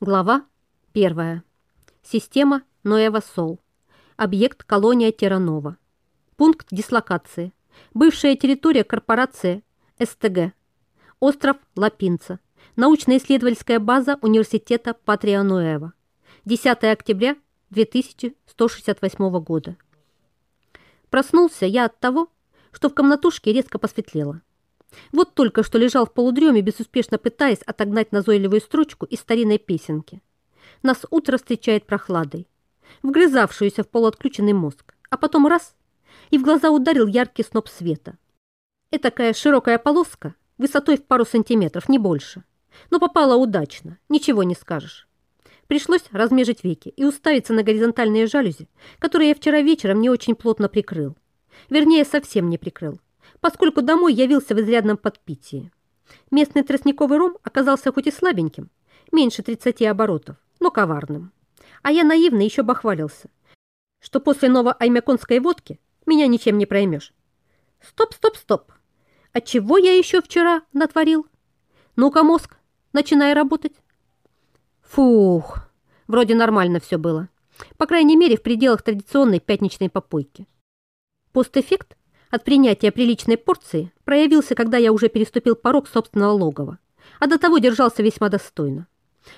Глава 1. Система Ноева Сол. Объект колония Теранова. Пункт дислокации. Бывшая территория корпорации СТГ. Остров Лапинца. Научно-исследовательская база Университета Патрия Ноева. 10 октября 2168 года. Проснулся я от того, что в комнатушке резко посветлело. Вот только что лежал в полудреме, безуспешно пытаясь отогнать назойливую строчку из старинной песенки. Нас утро встречает прохладой, вгрызавшуюся в полуотключенный мозг, а потом раз, и в глаза ударил яркий сноп света. Этакая широкая полоска, высотой в пару сантиметров, не больше. Но попала удачно, ничего не скажешь. Пришлось размежить веки и уставиться на горизонтальные жалюзи, которые я вчера вечером не очень плотно прикрыл. Вернее, совсем не прикрыл поскольку домой явился в изрядном подпитии. Местный тростниковый ром оказался хоть и слабеньким, меньше 30 оборотов, но коварным. А я наивно еще бахвалился, что после новоаймяконской водки меня ничем не проймешь. Стоп, стоп, стоп. А чего я еще вчера натворил? Ну-ка, мозг, начинай работать. Фух, вроде нормально все было. По крайней мере, в пределах традиционной пятничной попойки. Постэффект от принятия приличной порции проявился, когда я уже переступил порог собственного логова, а до того держался весьма достойно.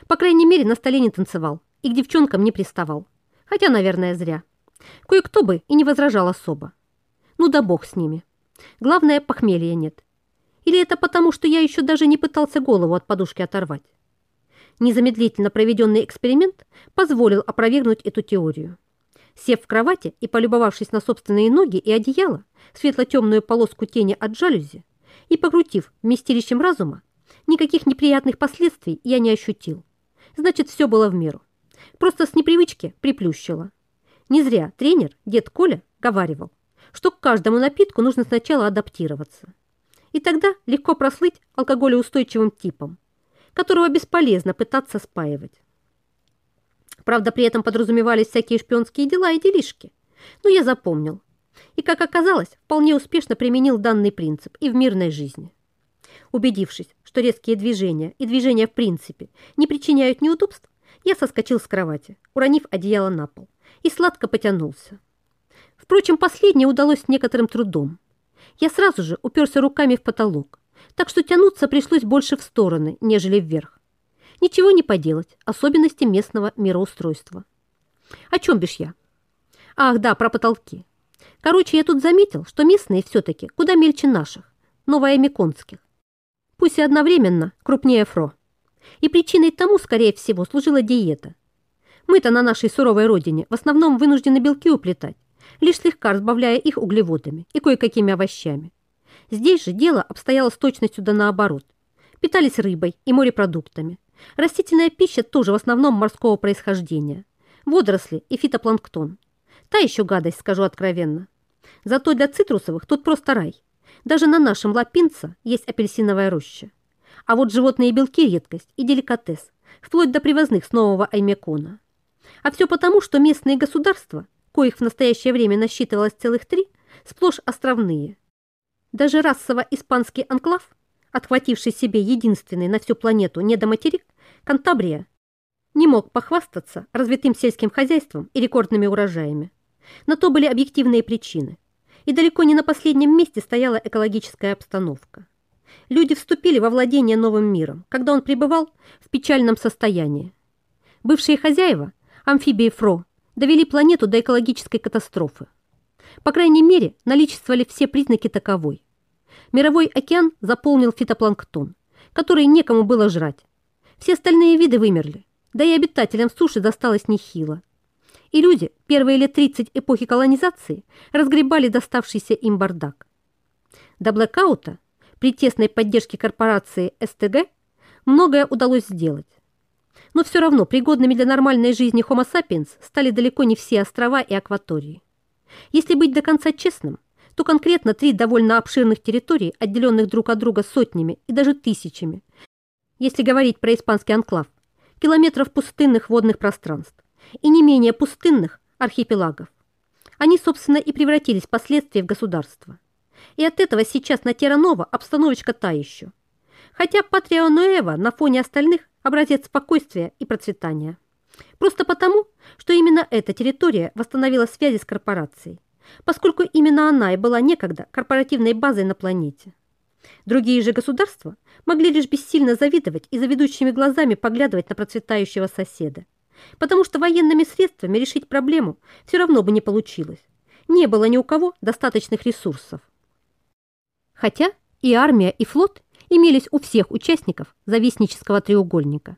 По крайней мере, на столе не танцевал и к девчонкам не приставал. Хотя, наверное, зря. Кое-кто бы и не возражал особо. Ну да бог с ними. Главное, похмелья нет. Или это потому, что я еще даже не пытался голову от подушки оторвать? Незамедлительно проведенный эксперимент позволил опровергнуть эту теорию. Сев в кровати и полюбовавшись на собственные ноги и одеяло, светло-темную полоску тени от жалюзи и покрутив вместилищем разума, никаких неприятных последствий я не ощутил. Значит, все было в меру. Просто с непривычки приплющило. Не зря тренер, дед Коля, говаривал, что к каждому напитку нужно сначала адаптироваться. И тогда легко прослыть алкоголеустойчивым типом, которого бесполезно пытаться спаивать. Правда, при этом подразумевались всякие шпионские дела и делишки. Но я запомнил. И, как оказалось, вполне успешно применил данный принцип и в мирной жизни. Убедившись, что резкие движения и движения в принципе не причиняют неудобств, я соскочил с кровати, уронив одеяло на пол, и сладко потянулся. Впрочем, последнее удалось с некоторым трудом. Я сразу же уперся руками в потолок, так что тянуться пришлось больше в стороны, нежели вверх. Ничего не поделать, особенности местного мироустройства. О чем бишь я? Ах, да, про потолки. Короче, я тут заметил, что местные все-таки куда мельче наших, новоэмиконских. Пусть и одновременно крупнее фро. И причиной тому, скорее всего, служила диета. Мы-то на нашей суровой родине в основном вынуждены белки уплетать, лишь слегка разбавляя их углеводами и кое-какими овощами. Здесь же дело обстояло с точностью да наоборот. Питались рыбой и морепродуктами, Растительная пища тоже в основном морского происхождения. Водоросли и фитопланктон. Та еще гадость, скажу откровенно. Зато для цитрусовых тут просто рай. Даже на нашем лапинце есть апельсиновая роща. А вот животные белки – редкость и деликатес, вплоть до привозных с нового Аймекона. А все потому, что местные государства, коих в настоящее время насчитывалось целых три, сплошь островные. Даже расово-испанский анклав отхвативший себе единственный на всю планету недоматерик, Кантабрия, не мог похвастаться развитым сельским хозяйством и рекордными урожаями. На то были объективные причины. И далеко не на последнем месте стояла экологическая обстановка. Люди вступили во владение новым миром, когда он пребывал в печальном состоянии. Бывшие хозяева, амфибии Фро, довели планету до экологической катастрофы. По крайней мере, наличествовали все признаки таковой. Мировой океан заполнил фитопланктон, который некому было жрать. Все остальные виды вымерли, да и обитателям суши досталось нехило. И люди, первые лет 30 эпохи колонизации, разгребали доставшийся им бардак. До блэкаута, при тесной поддержке корпорации СТГ, многое удалось сделать. Но все равно пригодными для нормальной жизни Homo sapiens стали далеко не все острова и акватории. Если быть до конца честным, то конкретно три довольно обширных территорий, отделенных друг от друга сотнями и даже тысячами, если говорить про испанский анклав, километров пустынных водных пространств и не менее пустынных архипелагов. Они, собственно, и превратились впоследствии в государство. И от этого сейчас на Терранова обстановочка та еще. Хотя Патрия Нуэва на фоне остальных образец спокойствия и процветания. Просто потому, что именно эта территория восстановила связи с корпорацией, поскольку именно она и была некогда корпоративной базой на планете. Другие же государства могли лишь бессильно завидовать и заведущими глазами поглядывать на процветающего соседа, потому что военными средствами решить проблему все равно бы не получилось. Не было ни у кого достаточных ресурсов. Хотя и армия, и флот имелись у всех участников завистнического треугольника,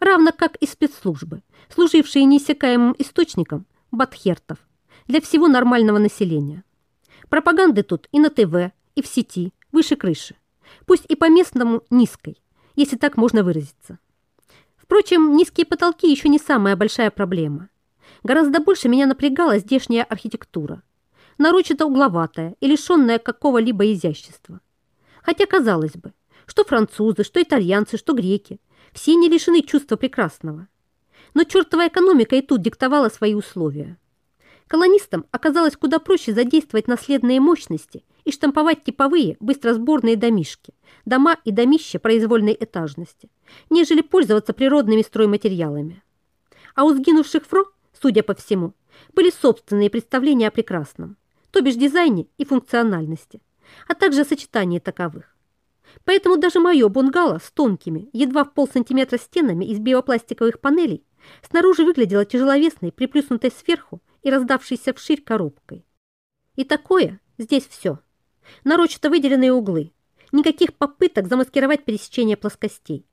равно как и спецслужбы, служившие неиссякаемым источником батхертов для всего нормального населения. Пропаганды тут и на ТВ, и в сети, выше крыши, пусть и по-местному низкой, если так можно выразиться. Впрочем, низкие потолки еще не самая большая проблема. Гораздо больше меня напрягала здешняя архитектура, нарочито угловатая и лишенная какого-либо изящества. Хотя, казалось бы, что французы, что итальянцы, что греки, все не лишены чувства прекрасного. Но чертова экономика и тут диктовала свои условия. Колонистам оказалось куда проще задействовать наследные мощности и штамповать типовые быстросборные домишки, дома и домища произвольной этажности, нежели пользоваться природными стройматериалами. А у сгинувших фро, судя по всему, были собственные представления о прекрасном, то бишь дизайне и функциональности – а также сочетание таковых. Поэтому даже мое бунгало с тонкими, едва в полсантиметра стенами из биопластиковых панелей снаружи выглядело тяжеловесной, приплюснутой сверху и раздавшейся вширь коробкой. И такое здесь все. Нарочито выделенные углы, никаких попыток замаскировать пересечение плоскостей.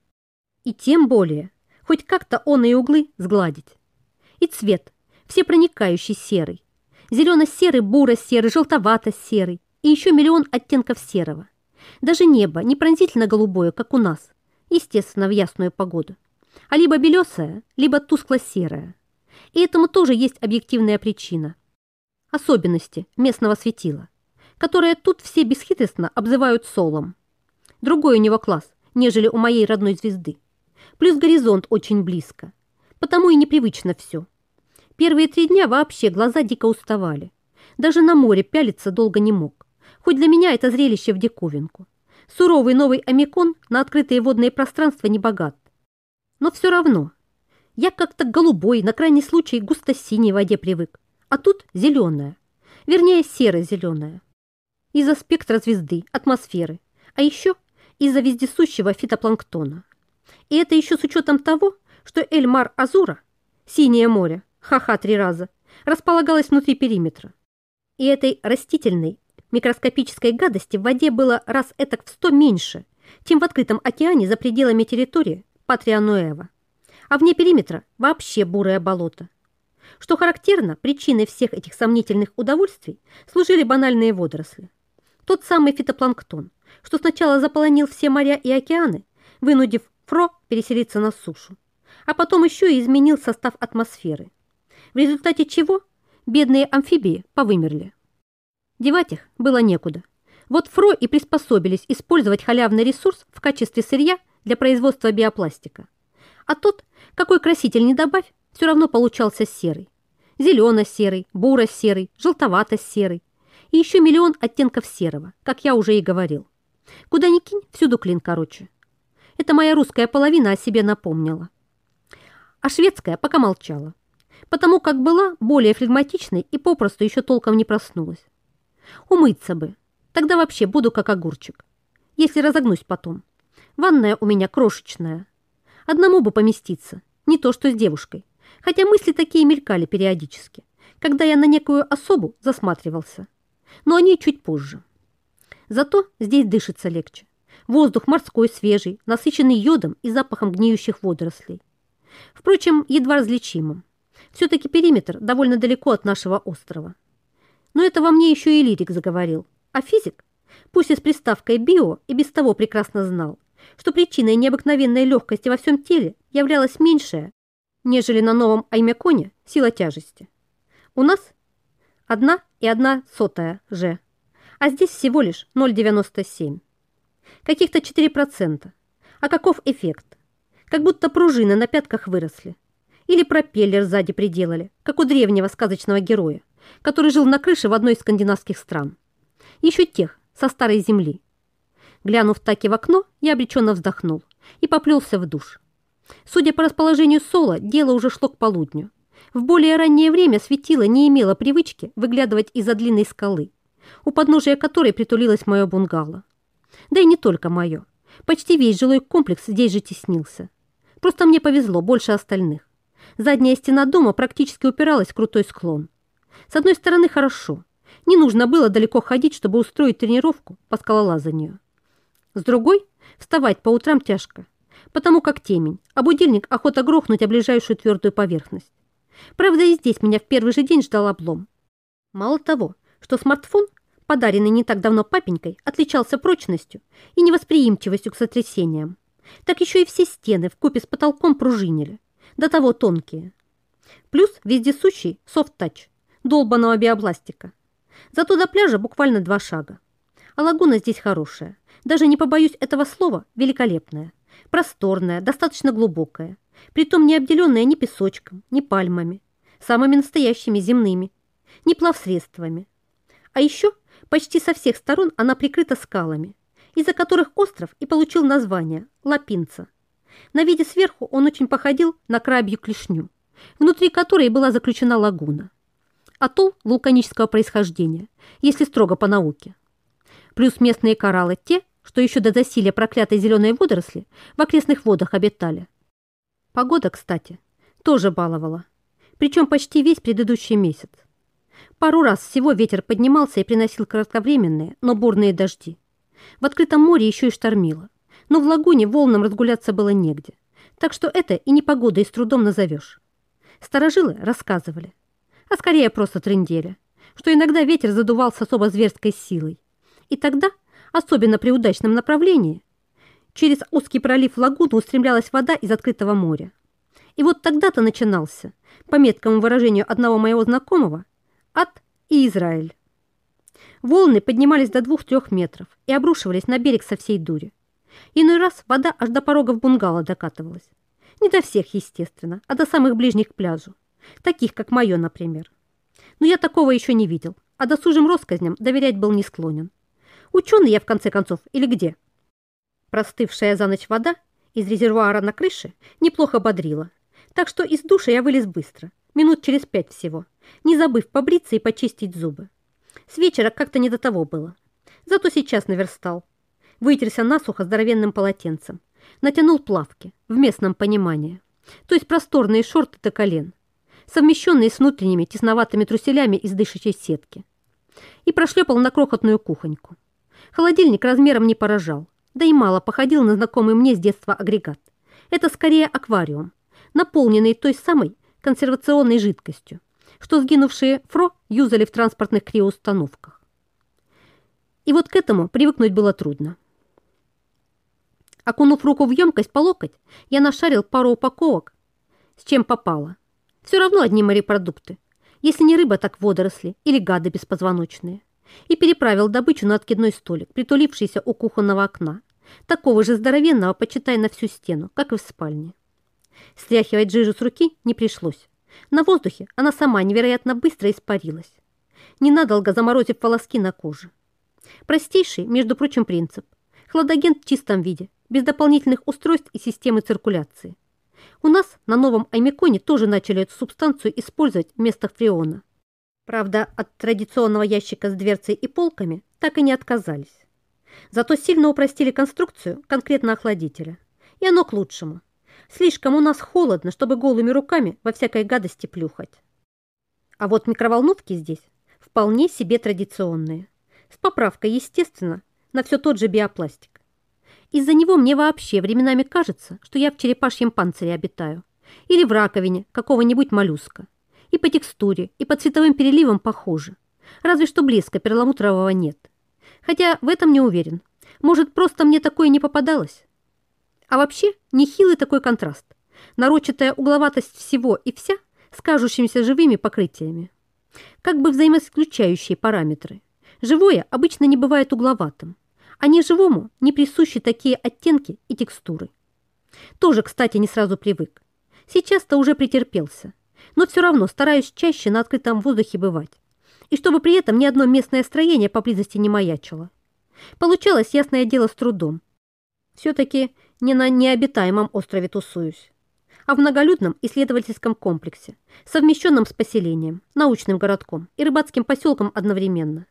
И тем более, хоть как-то он и углы сгладить. И цвет, все проникающий серый. Зелено-серый, буро-серый, желтовато-серый, и еще миллион оттенков серого. Даже небо не пронзительно голубое, как у нас, естественно, в ясную погоду, а либо белесое, либо тускло-серое. И этому тоже есть объективная причина. Особенности местного светила, которое тут все бесхитростно обзывают солом. Другой у него класс, нежели у моей родной звезды. Плюс горизонт очень близко, потому и непривычно все. Первые три дня вообще глаза дико уставали. Даже на море пялиться долго не мог. Хоть для меня это зрелище в диковинку. Суровый новый Омикон на открытые водные пространства не богат. Но все равно. Я как-то голубой, на крайний случай густо-синей воде привык. А тут зеленая. Вернее, серо-зеленая. Из-за спектра звезды, атмосферы. А еще из-за вездесущего фитопланктона. И это еще с учетом того, что Эль-Мар-Азура, синее море, ха-ха три раза, располагалось внутри периметра. И этой растительной Микроскопической гадости в воде было раз этак в сто меньше, чем в открытом океане за пределами территории Патриануэва. А вне периметра вообще бурое болото. Что характерно, причиной всех этих сомнительных удовольствий служили банальные водоросли. Тот самый фитопланктон, что сначала заполонил все моря и океаны, вынудив Фро переселиться на сушу, а потом еще и изменил состав атмосферы, в результате чего бедные амфибии повымерли. Девать их было некуда. Вот ФРО и приспособились использовать халявный ресурс в качестве сырья для производства биопластика. А тот, какой краситель не добавь, все равно получался серый. Зелено-серый, буро-серый, желтовато-серый. И еще миллион оттенков серого, как я уже и говорил. Куда ни кинь, всюду клин короче. Это моя русская половина о себе напомнила. А шведская пока молчала, потому как была более флегматичной и попросту еще толком не проснулась. Умыться бы. Тогда вообще буду как огурчик. Если разогнусь потом. Ванная у меня крошечная. Одному бы поместиться. Не то, что с девушкой. Хотя мысли такие мелькали периодически, когда я на некую особу засматривался. Но они чуть позже. Зато здесь дышится легче. Воздух морской, свежий, насыщенный йодом и запахом гниющих водорослей. Впрочем, едва различимым. Все-таки периметр довольно далеко от нашего острова. Но это во мне еще и лирик заговорил. А физик, пусть и с приставкой «био», и без того прекрасно знал, что причиной необыкновенной легкости во всем теле являлась меньшая, нежели на новом Аймеконе сила тяжести. У нас одна и одна сотая же, а здесь всего лишь 0,97. Каких-то 4%. А каков эффект? Как будто пружины на пятках выросли. Или пропеллер сзади приделали, как у древнего сказочного героя который жил на крыше в одной из скандинавских стран. Еще тех, со старой земли. Глянув таки в окно, я обреченно вздохнул и поплелся в душ. Судя по расположению Сола, дело уже шло к полудню. В более раннее время светило не имело привычки выглядывать из-за длинной скалы, у подножия которой притулилось мое бунгало. Да и не только мое. Почти весь жилой комплекс здесь же теснился. Просто мне повезло больше остальных. Задняя стена дома практически упиралась в крутой склон. С одной стороны, хорошо. Не нужно было далеко ходить, чтобы устроить тренировку по скалолазанию. С другой, вставать по утрам тяжко, потому как темень, а будильник охота грохнуть о ближайшую твердую поверхность. Правда, и здесь меня в первый же день ждал облом. Мало того, что смартфон, подаренный не так давно папенькой, отличался прочностью и невосприимчивостью к сотрясениям, так еще и все стены в купе с потолком пружинили, до того тонкие. Плюс вездесущий софт-тач, долбаного биобластика. Зато до пляжа буквально два шага. А лагуна здесь хорошая, даже не побоюсь этого слова, великолепная, просторная, достаточно глубокая, притом не обделенная ни песочком, ни пальмами, самыми настоящими земными, ни плавсредствами. А еще почти со всех сторон она прикрыта скалами, из-за которых остров и получил название Лапинца. На виде сверху он очень походил на крабью клешню, внутри которой была заключена лагуна. Атолл вулканического происхождения, если строго по науке. Плюс местные кораллы те, что еще до засилия проклятой зеленой водоросли в окрестных водах обитали. Погода, кстати, тоже баловала, причем почти весь предыдущий месяц. Пару раз всего ветер поднимался и приносил кратковременные, но бурные дожди. В открытом море еще и штормило, но в лагуне волнам разгуляться было негде, так что это и не погода и с трудом назовешь. Старожилы рассказывали, а скорее просто трындели, что иногда ветер задувал с особо зверской силой. И тогда, особенно при удачном направлении, Через узкий пролив лагуны устремлялась вода из открытого моря. И вот тогда-то начинался, по меткому выражению одного моего знакомого, ад и Израиль. Волны поднимались до двух-трех метров и обрушивались на берег со всей дури. Иной раз вода аж до порогов бунгало докатывалась. Не до всех, естественно, а до самых ближних к пляжу. Таких, как мое, например. Но я такого еще не видел, а досужим россказням доверять был не склонен. Ученый я, в конце концов, или где? Простывшая за ночь вода из резервуара на крыше неплохо бодрила, так что из душа я вылез быстро, минут через пять всего, не забыв побриться и почистить зубы. С вечера как-то не до того было. Зато сейчас наверстал. Вытерся насухо здоровенным полотенцем. Натянул плавки, в местном понимании. То есть просторные шорты до колен, совмещенные с внутренними тесноватыми труселями из дышащей сетки. И прошлепал на крохотную кухоньку. Холодильник размером не поражал да и мало походил на знакомый мне с детства агрегат. Это скорее аквариум, наполненный той самой консервационной жидкостью, что сгинувшие ФРО юзали в транспортных криоустановках. И вот к этому привыкнуть было трудно. Окунув руку в емкость по локоть, я нашарил пару упаковок, с чем попало. Все равно одни морепродукты. Если не рыба, так водоросли или гады беспозвоночные и переправил добычу на откидной столик, притулившийся у кухонного окна, такого же здоровенного, почитай, на всю стену, как и в спальне. Стряхивать жижу с руки не пришлось. На воздухе она сама невероятно быстро испарилась, ненадолго заморозив волоски на коже. Простейший, между прочим, принцип. Хладагент в чистом виде, без дополнительных устройств и системы циркуляции. У нас на новом Аймеконе тоже начали эту субстанцию использовать вместо фреона. Правда, от традиционного ящика с дверцей и полками так и не отказались. Зато сильно упростили конструкцию конкретно охладителя. И оно к лучшему. Слишком у нас холодно, чтобы голыми руками во всякой гадости плюхать. А вот микроволновки здесь вполне себе традиционные. С поправкой, естественно, на все тот же биопластик. Из-за него мне вообще временами кажется, что я в черепашьем панцире обитаю. Или в раковине какого-нибудь моллюска. И по текстуре, и по цветовым переливам похожи. Разве что блеска перламутрового нет. Хотя в этом не уверен. Может, просто мне такое не попадалось? А вообще, нехилый такой контраст. Нарочатая угловатость всего и вся с кажущимися живыми покрытиями. Как бы взаимоисключающие параметры. Живое обычно не бывает угловатым, а неживому не присущи такие оттенки и текстуры. Тоже, кстати, не сразу привык. Сейчас-то уже претерпелся но все равно стараюсь чаще на открытом воздухе бывать. И чтобы при этом ни одно местное строение поблизости не маячило. Получалось, ясное дело, с трудом. Все-таки не на необитаемом острове тусуюсь, а в многолюдном исследовательском комплексе, совмещенном с поселением, научным городком и рыбацким поселком одновременно.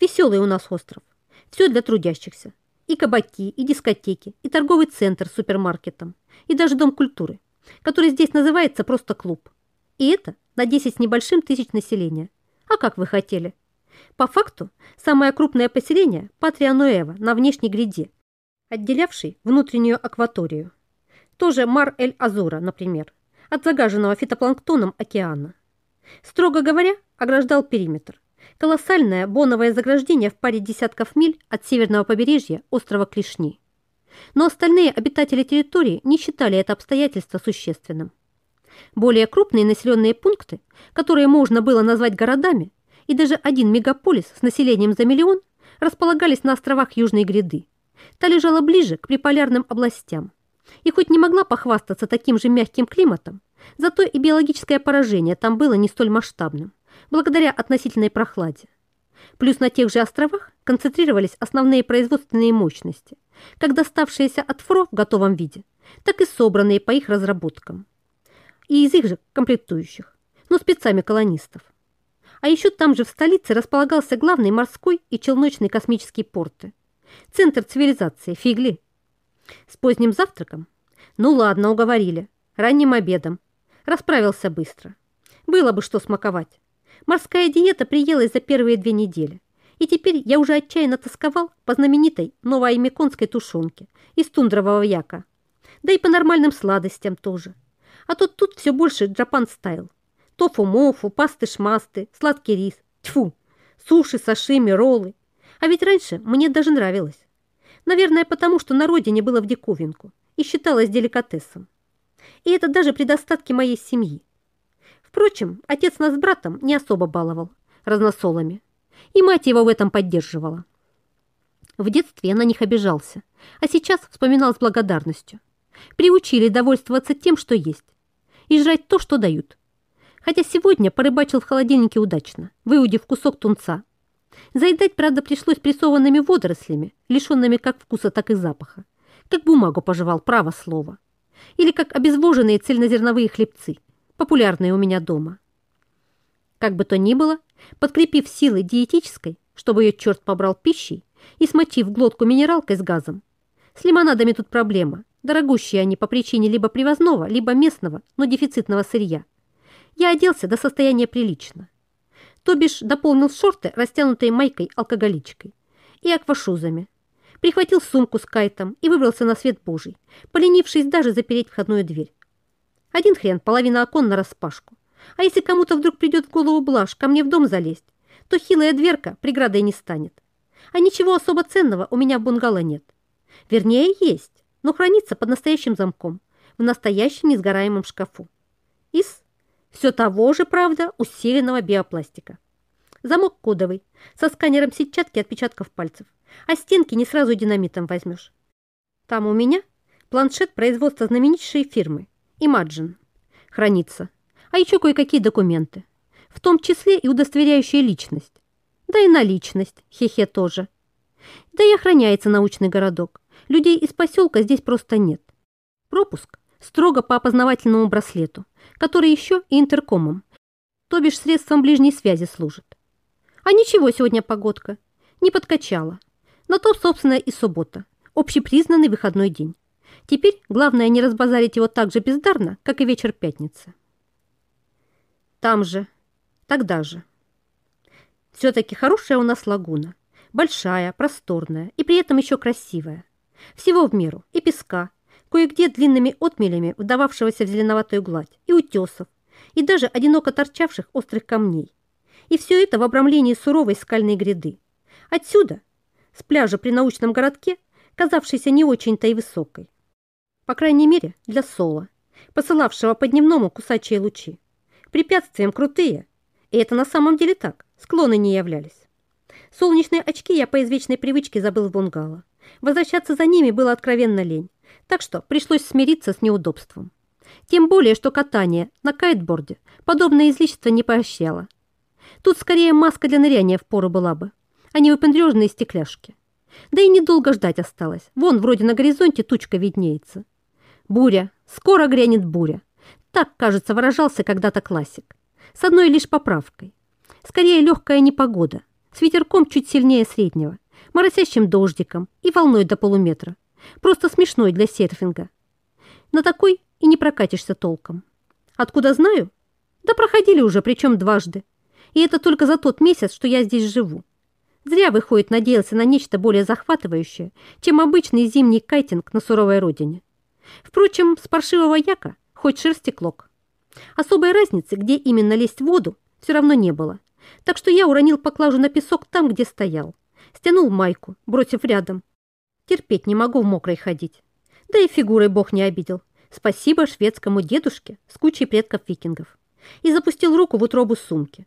Веселый у нас остров. Все для трудящихся. И кабаки, и дискотеки, и торговый центр с супермаркетом, и даже дом культуры, который здесь называется просто клуб. И это на 10 с небольшим тысяч населения. А как вы хотели? По факту, самое крупное поселение – Патрия Ноэва на внешней гряде, отделявшей внутреннюю акваторию. Тоже Мар-эль-Азура, например, от загаженного фитопланктоном океана. Строго говоря, ограждал периметр. Колоссальное боновое заграждение в паре десятков миль от северного побережья острова Клешни. Но остальные обитатели территории не считали это обстоятельство существенным. Более крупные населенные пункты, которые можно было назвать городами, и даже один мегаполис с населением за миллион располагались на островах Южной гряды. Та лежала ближе к приполярным областям. И хоть не могла похвастаться таким же мягким климатом, зато и биологическое поражение там было не столь масштабным, благодаря относительной прохладе. Плюс на тех же островах концентрировались основные производственные мощности, как доставшиеся от ФРО в готовом виде, так и собранные по их разработкам. И из их же комплектующих, но спецами колонистов. А еще там же в столице располагался главный морской и челночный космический порты. Центр цивилизации, фигли. С поздним завтраком? Ну ладно, уговорили. Ранним обедом. Расправился быстро. Было бы что смаковать. Морская диета приелась за первые две недели. И теперь я уже отчаянно тосковал по знаменитой новоаймеконской тушенке из тундрового яка. Да и по нормальным сладостям тоже. А то тут все больше джапан-стайл. Тофу-мофу, пасты-шмасты, сладкий рис. Тьфу! Суши, сашими, роллы. А ведь раньше мне даже нравилось. Наверное, потому что на родине было в диковинку и считалось деликатесом. И это даже при достатке моей семьи. Впрочем, отец нас с братом не особо баловал разносолами, и мать его в этом поддерживала. В детстве я на них обижался, а сейчас вспоминал с благодарностью. Приучили довольствоваться тем, что есть, и жрать то, что дают. Хотя сегодня порыбачил в холодильнике удачно, выудив кусок тунца. Заедать, правда, пришлось прессованными водорослями, лишенными как вкуса, так и запаха. Как бумагу пожевал, право слово. Или как обезвоженные цельнозерновые хлебцы, популярные у меня дома. Как бы то ни было, подкрепив силой диетической, чтобы ее черт побрал пищей, и смочив глотку минералкой с газом. С лимонадами тут проблема. Дорогущие они по причине либо привозного, либо местного, но дефицитного сырья. Я оделся до состояния прилично. То бишь дополнил шорты, растянутой майкой-алкоголичкой, и аквашузами. Прихватил сумку с кайтом и выбрался на свет божий, поленившись даже запереть входную дверь. Один хрен, половина окон нараспашку. А если кому-то вдруг придет в голову блажь ко мне в дом залезть, то хилая дверка преградой не станет. А ничего особо ценного у меня в бунгало нет. Вернее, есть, но хранится под настоящим замком, в настоящем несгораемом шкафу. Из все того же, правда, усиленного биопластика. Замок кодовый, со сканером сетчатки отпечатков пальцев, а стенки не сразу динамитом возьмешь. Там у меня планшет производства знаменитейшей фирмы Imagine хранится, а еще кое-какие документы, в том числе и удостоверяющая личность. Да и наличность, хе-хе тоже. Да и охраняется научный городок. Людей из поселка здесь просто нет. Пропуск строго по опознавательному браслету, который еще и интеркомом, то бишь средством ближней связи служит. А ничего сегодня погодка, не подкачала. На то, собственно, и суббота, общепризнанный выходной день. Теперь главное не разбазарить его так же бездарно, как и вечер пятницы. Там же, тогда же. Все-таки хорошая у нас лагуна. Большая, просторная и при этом еще красивая. Всего в меру. И песка, кое-где длинными отмелями вдававшегося в зеленоватую гладь, и утесов, и даже одиноко торчавших острых камней. И все это в обрамлении суровой скальной гряды. Отсюда, с пляжа при научном городке, казавшейся не очень-то и высокой. По крайней мере, для Сола, посылавшего по дневному кусачие лучи. Препятствием крутые, и это на самом деле так, склоны не являлись. Солнечные очки я по извечной привычке забыл в бунгало. Возвращаться за ними было откровенно лень, так что пришлось смириться с неудобством. Тем более, что катание на кайтборде подобное излишество не поощряло. Тут скорее маска для ныряния в пору была бы, а не выпендрежные стекляшки. Да и недолго ждать осталось. Вон, вроде на горизонте тучка виднеется. Буря. Скоро грянет буря. Так, кажется, выражался когда-то классик. С одной лишь поправкой. Скорее легкая непогода. С ветерком чуть сильнее среднего. Моросящим дождиком и волной до полуметра. Просто смешной для серфинга. На такой и не прокатишься толком. Откуда знаю? Да проходили уже, причем дважды. И это только за тот месяц, что я здесь живу. Зря, выходит, надеялся на нечто более захватывающее, чем обычный зимний кайтинг на суровой родине. Впрочем, с паршивого яка хоть шерсти клок. Особой разницы, где именно лезть в воду, все равно не было. Так что я уронил поклажу на песок там, где стоял. Стянул майку, бросив рядом. Терпеть не могу в мокрой ходить. Да и фигурой бог не обидел. Спасибо шведскому дедушке с кучей предков викингов. И запустил руку в утробу сумки.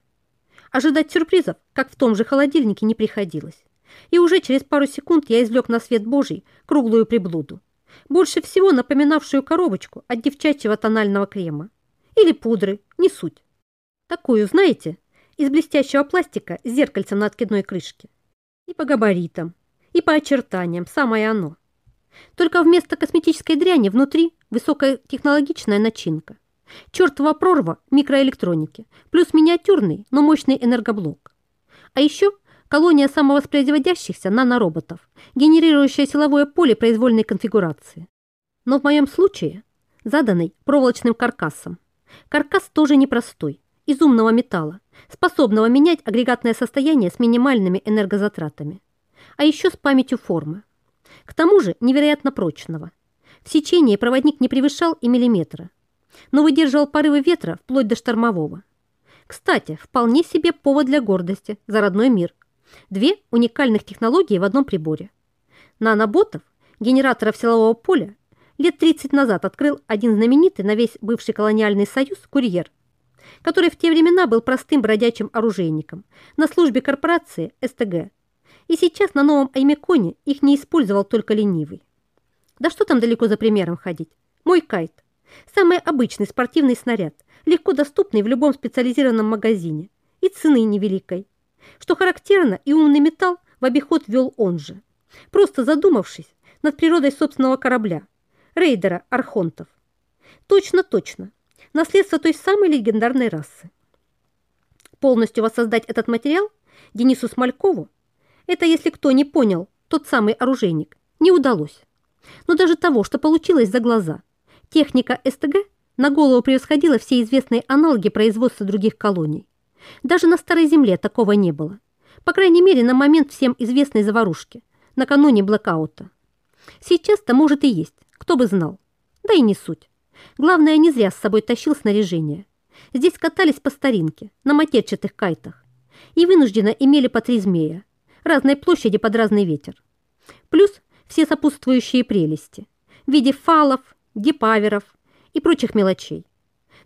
Ожидать сюрпризов, как в том же холодильнике, не приходилось. И уже через пару секунд я извлек на свет Божий круглую приблуду, больше всего напоминавшую коробочку от девчачьего тонального крема. Или пудры, не суть. Такую, знаете, из блестящего пластика с зеркальцем на откидной крышке. И по габаритам, и по очертаниям, самое оно. Только вместо косметической дряни внутри высокотехнологичная начинка – Чертова прорва микроэлектроники, плюс миниатюрный, но мощный энергоблок. А еще колония самовоспроизводящихся нанороботов, генерирующая силовое поле произвольной конфигурации. Но в моем случае заданный проволочным каркасом. Каркас тоже непростой, из умного металла, способного менять агрегатное состояние с минимальными энергозатратами. А еще с памятью формы. К тому же невероятно прочного. В сечении проводник не превышал и миллиметра, но выдерживал порывы ветра вплоть до штормового. Кстати, вполне себе повод для гордости за родной мир. Две уникальных технологии в одном приборе. Наноботов, генераторов силового поля, лет 30 назад открыл один знаменитый на весь бывший колониальный союз курьер, который в те времена был простым бродячим оружейником на службе корпорации СТГ. И сейчас на новом Аймеконе их не использовал только ленивый. Да что там далеко за примером ходить? Мой кайт – Самый обычный спортивный снаряд, легко доступный в любом специализированном магазине и цены невеликой. Что характерно, и умный металл в обиход вел он же, просто задумавшись над природой собственного корабля, рейдера Архонтов. Точно-точно, наследство той самой легендарной расы. Полностью воссоздать этот материал Денису Смолькову, это, если кто не понял, тот самый оружейник, не удалось. Но даже того, что получилось за глаза – Техника СТГ на голову превосходила все известные аналоги производства других колоний. Даже на Старой Земле такого не было. По крайней мере, на момент всем известной заварушки, накануне блэкаута. Сейчас-то, может, и есть, кто бы знал. Да и не суть. Главное, не зря с собой тащил снаряжение. Здесь катались по старинке, на матерчатых кайтах. И вынужденно имели по три змея, разной площади под разный ветер. Плюс все сопутствующие прелести в виде фалов, гипаверов и прочих мелочей.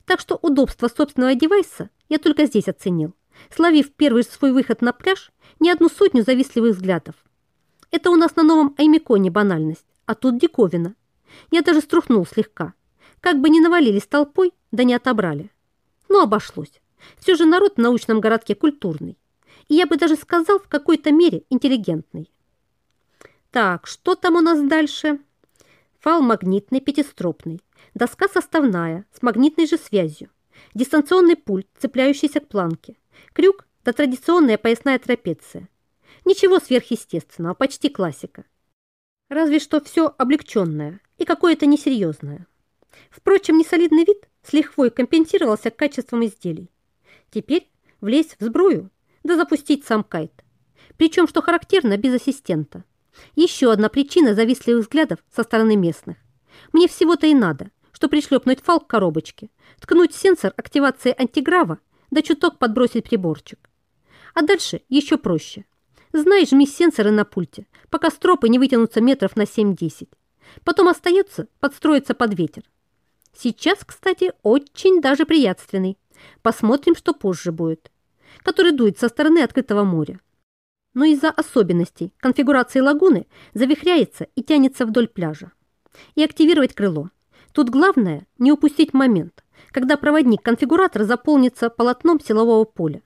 Так что удобство собственного девайса я только здесь оценил, словив первый свой выход на пляж не одну сотню завистливых взглядов. Это у нас на новом Аймиконе банальность, а тут диковина. Я даже струхнул слегка. Как бы не навалились толпой, да не отобрали. Но обошлось. Все же народ в научном городке культурный. И я бы даже сказал, в какой-то мере интеллигентный. Так, что там у нас дальше? Фал магнитный пятистропный, доска составная с магнитной же связью, дистанционный пульт, цепляющийся к планке, крюк да традиционная поясная трапеция. Ничего сверхъестественного, почти классика. Разве что все облегченное и какое-то несерьезное. Впрочем, несолидный вид с лихвой компенсировался качеством изделий. Теперь влезть в сбрую, да запустить сам кайт. Причем, что характерно, без ассистента. Еще одна причина завистливых взглядов со стороны местных. Мне всего-то и надо, что пришлепнуть фал к коробочке, ткнуть сенсор активации антиграва, да чуток подбросить приборчик. А дальше еще проще. Знай, жми сенсоры на пульте, пока стропы не вытянутся метров на 7-10. Потом остается подстроиться под ветер. Сейчас, кстати, очень даже приятственный. Посмотрим, что позже будет. Который дует со стороны открытого моря но из-за особенностей конфигурации лагуны завихряется и тянется вдоль пляжа. И активировать крыло. Тут главное не упустить момент, когда проводник-конфигуратор заполнится полотном силового поля.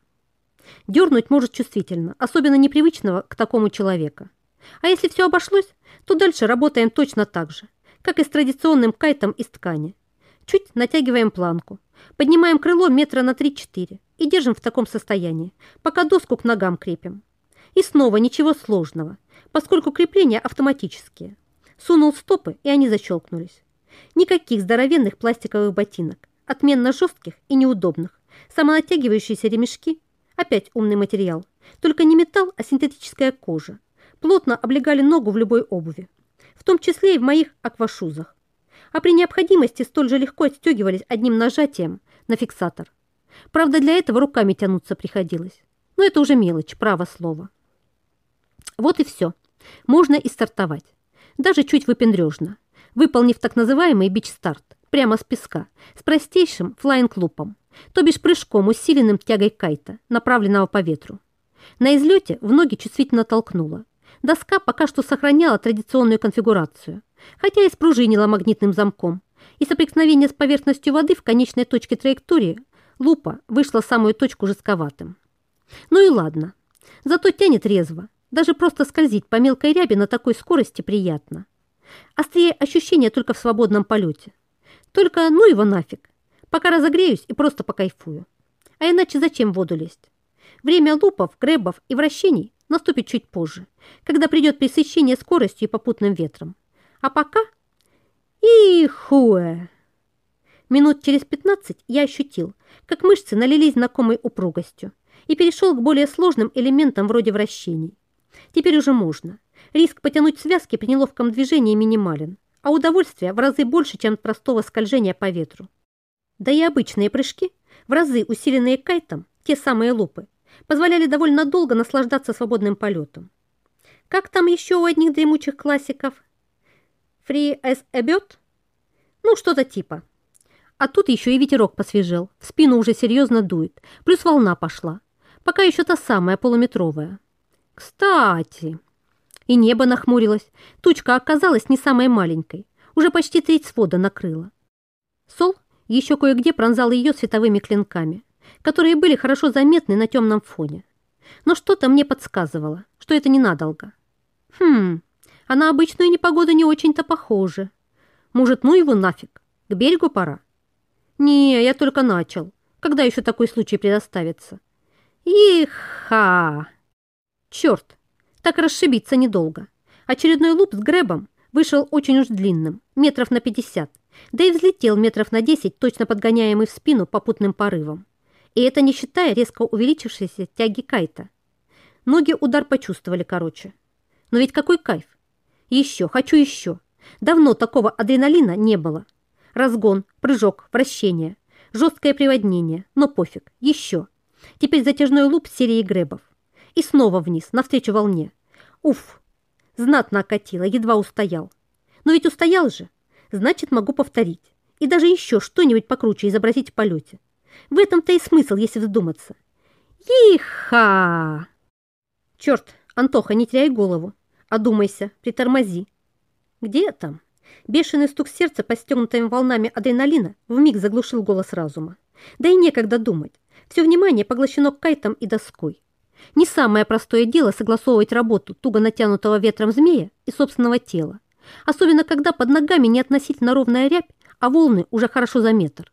Дернуть может чувствительно, особенно непривычного к такому человека. А если все обошлось, то дальше работаем точно так же, как и с традиционным кайтом из ткани. Чуть натягиваем планку, поднимаем крыло метра на 3-4 и держим в таком состоянии, пока доску к ногам крепим. И снова ничего сложного, поскольку крепления автоматические. Сунул стопы, и они защелкнулись. Никаких здоровенных пластиковых ботинок, отменно жестких и неудобных. Самонатягивающиеся ремешки, опять умный материал, только не металл, а синтетическая кожа, плотно облегали ногу в любой обуви, в том числе и в моих аквашузах. А при необходимости столь же легко отстегивались одним нажатием на фиксатор. Правда, для этого руками тянуться приходилось. Но это уже мелочь, право слово. Вот и все. Можно и стартовать. Даже чуть выпендрежно, выполнив так называемый бич-старт, прямо с песка, с простейшим флайинг-лупом, то бишь прыжком, усиленным тягой кайта, направленного по ветру. На излете в ноги чувствительно толкнуло. Доска пока что сохраняла традиционную конфигурацию, хотя и спружинила магнитным замком, и соприкосновение с поверхностью воды в конечной точке траектории лупа вышла самую точку жестковатым. Ну и ладно, зато тянет резво, даже просто скользить по мелкой рябе на такой скорости приятно. Острее ощущения только в свободном полете. Только ну его нафиг, пока разогреюсь и просто покайфую. А иначе зачем воду лезть? Время лупов, гребов и вращений наступит чуть позже, когда придет пресыщение скоростью и попутным ветром. А пока... И хуэ! Минут через 15 я ощутил, как мышцы налились знакомой упругостью и перешел к более сложным элементам вроде вращений. Теперь уже можно. Риск потянуть связки при неловком движении минимален, а удовольствие в разы больше, чем от простого скольжения по ветру. Да и обычные прыжки, в разы усиленные кайтом, те самые лупы, позволяли довольно долго наслаждаться свободным полетом. Как там еще у одних дремучих классиков? Free as a bird? Ну, что-то типа. А тут еще и ветерок посвежел, в спину уже серьезно дует, плюс волна пошла. Пока еще та самая полуметровая. Кстати, и небо нахмурилось. Тучка оказалась не самой маленькой, уже почти треть свода накрыла. Сол еще кое-где пронзал ее световыми клинками которые были хорошо заметны на темном фоне. Но что-то мне подсказывало, что это ненадолго. Хм, а на обычную непогоду не очень-то похоже. Может, ну его нафиг, к берегу пора? Не, я только начал. Когда еще такой случай предоставится? Иха! Черт, так расшибиться недолго. Очередной луп с гребом вышел очень уж длинным, метров на 50, да и взлетел метров на 10, точно подгоняемый в спину попутным порывом. И это не считая резко увеличившейся тяги кайта. Ноги удар почувствовали короче. Но ведь какой кайф! Еще, хочу еще. Давно такого адреналина не было. Разгон, прыжок, вращение, жесткое приводнение, но пофиг, еще. Теперь затяжной луп серии гребов. И снова вниз, навстречу волне. Уф, знатно окатило, едва устоял. Но ведь устоял же, значит, могу повторить. И даже еще что-нибудь покруче изобразить в полете. В этом-то и смысл, если вдуматься. Иха! Черт, Антоха, не теряй голову. Одумайся, притормози. Где там? Бешеный стук сердца, постегнутыми волнами адреналина, вмиг заглушил голос разума. Да и некогда думать. Все внимание поглощено кайтом и доской. Не самое простое дело согласовывать работу туго натянутого ветром змея и собственного тела. Особенно, когда под ногами не относительно ровная рябь, а волны уже хорошо за метр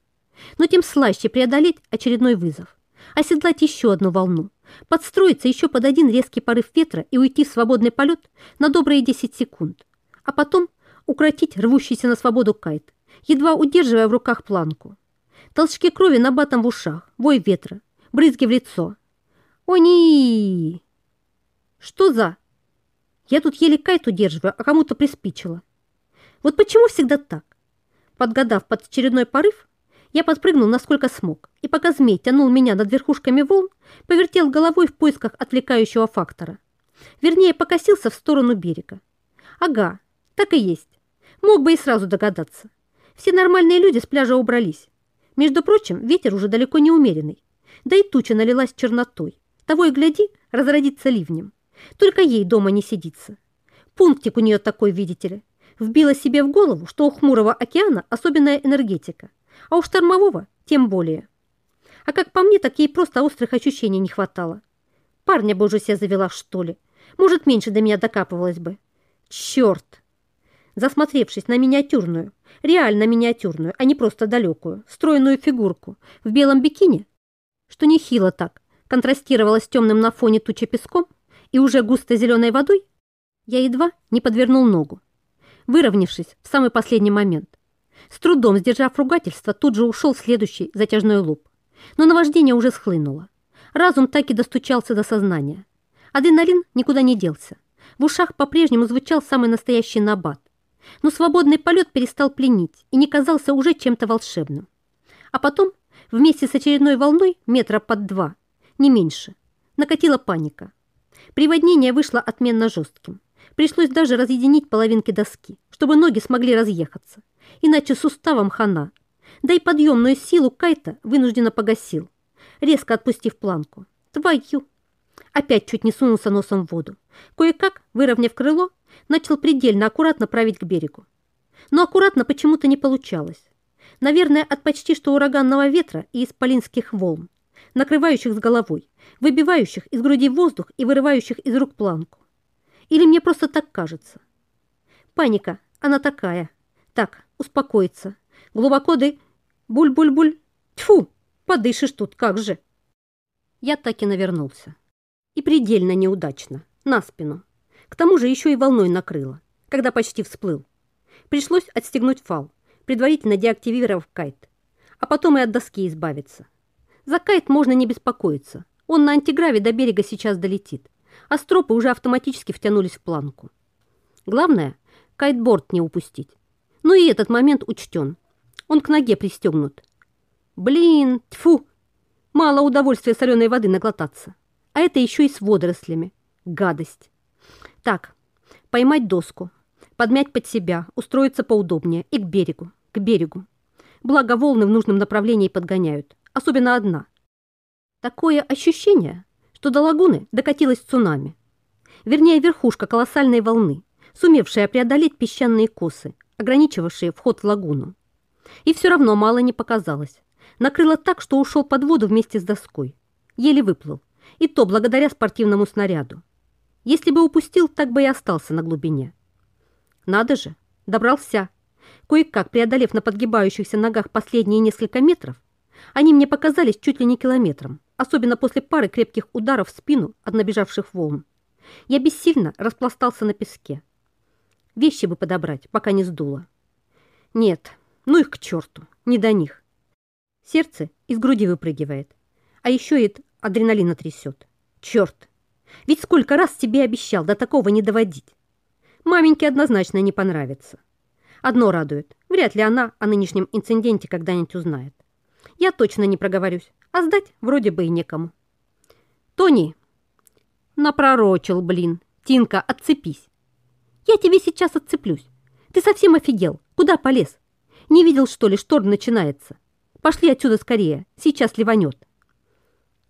но тем слаще преодолеть очередной вызов, оседлать еще одну волну, подстроиться еще под один резкий порыв ветра и уйти в свободный полет на добрые 10 секунд, а потом укротить рвущийся на свободу кайт, едва удерживая в руках планку. Толчки крови на батом в ушах, вой ветра, брызги в лицо. Они! Что за? Я тут еле кайт удерживаю, а кому-то приспичило. Вот почему всегда так? Подгадав под очередной порыв, я подпрыгнул насколько смог, и пока змей тянул меня над верхушками волн, повертел головой в поисках отвлекающего фактора. Вернее, покосился в сторону берега. Ага, так и есть. Мог бы и сразу догадаться. Все нормальные люди с пляжа убрались. Между прочим, ветер уже далеко не умеренный. Да и туча налилась чернотой. Того и гляди, разродится ливнем. Только ей дома не сидится. Пунктик у нее такой, видите ли. Вбила себе в голову, что у хмурого океана особенная энергетика – а у штормового тем более. А как по мне, так ей просто острых ощущений не хватало. Парня бы уже себя завела, что ли. Может, меньше до меня докапывалась бы. Черт! Засмотревшись на миниатюрную, реально миниатюрную, а не просто далекую, стройную фигурку в белом бикини, что нехило так, контрастировала с темным на фоне тучи песком и уже густо зеленой водой, я едва не подвернул ногу, выровнявшись в самый последний момент. С трудом сдержав ругательство, тут же ушел следующий затяжной луп. Но наваждение уже схлынуло. Разум так и достучался до сознания. Адреналин никуда не делся. В ушах по-прежнему звучал самый настоящий набат. Но свободный полет перестал пленить и не казался уже чем-то волшебным. А потом, вместе с очередной волной, метра под два, не меньше, накатила паника. Приводнение вышло отменно жестким. Пришлось даже разъединить половинки доски, чтобы ноги смогли разъехаться. Иначе суставом хана. Да и подъемную силу кайта вынужденно погасил, резко отпустив планку. Твою! Опять чуть не сунулся носом в воду. Кое-как, выровняв крыло, начал предельно аккуратно править к берегу. Но аккуратно почему-то не получалось. Наверное, от почти что ураганного ветра и исполинских волн, накрывающих с головой, выбивающих из груди воздух и вырывающих из рук планку. Или мне просто так кажется? Паника, она такая. Так, успокоиться. Глубоко ды... Буль-буль-буль. Тьфу, подышишь тут, как же. Я так и навернулся. И предельно неудачно, на спину. К тому же еще и волной накрыло, когда почти всплыл. Пришлось отстегнуть фал, предварительно деактивировав кайт, а потом и от доски избавиться. За кайт можно не беспокоиться, он на антиграве до берега сейчас долетит, а стропы уже автоматически втянулись в планку. Главное, кайтборд не упустить. Ну и этот момент учтен. Он к ноге пристегнут. Блин, тьфу! Мало удовольствия соленой воды наглотаться. А это еще и с водорослями. Гадость. Так, поймать доску, подмять под себя, устроиться поудобнее и к берегу, к берегу. Благо волны в нужном направлении подгоняют, особенно одна. Такое ощущение, что до лагуны докатилась цунами. Вернее, верхушка колоссальной волны, сумевшая преодолеть песчаные косы, ограничивавшие вход в лагуну. И все равно мало не показалось. Накрыло так, что ушел под воду вместе с доской. Еле выплыл. И то благодаря спортивному снаряду. Если бы упустил, так бы и остался на глубине. Надо же, добрался. Кое-как, преодолев на подгибающихся ногах последние несколько метров, они мне показались чуть ли не километром, особенно после пары крепких ударов в спину от набежавших волн. Я бессильно распластался на песке. Вещи бы подобрать, пока не сдуло. Нет, ну их к черту, не до них. Сердце из груди выпрыгивает, а еще и адреналина трясет. Черт! Ведь сколько раз тебе обещал до такого не доводить. Маменьке однозначно не понравится. Одно радует, вряд ли она о нынешнем инциденте когда-нибудь узнает. Я точно не проговорюсь, а сдать вроде бы и некому. Тони, напророчил, блин. Тинка, отцепись. Я тебе сейчас отцеплюсь. Ты совсем офигел. Куда полез? Не видел, что ли, шторм начинается? Пошли отсюда скорее, сейчас ливанет.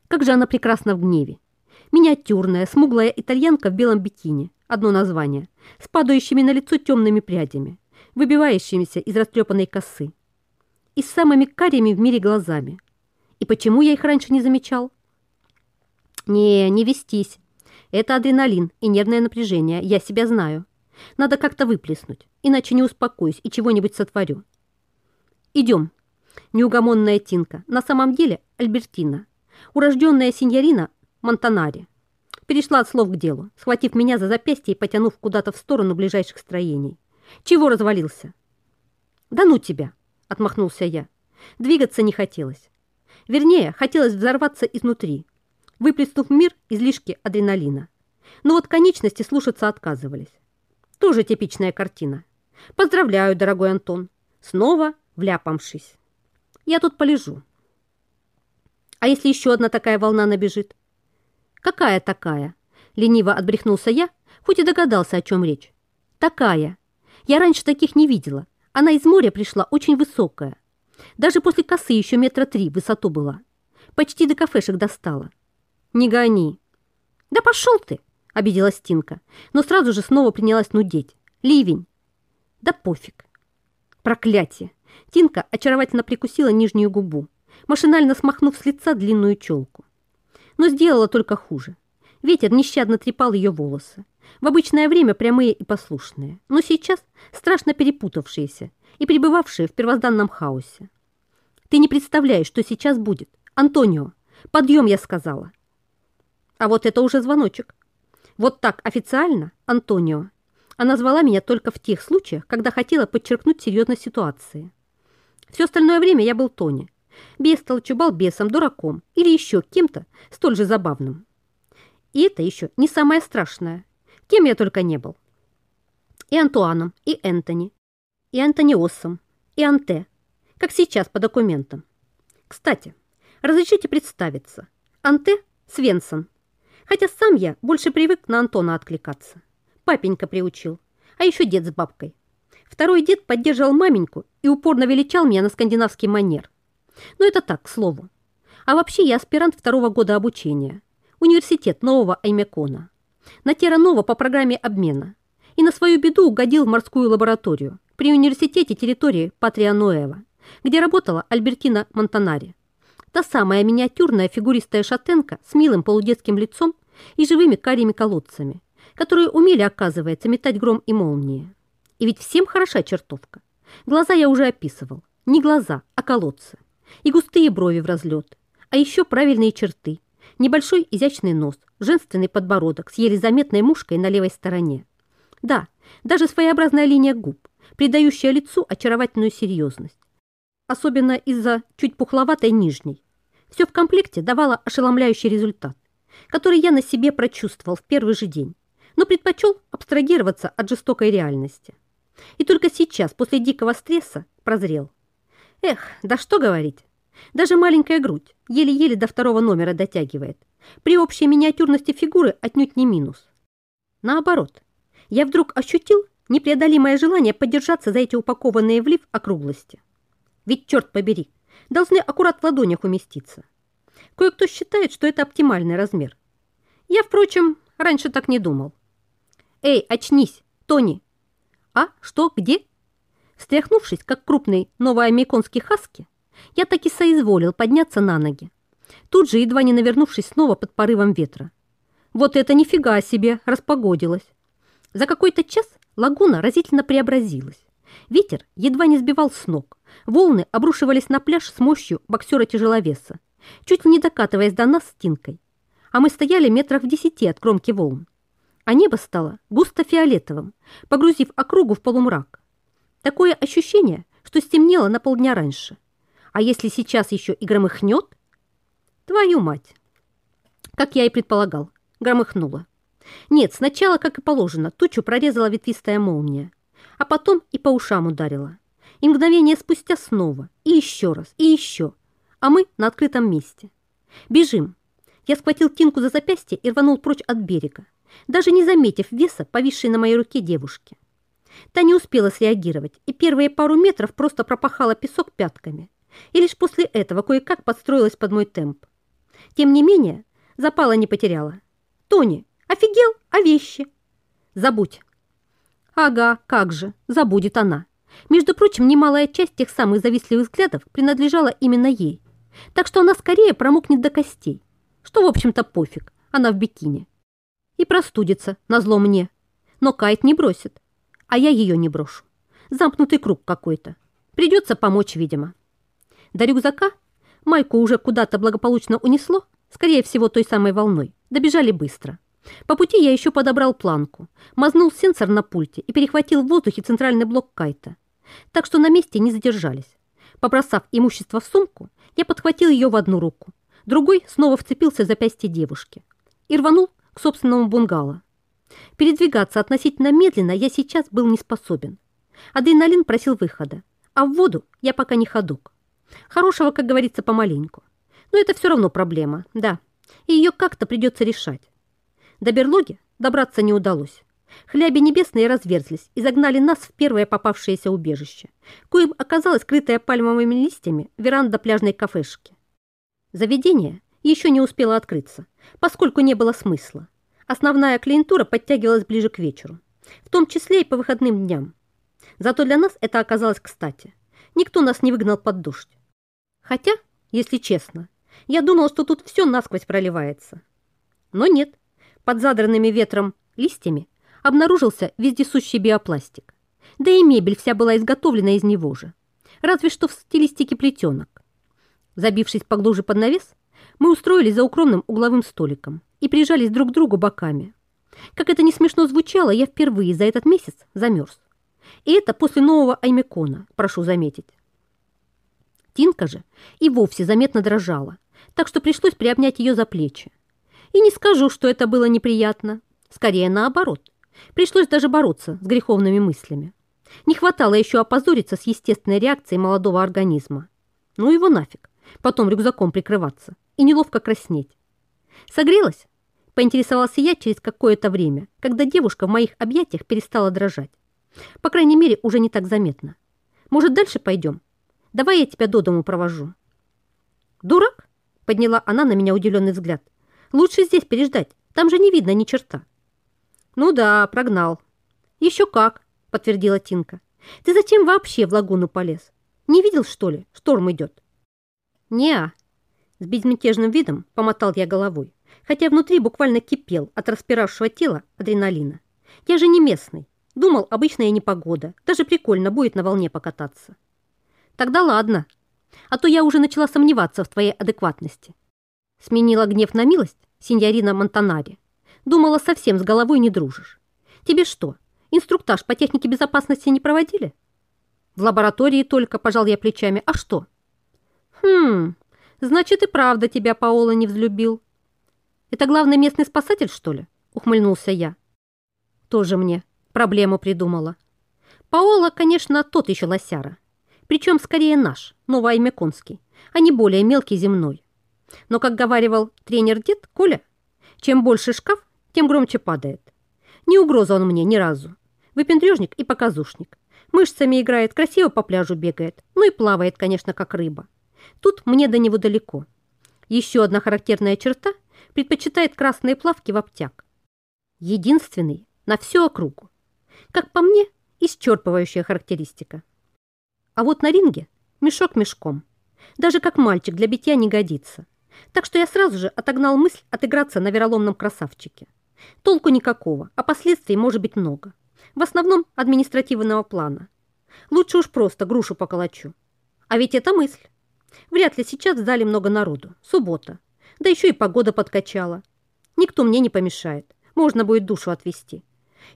Как же она прекрасна в гневе. Миниатюрная, смуглая итальянка в белом бикини, одно название, с падающими на лицо темными прядями, выбивающимися из растрепанной косы. И с самыми карими в мире глазами. И почему я их раньше не замечал? Не, не вестись. Это адреналин и нервное напряжение, я себя знаю. Надо как-то выплеснуть, иначе не успокоюсь и чего-нибудь сотворю. Идем. Неугомонная Тинка, на самом деле Альбертина, урожденная сеньорина Монтанари. Перешла от слов к делу, схватив меня за запястье и потянув куда-то в сторону ближайших строений. «Чего развалился?» «Да ну тебя!» — отмахнулся я. Двигаться не хотелось. Вернее, хотелось взорваться изнутри, выплеснув в мир излишки адреналина. Но вот конечности слушаться отказывались. Тоже типичная картина. Поздравляю, дорогой Антон. Снова вляпамшись. Я тут полежу. А если еще одна такая волна набежит? «Какая такая?» Лениво отбрехнулся я, хоть и догадался, о чем речь. «Такая. Я раньше таких не видела. Она из моря пришла очень высокая. Даже после косы еще метра три высоту была. Почти до кафешек достала. Не гони». «Да пошел ты!» — обиделась Тинка, но сразу же снова принялась нудеть. «Ливень!» «Да пофиг!» «Проклятие!» Тинка очаровательно прикусила нижнюю губу, машинально смахнув с лица длинную челку но сделала только хуже. Ветер нещадно трепал ее волосы. В обычное время прямые и послушные, но сейчас страшно перепутавшиеся и пребывавшие в первозданном хаосе. «Ты не представляешь, что сейчас будет. Антонио, подъем, я сказала». А вот это уже звоночек. Вот так официально, Антонио. Она звала меня только в тех случаях, когда хотела подчеркнуть серьезность ситуации. Все остальное время я был Тони. Бестолочью, балбесом, дураком или еще кем-то столь же забавным. И это еще не самое страшное. Кем я только не был. И Антуаном, и Энтони, и Антониосом, и Анте, как сейчас по документам. Кстати, разрешите представиться. Анте Свенсон. Хотя сам я больше привык на Антона откликаться. Папенька приучил, а еще дед с бабкой. Второй дед поддерживал маменьку и упорно величал меня на скандинавский манер. Но это так, к слову. А вообще я аспирант второго года обучения. Университет Нового Аймекона. На Терранова по программе обмена. И на свою беду угодил в морскую лабораторию при университете территории Патрианоева, где работала Альбертина Монтанари. Та самая миниатюрная фигуристая шатенка с милым полудетским лицом и живыми карими колодцами, которые умели, оказывается, метать гром и молнии. И ведь всем хороша чертовка. Глаза я уже описывал. Не глаза, а колодцы. И густые брови в разлет. А еще правильные черты. Небольшой изящный нос, женственный подбородок с еле заметной мушкой на левой стороне. Да, даже своеобразная линия губ, придающая лицу очаровательную серьезность. Особенно из-за чуть пухловатой нижней, все в комплекте давало ошеломляющий результат, который я на себе прочувствовал в первый же день, но предпочел абстрагироваться от жестокой реальности. И только сейчас, после дикого стресса, прозрел. Эх, да что говорить. Даже маленькая грудь еле-еле до второго номера дотягивает. При общей миниатюрности фигуры отнюдь не минус. Наоборот, я вдруг ощутил непреодолимое желание поддержаться за эти упакованные в лиф округлости. Ведь, черт побери, должны аккурат в ладонях уместиться. Кое-кто считает, что это оптимальный размер. Я, впрочем, раньше так не думал. «Эй, очнись, Тони!» «А? Что? Где?» Встряхнувшись, как крупный новоамериканский хаски, я таки соизволил подняться на ноги, тут же едва не навернувшись снова под порывом ветра. Вот это нифига себе распогодилось. За какой-то час лагуна разительно преобразилась. Ветер едва не сбивал с ног. Волны обрушивались на пляж с мощью боксера-тяжеловеса, чуть не докатываясь до нас с Тинкой. А мы стояли метрах в десяти от кромки волн. А небо стало густо-фиолетовым, погрузив округу в полумрак. Такое ощущение, что стемнело на полдня раньше. А если сейчас еще и громыхнет? Твою мать! Как я и предполагал, громыхнуло. Нет, сначала, как и положено, тучу прорезала ветвистая молния а потом и по ушам ударила. И мгновение спустя снова, и еще раз, и еще. А мы на открытом месте. Бежим. Я схватил Тинку за запястье и рванул прочь от берега, даже не заметив веса, повисшей на моей руке девушки. Та не успела среагировать, и первые пару метров просто пропахала песок пятками. И лишь после этого кое-как подстроилась под мой темп. Тем не менее, запала не потеряла. «Тони, офигел? А вещи?» «Забудь!» Ага, как же, забудет она. Между прочим, немалая часть тех самых завистливых взглядов принадлежала именно ей. Так что она скорее промокнет до костей. Что, в общем-то, пофиг, она в бикини. И простудится, назло мне. Но Кайт не бросит. А я ее не брошу. Замкнутый круг какой-то. Придется помочь, видимо. До рюкзака майку уже куда-то благополучно унесло, скорее всего, той самой волной. Добежали быстро. По пути я еще подобрал планку, мазнул сенсор на пульте и перехватил в воздухе центральный блок кайта. Так что на месте не задержались. Побросав имущество в сумку, я подхватил ее в одну руку, другой снова вцепился в запястье девушки и рванул к собственному бунгало. Передвигаться относительно медленно я сейчас был не способен. Адреналин просил выхода, а в воду я пока не ходок. Хорошего, как говорится, помаленьку. Но это все равно проблема, да, и ее как-то придется решать. До берлоги добраться не удалось. Хляби небесные разверзлись и загнали нас в первое попавшееся убежище, коим оказалась скрытая пальмовыми листьями веранда пляжной кафешки. Заведение еще не успело открыться, поскольку не было смысла. Основная клиентура подтягивалась ближе к вечеру, в том числе и по выходным дням. Зато для нас это оказалось кстати. Никто нас не выгнал под дождь. Хотя, если честно, я думал, что тут все насквозь проливается. Но нет, под задранными ветром листьями обнаружился вездесущий биопластик. Да и мебель вся была изготовлена из него же, разве что в стилистике плетенок. Забившись поглубже под навес, мы устроились за укромным угловым столиком и прижались друг к другу боками. Как это не смешно звучало, я впервые за этот месяц замерз. И это после нового аймекона, прошу заметить. Тинка же и вовсе заметно дрожала, так что пришлось приобнять ее за плечи. И не скажу, что это было неприятно. Скорее наоборот. Пришлось даже бороться с греховными мыслями. Не хватало еще опозориться с естественной реакцией молодого организма. Ну его нафиг. Потом рюкзаком прикрываться. И неловко краснеть. Согрелась? Поинтересовался я через какое-то время, когда девушка в моих объятиях перестала дрожать. По крайней мере, уже не так заметно. Может, дальше пойдем? Давай я тебя до дому провожу». «Дурак?» — подняла она на меня удивленный взгляд. «Лучше здесь переждать, там же не видно ни черта». «Ну да, прогнал». «Еще как», — подтвердила Тинка. «Ты зачем вообще в лагуну полез? Не видел, что ли, шторм идет?» «Не-а», с безмятежным видом помотал я головой, хотя внутри буквально кипел от распиравшего тела адреналина. «Я же не местный. Думал, обычная непогода. Даже прикольно будет на волне покататься». Тогда ладно. А то я уже начала сомневаться в твоей адекватности. Сменила гнев на милость синьорина Монтанари. Думала, совсем с головой не дружишь. Тебе что, инструктаж по технике безопасности не проводили? В лаборатории только, пожал я плечами. А что? Хм, значит и правда тебя Паола не взлюбил. Это главный местный спасатель, что ли? Ухмыльнулся я. Тоже мне проблему придумала. Паола, конечно, тот еще лосяра. Причем скорее наш, новоаймеконский, а не более мелкий земной. Но, как говаривал тренер-дед Коля, чем больше шкаф, тем громче падает. Не угроза он мне ни разу. Выпендрежник и показушник. Мышцами играет, красиво по пляжу бегает. Ну и плавает, конечно, как рыба. Тут мне до него далеко. Еще одна характерная черта – предпочитает красные плавки в обтяг. Единственный на всю округу. Как по мне, исчерпывающая характеристика. А вот на ринге мешок мешком. Даже как мальчик для битья не годится. Так что я сразу же отогнал мысль отыграться на вероломном красавчике. Толку никакого, а последствий может быть много. В основном административного плана. Лучше уж просто грушу поколочу. А ведь это мысль. Вряд ли сейчас в зале много народу. Суббота. Да еще и погода подкачала. Никто мне не помешает. Можно будет душу отвести.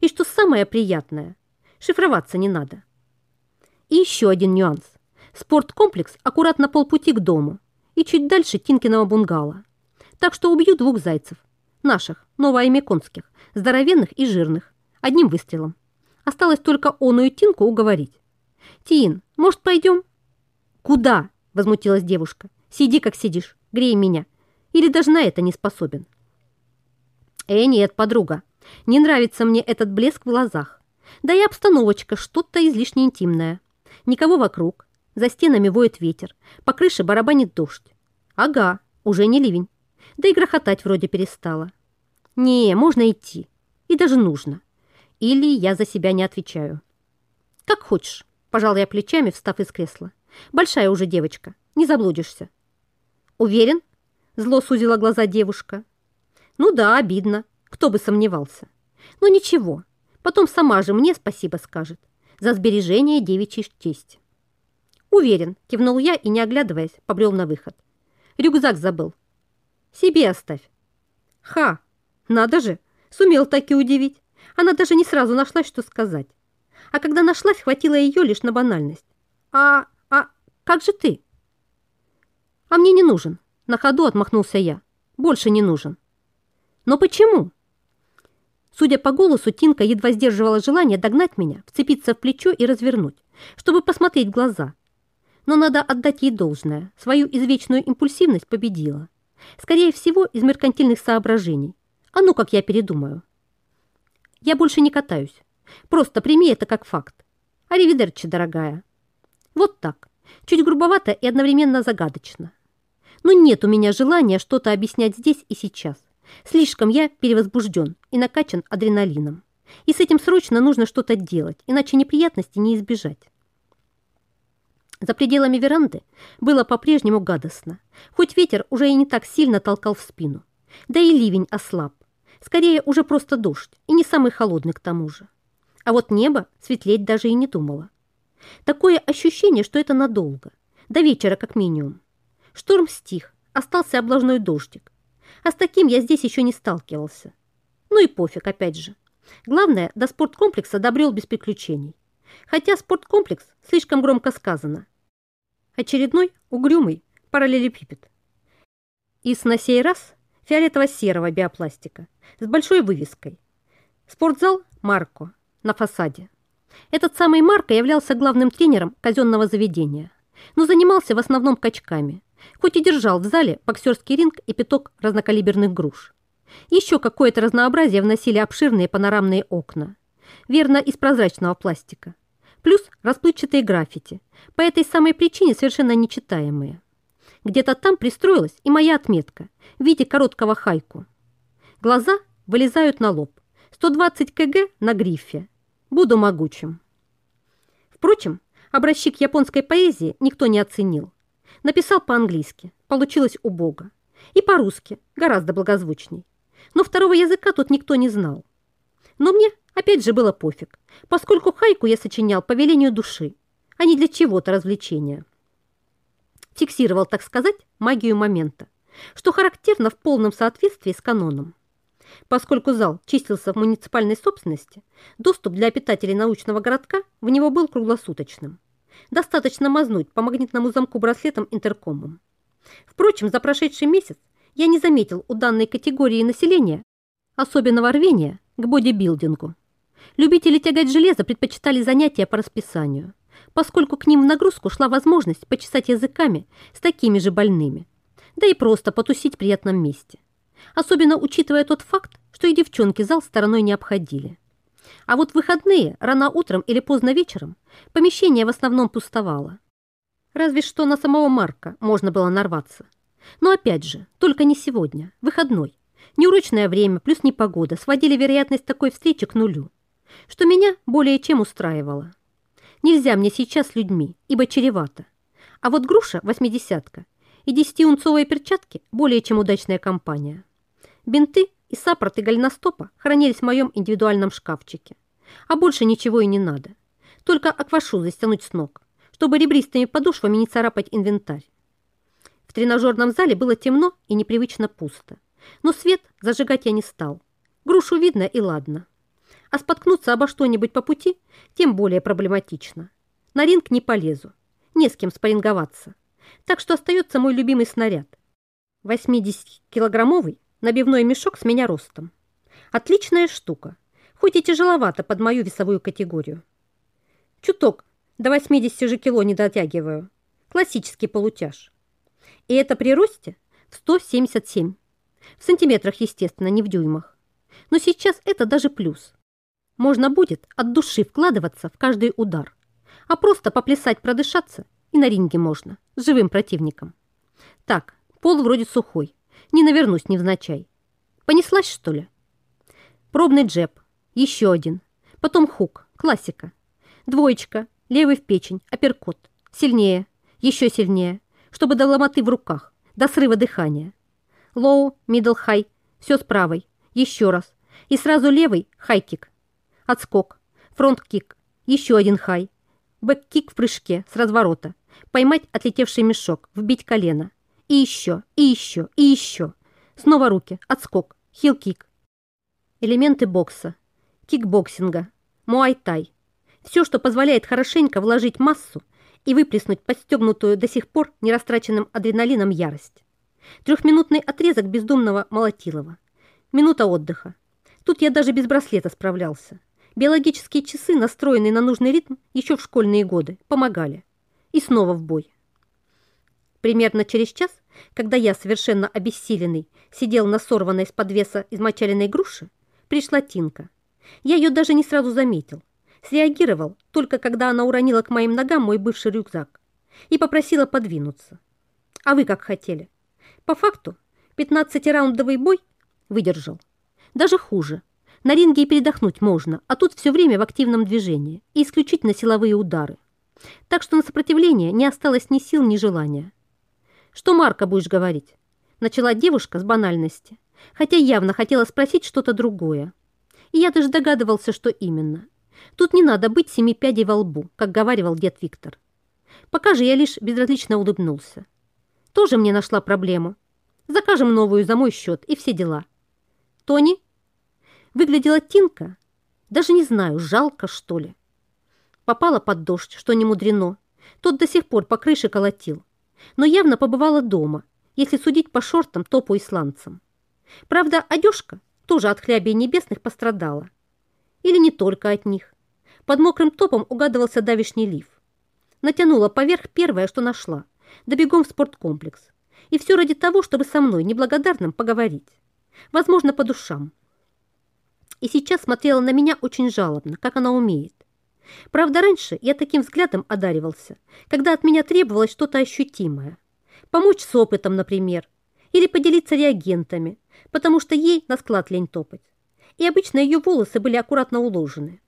И что самое приятное, шифроваться не надо. И еще один нюанс. Спорткомплекс аккуратно полпути к дому и чуть дальше Тинкиного бунгало. Так что убью двух зайцев. Наших, новоаймеконских, здоровенных и жирных. Одним выстрелом. Осталось только оную Тинку уговорить. «Тин, может, пойдем?» «Куда?» – возмутилась девушка. «Сиди, как сидишь, грей меня. Или даже на это не способен». «Э, нет, подруга, не нравится мне этот блеск в глазах. Да и обстановочка что-то излишне интимная. Никого вокруг. За стенами воет ветер. По крыше барабанит дождь. Ага, уже не ливень. Да и грохотать вроде перестало. Не, можно идти. И даже нужно. Или я за себя не отвечаю. Как хочешь. Пожал я плечами, встав из кресла. Большая уже девочка. Не заблудишься. Уверен? Зло сузила глаза девушка. Ну да, обидно. Кто бы сомневался. Но ничего. Потом сама же мне спасибо скажет за сбережение девичьей чести. «Уверен», — кивнул я и, не оглядываясь, побрел на выход. «Рюкзак забыл». «Себе оставь». «Ха! Надо же! Сумел таки удивить. Она даже не сразу нашла, что сказать. А когда нашлась, хватило ее лишь на банальность. А, а, как же ты?» «А мне не нужен», — на ходу отмахнулся я. «Больше не нужен». «Но почему?» Судя по голосу, Тинка едва сдерживала желание догнать меня, вцепиться в плечо и развернуть, чтобы посмотреть в глаза. Но надо отдать ей должное. Свою извечную импульсивность победила. Скорее всего, из меркантильных соображений. А ну, как я передумаю. Я больше не катаюсь. Просто прими это как факт. Аривидерчи, дорогая. Вот так. Чуть грубовато и одновременно загадочно. Но нет у меня желания что-то объяснять здесь и сейчас. Слишком я перевозбужден и накачан адреналином. И с этим срочно нужно что-то делать, иначе неприятностей не избежать. За пределами веранды было по-прежнему гадостно, хоть ветер уже и не так сильно толкал в спину. Да и ливень ослаб. Скорее, уже просто дождь, и не самый холодный к тому же. А вот небо светлеть даже и не думало. Такое ощущение, что это надолго, до вечера как минимум. Шторм стих, остался облажной дождик. А с таким я здесь еще не сталкивался. Ну и пофиг, опять же. Главное, до спорткомплекса добрел без приключений. Хотя спорткомплекс слишком громко сказано. Очередной угрюмый параллелепипед. И на сей раз фиолетово-серого биопластика с большой вывеской. Спортзал «Марко» на фасаде. Этот самый Марко являлся главным тренером казенного заведения, но занимался в основном качками, хоть и держал в зале боксерский ринг и пяток разнокалиберных груш. Еще какое-то разнообразие вносили обширные панорамные окна, верно из прозрачного пластика, плюс расплывчатые граффити, по этой самой причине совершенно нечитаемые. Где-то там пристроилась и моя отметка в виде короткого хайку. Глаза вылезают на лоб, 120 кг на грифе. Буду могучим. Впрочем, образчик японской поэзии никто не оценил. Написал по-английски, получилось убого. И по-русски, гораздо благозвучней. Но второго языка тут никто не знал. Но мне опять же было пофиг, поскольку хайку я сочинял по велению души, а не для чего-то развлечения. Фиксировал, так сказать, магию момента, что характерно в полном соответствии с каноном. Поскольку зал числился в муниципальной собственности, доступ для обитателей научного городка в него был круглосуточным. Достаточно мазнуть по магнитному замку браслетом интеркомом. Впрочем, за прошедший месяц я не заметил у данной категории населения особенного рвения к бодибилдингу. Любители тягать железо предпочитали занятия по расписанию, поскольку к ним в нагрузку шла возможность почесать языками с такими же больными, да и просто потусить в приятном месте. Особенно учитывая тот факт, что и девчонки зал стороной не обходили. А вот в выходные, рано утром или поздно вечером, помещение в основном пустовало. Разве что на самого Марка можно было нарваться. Но опять же, только не сегодня, выходной. Неурочное время плюс непогода сводили вероятность такой встречи к нулю, что меня более чем устраивало. Нельзя мне сейчас с людьми, ибо чревато. А вот груша, восьмидесятка, и десятиунцовые перчатки более чем удачная компания. Бинты и саппорты голеностопа хранились в моем индивидуальном шкафчике. А больше ничего и не надо. Только аквашу застянуть с ног, чтобы ребристыми подошвами не царапать инвентарь. В тренажерном зале было темно и непривычно пусто. Но свет зажигать я не стал. Грушу видно и ладно. А споткнуться обо что-нибудь по пути тем более проблематично. На ринг не полезу. Не с кем спарринговаться. Так что остается мой любимый снаряд. 80-килограммовый Набивной мешок с меня ростом. Отличная штука, хоть и тяжеловато под мою весовую категорию. Чуток, до 80 же кило не дотягиваю. Классический полутяж. И это при росте в 177. В сантиметрах, естественно, не в дюймах. Но сейчас это даже плюс. Можно будет от души вкладываться в каждый удар. А просто поплясать, продышаться и на ринге можно, с живым противником. Так, пол вроде сухой, не навернусь невзначай. Понеслась, что ли? Пробный джеб. Еще один. Потом хук. Классика. Двоечка. Левый в печень. Апперкот. Сильнее. Еще сильнее. Чтобы до ломоты в руках. До срыва дыхания. Low, middle, high. Все с правой. Еще раз. И сразу левый хай-кик. Отскок. Фронт-кик. Еще один хай. Бэк-кик в прыжке с разворота. Поймать отлетевший мешок. Вбить колено. И еще, и еще, и еще. Снова руки, отскок, хил-кик. Элементы бокса, кикбоксинга, муай-тай. Все, что позволяет хорошенько вложить массу и выплеснуть подстегнутую до сих пор нерастраченным адреналином ярость. Трехминутный отрезок бездумного молотилова. Минута отдыха. Тут я даже без браслета справлялся. Биологические часы, настроенные на нужный ритм еще в школьные годы, помогали. И снова в бой. Примерно через час, когда я, совершенно обессиленный, сидел на сорванной с подвеса измочаленной груши, пришла Тинка. Я ее даже не сразу заметил. Среагировал только когда она уронила к моим ногам мой бывший рюкзак и попросила подвинуться. А вы как хотели? По факту, 15-раундовый бой выдержал. Даже хуже. На ринге и передохнуть можно, а тут все время в активном движении и исключительно силовые удары. Так что на сопротивление не осталось ни сил, ни желания. «Что, Марка, будешь говорить?» Начала девушка с банальности, хотя явно хотела спросить что-то другое. И я даже догадывался, что именно. Тут не надо быть семи пядей во лбу, как говаривал дед Виктор. Пока же я лишь безразлично улыбнулся. Тоже мне нашла проблему. Закажем новую за мой счет и все дела. Тони? Выглядела Тинка. Даже не знаю, жалко, что ли. Попала под дождь, что не мудрено. Тот до сих пор по крыше колотил. Но явно побывала дома, если судить по шортам, топу и сланцам. Правда, одежка тоже от хлябей небесных пострадала. Или не только от них. Под мокрым топом угадывался давишний лиф. Натянула поверх первое, что нашла, да бегом в спорткомплекс. И все ради того, чтобы со мной, неблагодарным, поговорить. Возможно, по душам. И сейчас смотрела на меня очень жалобно, как она умеет. Правда, раньше я таким взглядом одаривался, когда от меня требовалось что-то ощутимое. Помочь с опытом, например, или поделиться реагентами, потому что ей на склад лень топать. И обычно ее волосы были аккуратно уложены.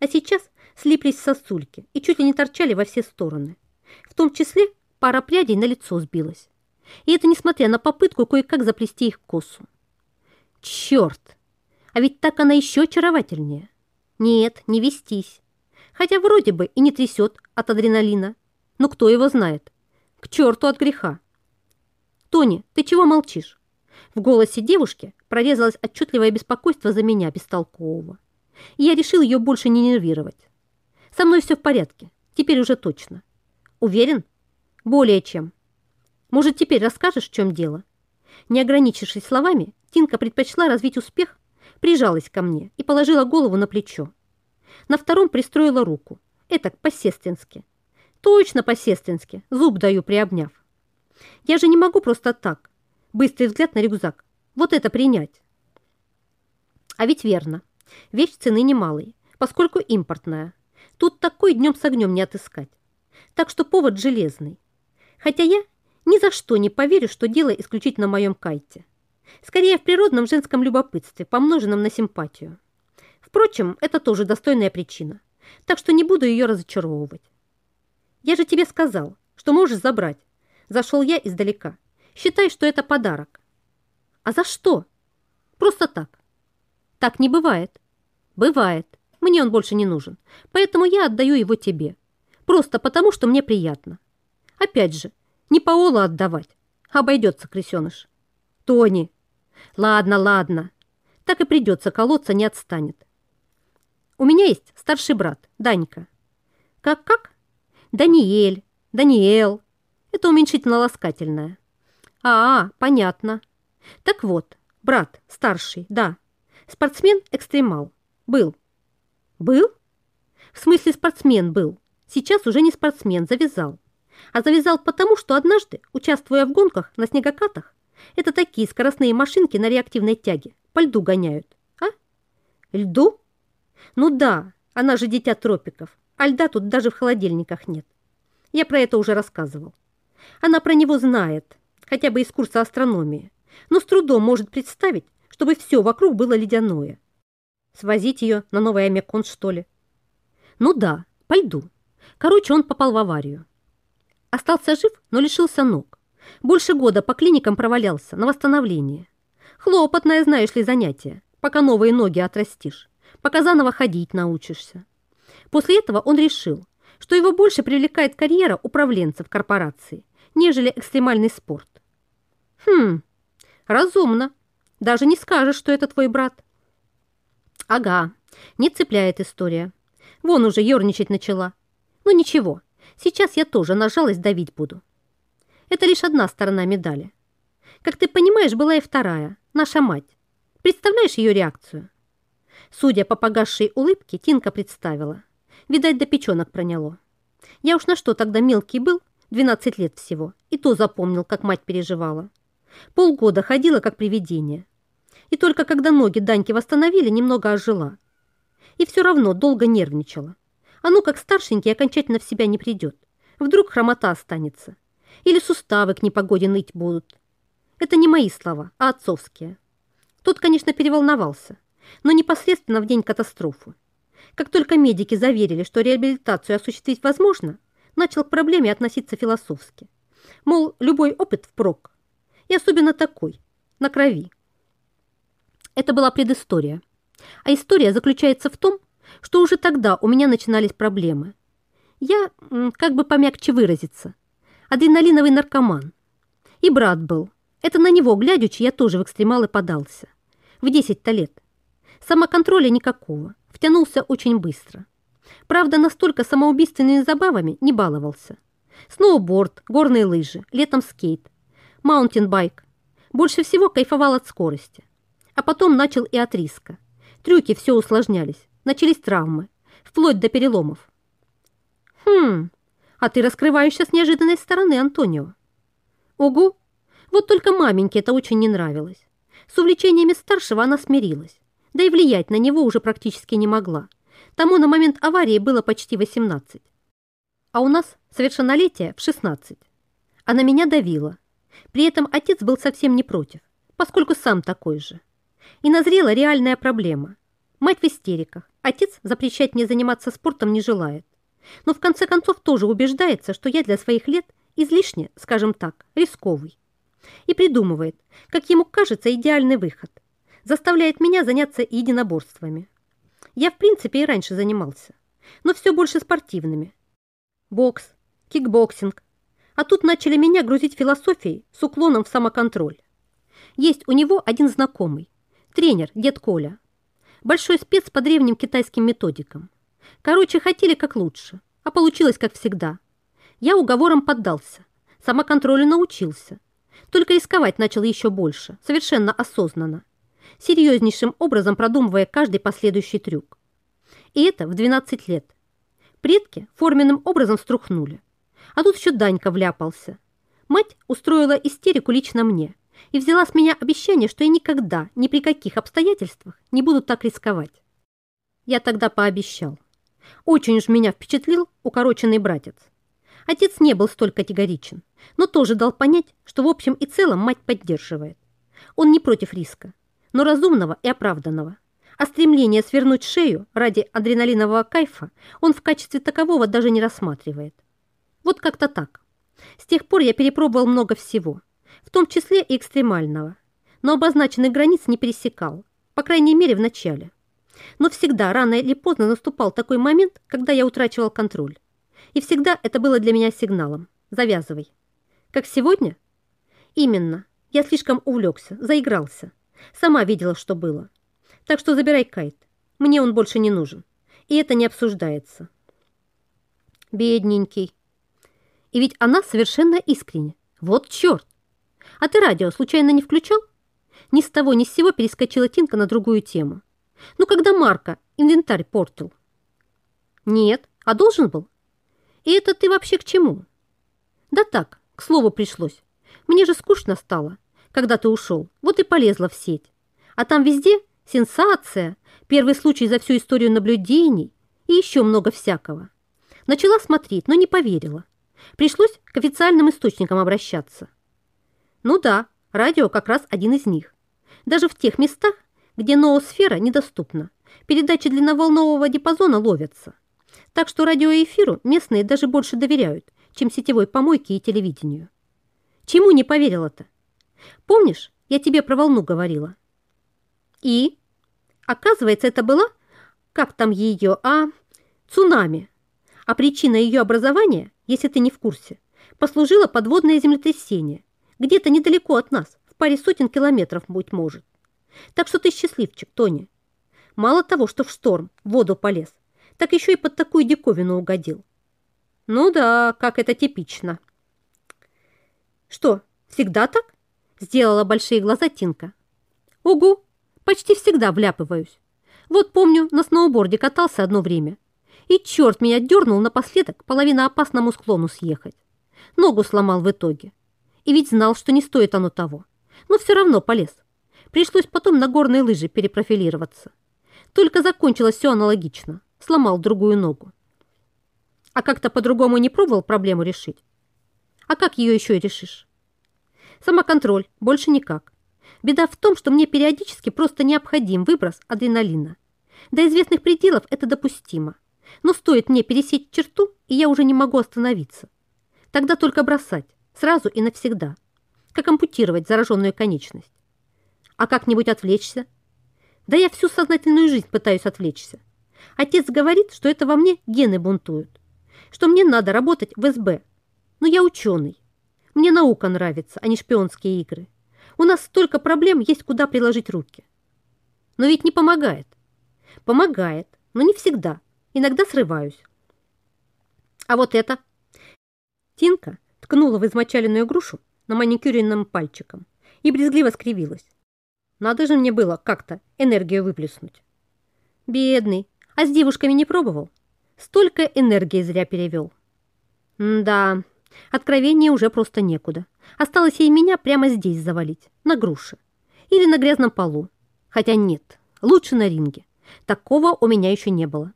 А сейчас слиплись сосульки и чуть ли не торчали во все стороны. В том числе пара прядей на лицо сбилась. И это несмотря на попытку кое-как заплести их косу. Черт! А ведь так она еще очаровательнее. Нет, не вестись. Хотя вроде бы и не трясет от адреналина. Но кто его знает? К черту от греха. Тони, ты чего молчишь? В голосе девушки прорезалось отчетливое беспокойство за меня, бестолкового. И я решил ее больше не нервировать. Со мной все в порядке, теперь уже точно. Уверен? Более чем. Может, теперь расскажешь, в чем дело? Не ограничившись словами, Тинка предпочла развить успех, прижалась ко мне и положила голову на плечо. На втором пристроила руку. Это по-сестрински. Точно по-сестрински, зуб даю, приобняв. Я же не могу просто так. Быстрый взгляд на рюкзак. Вот это принять. А ведь верно. Вещь цены немалой, поскольку импортная. Тут такой днем с огнем не отыскать. Так что повод железный. Хотя я ни за что не поверю, что дело исключительно в моем кайте. Скорее, в природном женском любопытстве, помноженном на симпатию. Впрочем, это тоже достойная причина, так что не буду ее разочаровывать. Я же тебе сказал, что можешь забрать. Зашел я издалека. Считай, что это подарок. А за что? Просто так. Так не бывает. Бывает. Мне он больше не нужен. Поэтому я отдаю его тебе. Просто потому, что мне приятно. Опять же, не Паола отдавать. Обойдется, крысеныш. Тони. Ладно, ладно. Так и придется колоться, не отстанет. У меня есть старший брат, Данька. Как-как? Даниэль, Даниэл. Это уменьшительно-ласкательное. А, понятно. Так вот, брат, старший, да. Спортсмен-экстремал. Был. Был? В смысле спортсмен был. Сейчас уже не спортсмен, завязал. А завязал потому, что однажды, участвуя в гонках на снегокатах, это такие скоростные машинки на реактивной тяге, по льду гоняют. А? Льду? Ну да, она же дитя тропиков, а льда тут даже в холодильниках нет. Я про это уже рассказывал. Она про него знает, хотя бы из курса астрономии, но с трудом может представить, чтобы все вокруг было ледяное. Свозить ее на Новый Амекон, что ли? Ну да, пойду. Короче, он попал в аварию. Остался жив, но лишился ног. Больше года по клиникам провалялся на восстановление. Хлопотное, знаешь ли, занятие, пока новые ноги отрастишь, пока заново ходить научишься. После этого он решил, что его больше привлекает карьера управленца в корпорации, нежели экстремальный спорт. Хм, разумно. Даже не скажешь, что это твой брат. Ага, не цепляет история. Вон уже ерничать начала. Ну ничего, сейчас я тоже на жалость давить буду. Это лишь одна сторона медали. Как ты понимаешь, была и вторая, наша мать. Представляешь ее реакцию? Судя по погасшей улыбке, Тинка представила. Видать, до печенок проняло. Я уж на что тогда мелкий был, 12 лет всего, и то запомнил, как мать переживала. Полгода ходила, как привидение. И только когда ноги Даньки восстановили, немного ожила. И все равно долго нервничала. Ну, как старшенький, окончательно в себя не придет. Вдруг хромота останется. Или суставы к непогоде ныть будут. Это не мои слова, а отцовские. Тот, конечно, переволновался, но непосредственно в день катастрофы. Как только медики заверили, что реабилитацию осуществить возможно, начал к проблеме относиться философски. Мол, любой опыт впрок. И особенно такой, на крови. Это была предыстория. А история заключается в том, что уже тогда у меня начинались проблемы. Я, как бы помягче выразиться, адреналиновый наркоман. И брат был. Это на него, глядючи, я тоже в экстремалы подался. В 10-то лет. Самоконтроля никакого. Втянулся очень быстро. Правда, настолько самоубийственными забавами не баловался. Сноуборд, горные лыжи, летом скейт, маунтинбайк. Больше всего кайфовал от скорости. А потом начал и от риска. Трюки все усложнялись, начались травмы, вплоть до переломов. Хм, а ты раскрываешься с неожиданной стороны, Антонио. Ого, вот только маменьке это очень не нравилось. С увлечениями старшего она смирилась, да и влиять на него уже практически не могла. Тому на момент аварии было почти 18. А у нас совершеннолетие в 16. Она меня давила. При этом отец был совсем не против, поскольку сам такой же. И назрела реальная проблема. Мать в истериках, отец запрещать мне заниматься спортом не желает. Но в конце концов тоже убеждается, что я для своих лет излишне, скажем так, рисковый. И придумывает, как ему кажется, идеальный выход. Заставляет меня заняться единоборствами. Я, в принципе, и раньше занимался, но все больше спортивными. Бокс, кикбоксинг. А тут начали меня грузить философией с уклоном в самоконтроль. Есть у него один знакомый, тренер, дед Коля. Большой спец по древним китайским методикам. Короче, хотели как лучше, а получилось как всегда. Я уговором поддался, самоконтролю научился. Только рисковать начал еще больше, совершенно осознанно серьезнейшим образом продумывая каждый последующий трюк. И это в 12 лет. Предки форменным образом струхнули. А тут еще Данька вляпался. Мать устроила истерику лично мне и взяла с меня обещание, что я никогда, ни при каких обстоятельствах не буду так рисковать. Я тогда пообещал. Очень уж меня впечатлил укороченный братец. Отец не был столь категоричен, но тоже дал понять, что в общем и целом мать поддерживает. Он не против риска, но разумного и оправданного. А стремление свернуть шею ради адреналинового кайфа он в качестве такового даже не рассматривает. Вот как-то так. С тех пор я перепробовал много всего, в том числе и экстремального, но обозначенных границ не пересекал, по крайней мере в начале. Но всегда, рано или поздно, наступал такой момент, когда я утрачивал контроль. И всегда это было для меня сигналом. Завязывай. Как сегодня? Именно. Я слишком увлекся, заигрался. Сама видела, что было. Так что забирай Кайт. Мне он больше не нужен. И это не обсуждается. Бедненький. И ведь она совершенно искренне. Вот черт! А ты радио случайно не включал? Ни с того ни с сего перескочила Тинка на другую тему. Ну, когда Марка инвентарь портил? Нет, а должен был? И это ты вообще к чему? Да так, к слову пришлось. Мне же скучно стало когда ты ушел. Вот и полезла в сеть. А там везде сенсация, первый случай за всю историю наблюдений и еще много всякого. Начала смотреть, но не поверила. Пришлось к официальным источникам обращаться. Ну да, радио как раз один из них. Даже в тех местах, где ноосфера недоступна, передачи длинноволнового диапазона ловятся. Так что радиоэфиру местные даже больше доверяют, чем сетевой помойке и телевидению. Чему не поверила-то? Помнишь, я тебе про волну говорила? И? Оказывается, это была, как там ее, а, цунами. А причина ее образования, если ты не в курсе, послужило подводное землетрясение, где-то недалеко от нас, в паре сотен километров, быть может. Так что ты счастливчик, Тони. Мало того, что в шторм, в воду полез, так еще и под такую диковину угодил. Ну да, как это типично. Что, всегда так? Сделала большие глаза Тинка. Угу, почти всегда вляпываюсь. Вот помню, на сноуборде катался одно время. И черт меня дернул напоследок половина опасному склону съехать. Ногу сломал в итоге. И ведь знал, что не стоит оно того. Но все равно полез. Пришлось потом на горные лыжи перепрофилироваться. Только закончилось все аналогично. Сломал другую ногу. А как-то по-другому не пробовал проблему решить? А как ее еще и решишь? Самоконтроль, больше никак. Беда в том, что мне периодически просто необходим выброс адреналина. До известных пределов это допустимо. Но стоит мне пересечь черту, и я уже не могу остановиться. Тогда только бросать, сразу и навсегда. Как ампутировать зараженную конечность. А как-нибудь отвлечься? Да я всю сознательную жизнь пытаюсь отвлечься. Отец говорит, что это во мне гены бунтуют, что мне надо работать в СБ. Но я ученый. Мне наука нравится, а не шпионские игры. У нас столько проблем, есть куда приложить руки. Но ведь не помогает. Помогает, но не всегда. Иногда срываюсь. А вот это. Тинка ткнула в измочаленную грушу на маникюренным пальчиком и брезгливо скривилась. Надо же мне было как-то энергию выплеснуть. Бедный, а с девушками не пробовал? Столько энергии зря перевел. М да, откровение уже просто некуда. Осталось ей меня прямо здесь завалить, на груше. Или на грязном полу. Хотя нет, лучше на ринге. Такого у меня еще не было.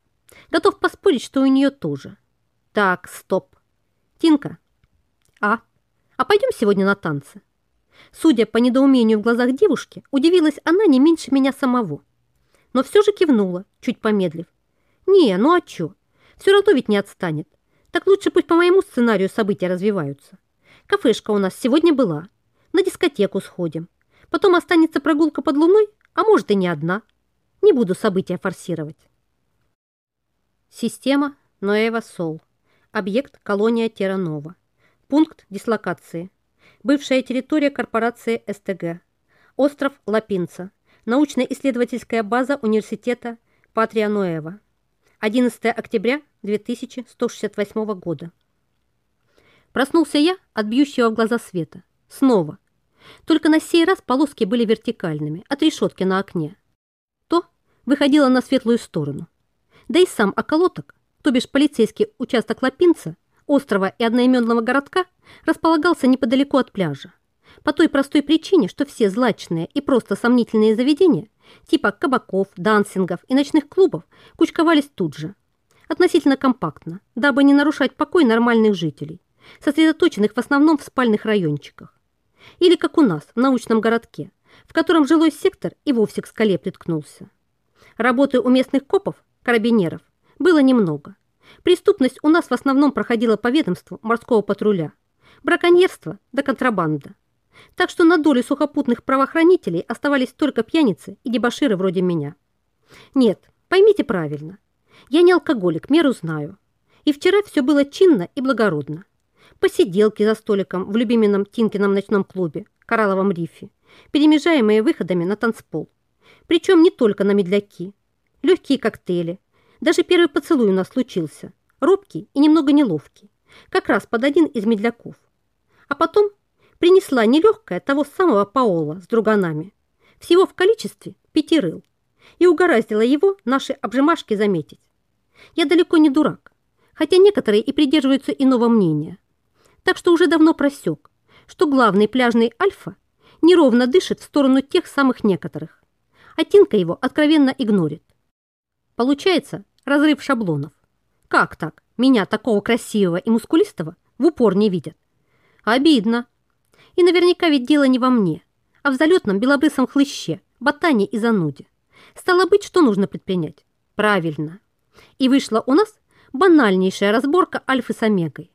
Готов поспорить, что у нее тоже. Так, стоп. Тинка. А? Пойдем сегодня на танцы? Судя по недоумению в глазах девушки, удивилась она не меньше меня самого. Но все же кивнула, чуть помедлив. «Не, ну а чё? Все равно ведь не отстанет. Так лучше пусть по моему сценарию события развиваются. Кафешка у нас сегодня была. На дискотеку сходим. Потом останется прогулка под луной, а может и не одна. Не буду события форсировать». Система Ноэва Сол. Объект колония Терранова. Пункт дислокации. Бывшая территория корпорации СТГ. Остров Лапинца. Научно-исследовательская база университета Патрия Ноэва. 11 октября 2168 года. Проснулся я от бьющего в глаза света. Снова. Только на сей раз полоски были вертикальными, от решетки на окне. То выходило на светлую сторону. Да и сам околоток, то бишь полицейский участок Лапинца, острова и одноименного городка располагался неподалеку от пляжа. По той простой причине, что все злачные и просто сомнительные заведения, типа кабаков, дансингов и ночных клубов, кучковались тут же. Относительно компактно, дабы не нарушать покой нормальных жителей, сосредоточенных в основном в спальных райончиках. Или как у нас, в научном городке, в котором жилой сектор и вовсе к скале приткнулся. Работы у местных копов, карабинеров, было немного – Преступность у нас в основном проходила по ведомству морского патруля. Браконьерство да контрабанда. Так что на долю сухопутных правоохранителей оставались только пьяницы и дебоширы вроде меня. Нет, поймите правильно. Я не алкоголик, меру знаю. И вчера все было чинно и благородно. Посиделки за столиком в любименном Тинкином ночном клубе, Коралловом рифе, перемежаемые выходами на танцпол. Причем не только на медляки. Легкие коктейли, даже первый поцелуй у нас случился, робкий и немного неловкий, как раз под один из медляков. А потом принесла нелегкая того самого Паола с друганами, всего в количестве пяти рыл, и угораздила его наши обжимашки заметить. Я далеко не дурак, хотя некоторые и придерживаются иного мнения. Так что уже давно просек, что главный пляжный альфа неровно дышит в сторону тех самых некоторых, а Тинка его откровенно игнорит. Получается, разрыв шаблонов. Как так? Меня, такого красивого и мускулистого, в упор не видят. Обидно. И наверняка ведь дело не во мне, а в залетном белобрысом хлыще, ботане и зануде. Стало быть, что нужно предпринять? Правильно. И вышла у нас банальнейшая разборка Альфы с Омегой.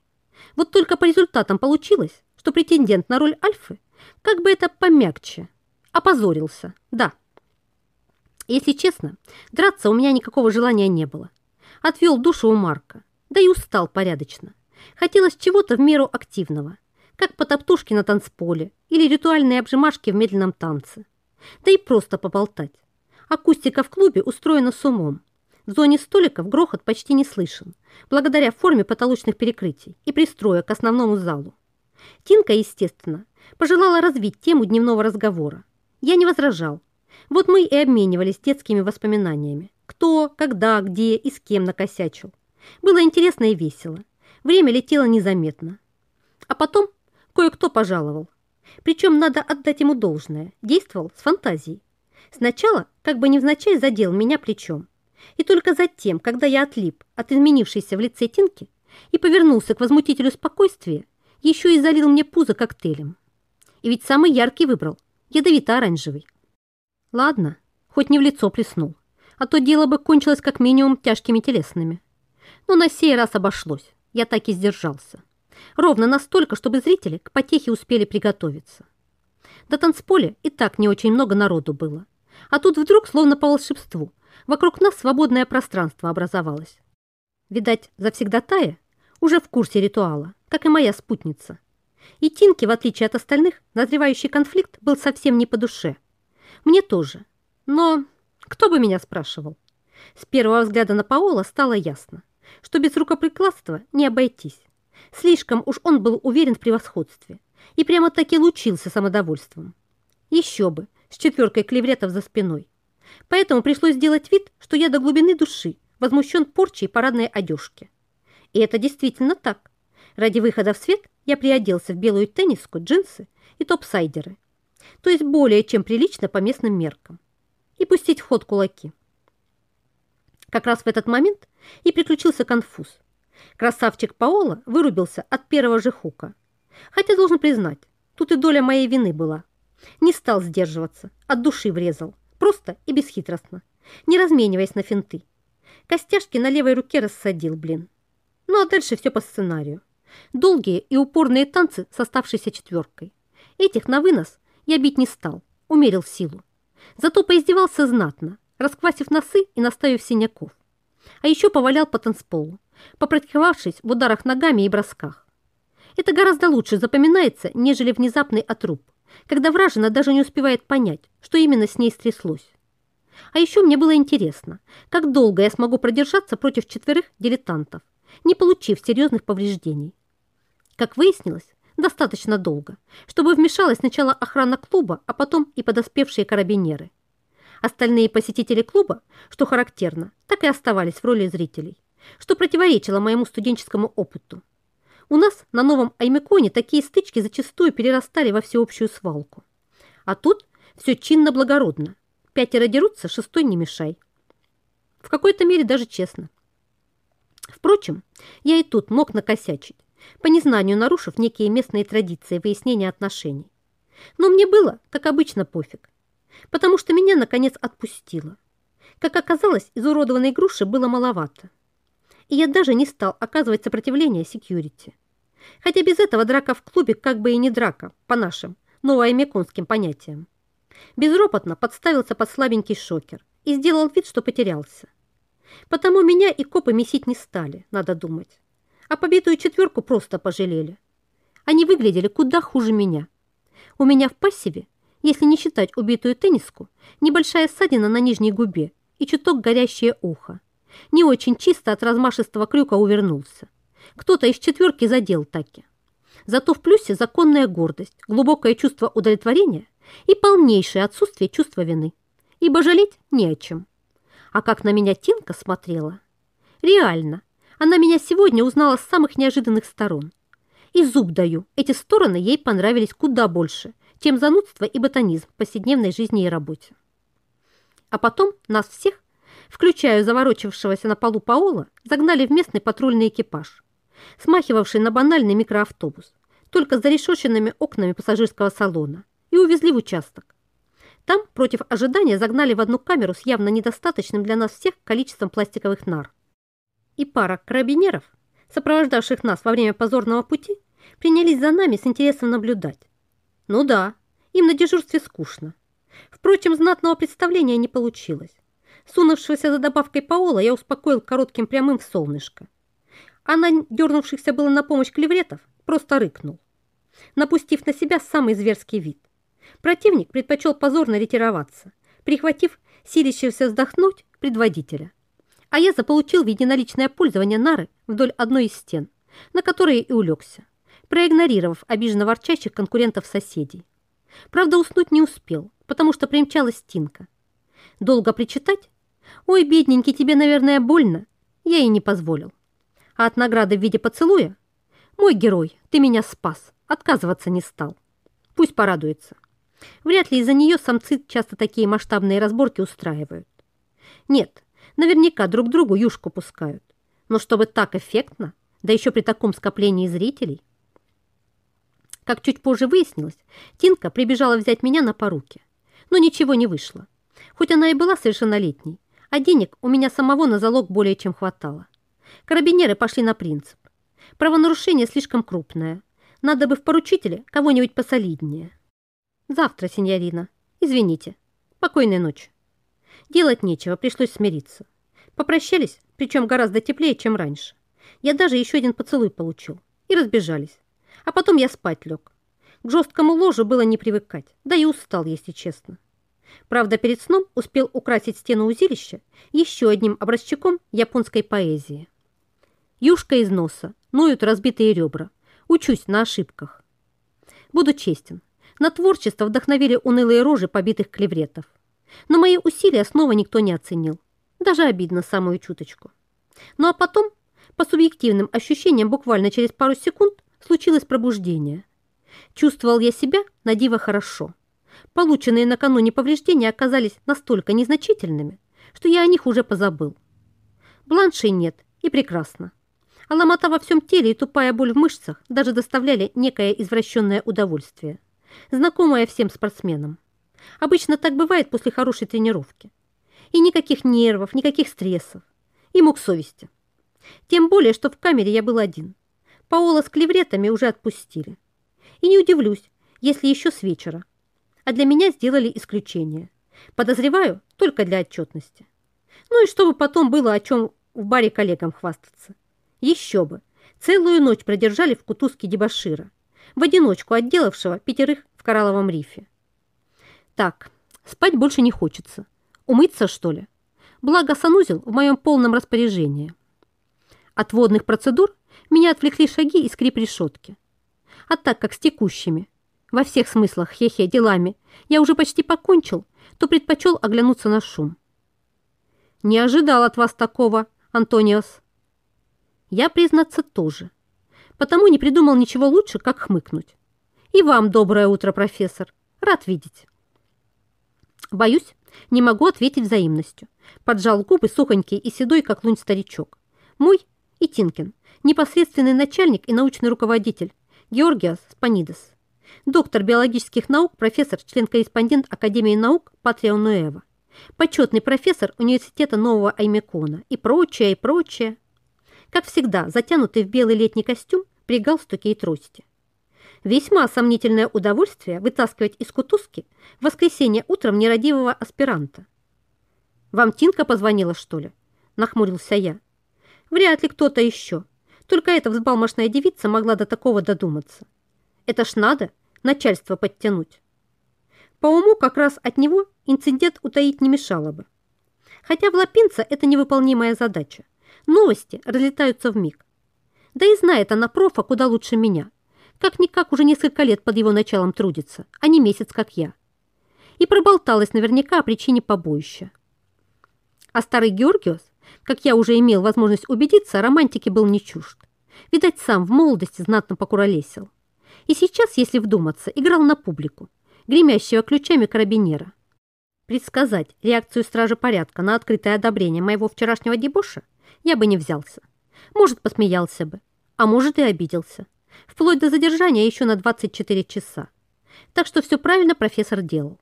Вот только по результатам получилось, что претендент на роль Альфы, как бы это помягче, опозорился, да. Если честно, драться у меня никакого желания не было. Отвел душу у Марка, да и устал порядочно. Хотелось чего-то в меру активного, как потоптушки на танцполе или ритуальные обжимашки в медленном танце. Да и просто поболтать. Акустика в клубе устроена с умом. В зоне столиков грохот почти не слышен, благодаря форме потолочных перекрытий и пристроя к основному залу. Тинка, естественно, пожелала развить тему дневного разговора. Я не возражал, вот мы и обменивались детскими воспоминаниями. Кто, когда, где и с кем накосячил. Было интересно и весело. Время летело незаметно. А потом кое-кто пожаловал. Причем надо отдать ему должное. Действовал с фантазией. Сначала, как бы невзначай, задел меня плечом. И только затем, когда я отлип от изменившейся в лице Тинки и повернулся к возмутителю спокойствия, еще и залил мне пузо коктейлем. И ведь самый яркий выбрал, ядовито-оранжевый. Ладно, хоть не в лицо плеснул, а то дело бы кончилось как минимум тяжкими телесными. Но на сей раз обошлось, я так и сдержался. Ровно настолько, чтобы зрители к потехе успели приготовиться. До танцполя и так не очень много народу было, А тут вдруг, словно по волшебству, вокруг нас свободное пространство образовалось. Видать, завсегдатая уже в курсе ритуала, как и моя спутница. И Тинке, в отличие от остальных, назревающий конфликт был совсем не по душе. Мне тоже. Но кто бы меня спрашивал? С первого взгляда на Паола стало ясно, что без рукоприкладства не обойтись. Слишком уж он был уверен в превосходстве и прямо-таки лучился самодовольством. Еще бы, с четверкой клевретов за спиной. Поэтому пришлось сделать вид, что я до глубины души возмущен порчей парадной одежки. И это действительно так. Ради выхода в свет я приоделся в белую тенниску, джинсы и топсайдеры. То есть более чем прилично по местным меркам. И пустить в ход кулаки. Как раз в этот момент и приключился конфуз. Красавчик Паола вырубился от первого же хука. Хотя, должен признать, тут и доля моей вины была. Не стал сдерживаться, от души врезал. Просто и бесхитростно, не размениваясь на финты. Костяшки на левой руке рассадил, блин. Ну а дальше все по сценарию. Долгие и упорные танцы с оставшейся четверкой. Этих на вынос я бить не стал, умерил силу. Зато поиздевался знатно, расквасив носы и наставив синяков. А еще повалял по танцполу, попрактиковавшись в ударах ногами и бросках. Это гораздо лучше запоминается, нежели внезапный отруб, когда вражина даже не успевает понять, что именно с ней стряслось. А еще мне было интересно, как долго я смогу продержаться против четверых дилетантов, не получив серьезных повреждений. Как выяснилось, достаточно долго, чтобы вмешалась сначала охрана клуба, а потом и подоспевшие карабинеры. Остальные посетители клуба, что характерно, так и оставались в роли зрителей, что противоречило моему студенческому опыту. У нас на Новом Аймеконе такие стычки зачастую перерастали во всеобщую свалку. А тут все чинно-благородно. Пятеро дерутся, шестой не мешай. В какой-то мере даже честно. Впрочем, я и тут мог накосячить, по незнанию нарушив некие местные традиции выяснения отношений. Но мне было, как обычно, пофиг, потому что меня, наконец, отпустило. Как оказалось, изуродованной груши было маловато и я даже не стал оказывать сопротивление секьюрити. Хотя без этого драка в клубе как бы и не драка, по нашим, новоамеконским понятиям. Безропотно подставился под слабенький шокер и сделал вид, что потерялся. Потому меня и копы месить не стали, надо думать. А побитую четверку просто пожалели. Они выглядели куда хуже меня. У меня в пассиве, если не считать убитую тенниску, небольшая ссадина на нижней губе и чуток горящее ухо. Не очень чисто от размашистого крюка увернулся. Кто-то из четверки задел таки. Зато в плюсе законная гордость, глубокое чувство удовлетворения и полнейшее отсутствие чувства вины. Ибо жалеть не о чем. А как на меня Тинка смотрела? Реально, она меня сегодня узнала с самых неожиданных сторон. И зуб даю, эти стороны ей понравились куда больше, чем занудство и ботанизм в повседневной жизни и работе. А потом нас всех включая заворочившегося на полу Паола, загнали в местный патрульный экипаж, смахивавший на банальный микроавтобус, только с зарешоченными окнами пассажирского салона, и увезли в участок. Там, против ожидания, загнали в одну камеру с явно недостаточным для нас всех количеством пластиковых нар. И пара карабинеров, сопровождавших нас во время позорного пути, принялись за нами с интересом наблюдать. Ну да, им на дежурстве скучно. Впрочем, знатного представления не получилось. Сунувшегося за добавкой Паола я успокоил коротким прямым в солнышко. А на дернувшихся было на помощь клевретов просто рыкнул, напустив на себя самый зверский вид. Противник предпочел позорно ретироваться, прихватив силящегося вздохнуть предводителя. А я заполучил в единоличное пользование нары вдоль одной из стен, на которые и улегся, проигнорировав обиженно ворчащих конкурентов-соседей. Правда, уснуть не успел, потому что примчалась Тинка. Долго причитать «Ой, бедненький, тебе, наверное, больно?» Я ей не позволил. А от награды в виде поцелуя «Мой герой, ты меня спас, отказываться не стал». Пусть порадуется. Вряд ли из-за нее самцы часто такие масштабные разборки устраивают. Нет, наверняка друг другу юшку пускают. Но чтобы так эффектно, да еще при таком скоплении зрителей. Как чуть позже выяснилось, Тинка прибежала взять меня на поруки. Но ничего не вышло. Хоть она и была совершеннолетней, а денег у меня самого на залог более чем хватало. Карабинеры пошли на принцип. Правонарушение слишком крупное. Надо бы в поручителе кого-нибудь посолиднее. Завтра, сеньорина. Извините. Покойной ночи. Делать нечего, пришлось смириться. Попрощались, причем гораздо теплее, чем раньше. Я даже еще один поцелуй получил. И разбежались. А потом я спать лег. К жесткому ложу было не привыкать, да и устал, если честно. Правда, перед сном успел украсить стену узилища еще одним образчиком японской поэзии. Юшка из носа, ноют разбитые ребра. Учусь на ошибках. Буду честен. На творчество вдохновили унылые рожи побитых клевретов. Но мои усилия снова никто не оценил. Даже обидно самую чуточку. Ну а потом, по субъективным ощущениям, буквально через пару секунд случилось пробуждение. Чувствовал я себя на диво хорошо. Полученные накануне повреждения оказались настолько незначительными, что я о них уже позабыл. Бланшей нет, и прекрасно. А ломота во всем теле и тупая боль в мышцах даже доставляли некое извращенное удовольствие, знакомое всем спортсменам. Обычно так бывает после хорошей тренировки. И никаких нервов, никаких стрессов. И мук совести. Тем более, что в камере я был один. Паола с клевретами уже отпустили. И не удивлюсь, если еще с вечера. А для меня сделали исключение. Подозреваю, только для отчетности. Ну и чтобы потом было о чем в баре коллегам хвастаться. Еще бы. Целую ночь продержали в кутузке дебашира, в одиночку отделавшего пятерых в коралловом рифе. Так, спать больше не хочется. Умыться, что ли? Благо санузел в моем полном распоряжении. От водных процедур меня отвлекли шаги и скрип решетки. А так как с текущими, во всех смыслах хе-хе делами, я уже почти покончил, то предпочел оглянуться на шум. «Не ожидал от вас такого, Антониос», я, признаться, тоже. Потому не придумал ничего лучше, как хмыкнуть. И вам доброе утро, профессор. Рад видеть. Боюсь, не могу ответить взаимностью. Поджал губы сухонький и седой, как лунь старичок. Мой и Тинкин, непосредственный начальник и научный руководитель, Георгиас Спанидес. Доктор биологических наук, профессор, член-корреспондент Академии наук Патрио Нуэва. Почетный профессор университета Нового Аймекона и прочее, и прочее как всегда, затянутый в белый летний костюм при галстуке и трости. Весьма сомнительное удовольствие вытаскивать из кутузки в воскресенье утром нерадивого аспиранта. «Вам Тинка позвонила, что ли?» – нахмурился я. «Вряд ли кто-то еще. Только эта взбалмошная девица могла до такого додуматься. Это ж надо начальство подтянуть». По уму как раз от него инцидент утаить не мешало бы. Хотя в Лапинце это невыполнимая задача. Новости разлетаются в миг. Да и знает она профа куда лучше меня. Как-никак уже несколько лет под его началом трудится, а не месяц, как я. И проболталась наверняка о причине побоища. А старый Георгиос, как я уже имел возможность убедиться, романтики был не чужд. Видать, сам в молодости знатно покуролесил. И сейчас, если вдуматься, играл на публику, гремящего ключами карабинера. Предсказать реакцию стражи порядка на открытое одобрение моего вчерашнего дебоша я бы не взялся. Может, посмеялся бы, а может и обиделся. Вплоть до задержания еще на 24 часа. Так что все правильно профессор делал.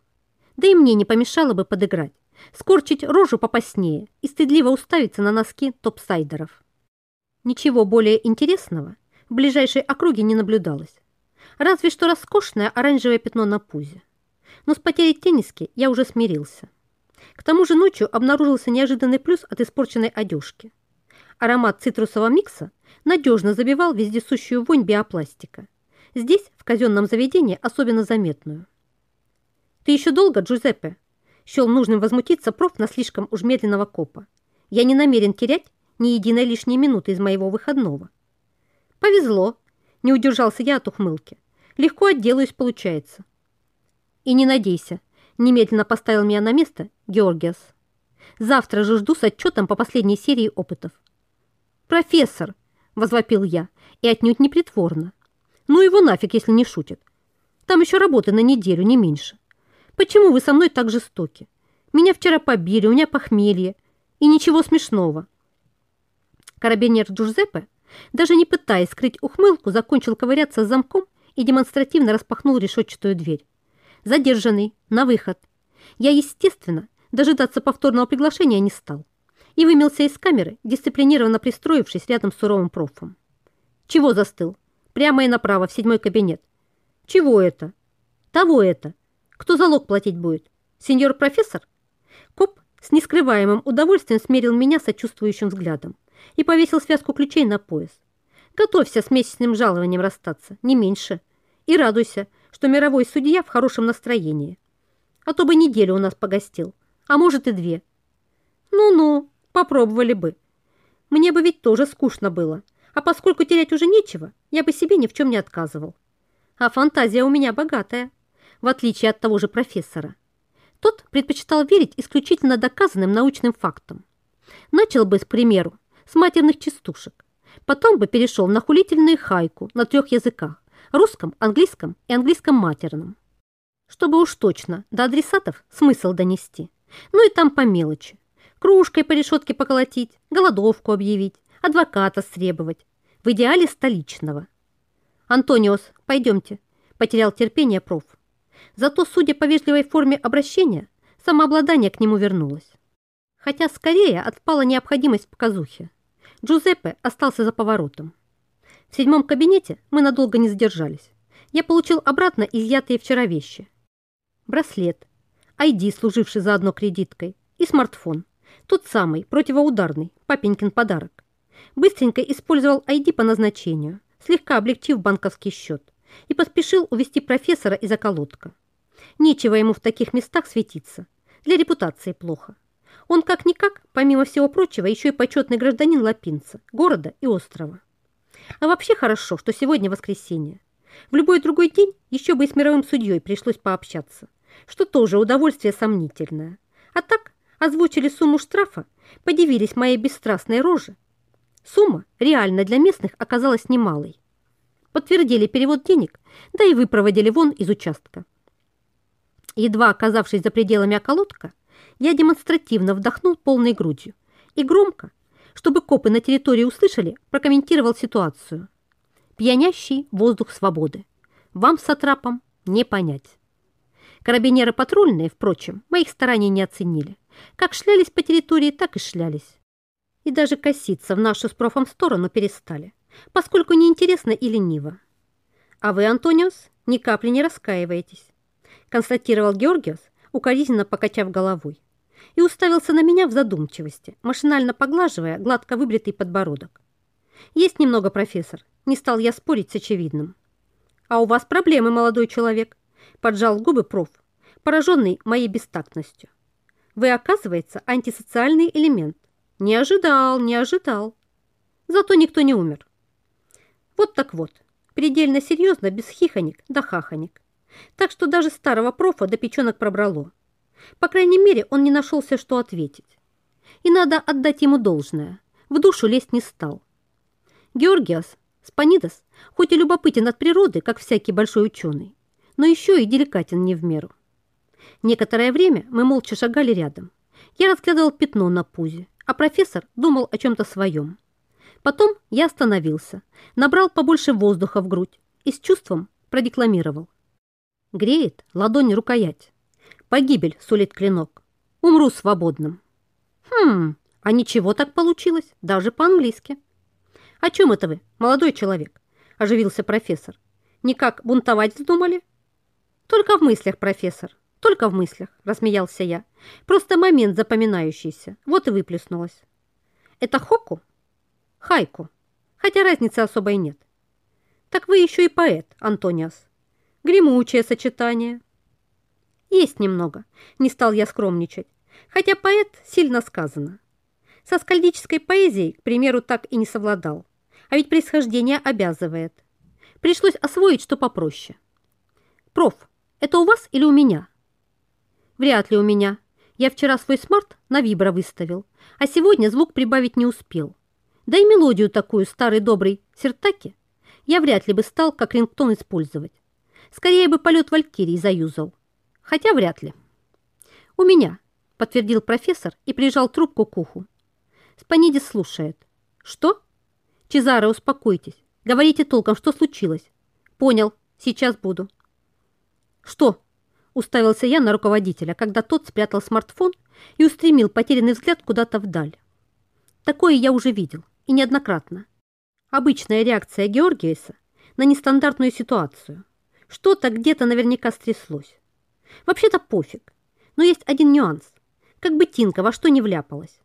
Да и мне не помешало бы подыграть, скорчить рожу попаснее и стыдливо уставиться на носки топсайдеров. Ничего более интересного в ближайшей округе не наблюдалось. Разве что роскошное оранжевое пятно на пузе. Но с потерей тенниски я уже смирился. К тому же ночью обнаружился неожиданный плюс от испорченной одежки. Аромат цитрусового микса надежно забивал вездесущую вонь биопластика. Здесь, в казенном заведении, особенно заметную. «Ты еще долго, Джузеппе?» Щел нужным возмутиться проф на слишком уж медленного копа. «Я не намерен терять ни единой лишней минуты из моего выходного». «Повезло», — не удержался я от ухмылки. «Легко отделаюсь, получается». «И не надейся», — немедленно поставил меня на место Георгиас. «Завтра же жду с отчетом по последней серии опытов. «Профессор!» – возвопил я, и отнюдь не притворно. «Ну его нафиг, если не шутит. Там еще работы на неделю, не меньше. Почему вы со мной так жестоки? Меня вчера побили, у меня похмелье. И ничего смешного». Карабинер Джузеппе, даже не пытаясь скрыть ухмылку, закончил ковыряться с замком и демонстративно распахнул решетчатую дверь. Задержанный, на выход. Я, естественно, дожидаться повторного приглашения не стал и вымелся из камеры, дисциплинированно пристроившись рядом с суровым профом. «Чего застыл? Прямо и направо, в седьмой кабинет». «Чего это?» «Того это. Кто залог платить будет? Сеньор профессор?» Коп С нескрываемым удовольствием смерил меня сочувствующим взглядом и повесил связку ключей на пояс. Готовься с месячным жалованием расстаться, не меньше. И радуйся, что мировой судья в хорошем настроении. А то бы неделю у нас погостил, а может и две. Ну-ну, попробовали бы. Мне бы ведь тоже скучно было, а поскольку терять уже нечего, я бы себе ни в чем не отказывал. А фантазия у меня богатая, в отличие от того же профессора. Тот предпочитал верить исключительно доказанным научным фактам. Начал бы, к примеру, с матерных частушек, потом бы перешел на хулительную хайку на трех языках – русском, английском и английском матерном. Чтобы уж точно до адресатов смысл донести. Ну и там по мелочи. Кружкой по решетке поколотить, голодовку объявить, адвоката стребовать. В идеале столичного. «Антониос, пойдемте», – потерял терпение проф. Зато, судя по вежливой форме обращения, самообладание к нему вернулось. Хотя скорее отпала необходимость в показухе. Джузеппе остался за поворотом. В седьмом кабинете мы надолго не задержались. Я получил обратно изъятые вчера вещи. Браслет, ID, служивший заодно кредиткой, и смартфон. Тот самый, противоударный, папенькин подарок. Быстренько использовал ID по назначению, слегка облегчив банковский счет, и поспешил увести профессора из околотка. Нечего ему в таких местах светиться. Для репутации плохо. Он как-никак, помимо всего прочего, еще и почетный гражданин Лапинца, города и острова. А вообще хорошо, что сегодня воскресенье. В любой другой день еще бы и с мировым судьей пришлось пообщаться, что тоже удовольствие сомнительное. А так озвучили сумму штрафа, подивились моей бесстрастной роже. Сумма реально для местных оказалась немалой. Подтвердили перевод денег, да и выпроводили вон из участка. Едва оказавшись за пределами околотка, я демонстративно вдохнул полной грудью и громко, чтобы копы на территории услышали, прокомментировал ситуацию. Пьянящий воздух свободы. Вам с атрапом не понять. Карабинеры патрульные, впрочем, моих стараний не оценили. Как шлялись по территории, так и шлялись. И даже коситься в нашу с профом сторону перестали, поскольку неинтересно и лениво. А вы, Антониус, ни капли не раскаиваетесь констатировал Георгиос, укоризненно покачав головой, и уставился на меня в задумчивости, машинально поглаживая гладко выбритый подбородок. «Есть немного, профессор», — не стал я спорить с очевидным. «А у вас проблемы, молодой человек», — поджал губы проф, пораженный моей бестактностью. «Вы, оказывается, антисоциальный элемент. Не ожидал, не ожидал. Зато никто не умер». Вот так вот, предельно серьезно, без хихонек да хахонек. Так что даже старого профа до печенок пробрало. По крайней мере, он не нашелся, что ответить. И надо отдать ему должное. В душу лезть не стал. Георгиас Спанидас, хоть и любопытен от природы, как всякий большой ученый, но еще и деликатен не в меру. Некоторое время мы молча шагали рядом. Я разглядывал пятно на пузе, а профессор думал о чем-то своем. Потом я остановился, набрал побольше воздуха в грудь и с чувством продекламировал. Греет ладонь рукоять. Погибель сулит клинок. Умру свободным. Хм, а ничего так получилось, даже по-английски. О чем это вы, молодой человек? Оживился профессор. Никак бунтовать вздумали? Только в мыслях, профессор, только в мыслях, рассмеялся я. Просто момент запоминающийся, вот и выплеснулось. Это хоку? Хайку. Хотя разницы особой нет. Так вы еще и поэт, Антониас. Гремучее сочетание. Есть немного, не стал я скромничать, хотя поэт сильно сказано. Со скальдической поэзией, к примеру, так и не совладал, а ведь происхождение обязывает. Пришлось освоить что попроще. Проф, это у вас или у меня? Вряд ли у меня. Я вчера свой смарт на вибро выставил, а сегодня звук прибавить не успел. Да и мелодию такую, старый добрый сертаки, я вряд ли бы стал как рингтон использовать. Скорее бы полет Валькирии заюзал. Хотя вряд ли. «У меня», — подтвердил профессор и прижал трубку к уху. Спанидис слушает. «Что?» «Чезаро, успокойтесь. Говорите толком, что случилось?» «Понял. Сейчас буду». «Что?» — уставился я на руководителя, когда тот спрятал смартфон и устремил потерянный взгляд куда-то вдаль. Такое я уже видел, и неоднократно. Обычная реакция Георгиеса на нестандартную ситуацию. Что-то где-то наверняка стряслось. Вообще-то пофиг. Но есть один нюанс. Как бы Тинка во что не вляпалась.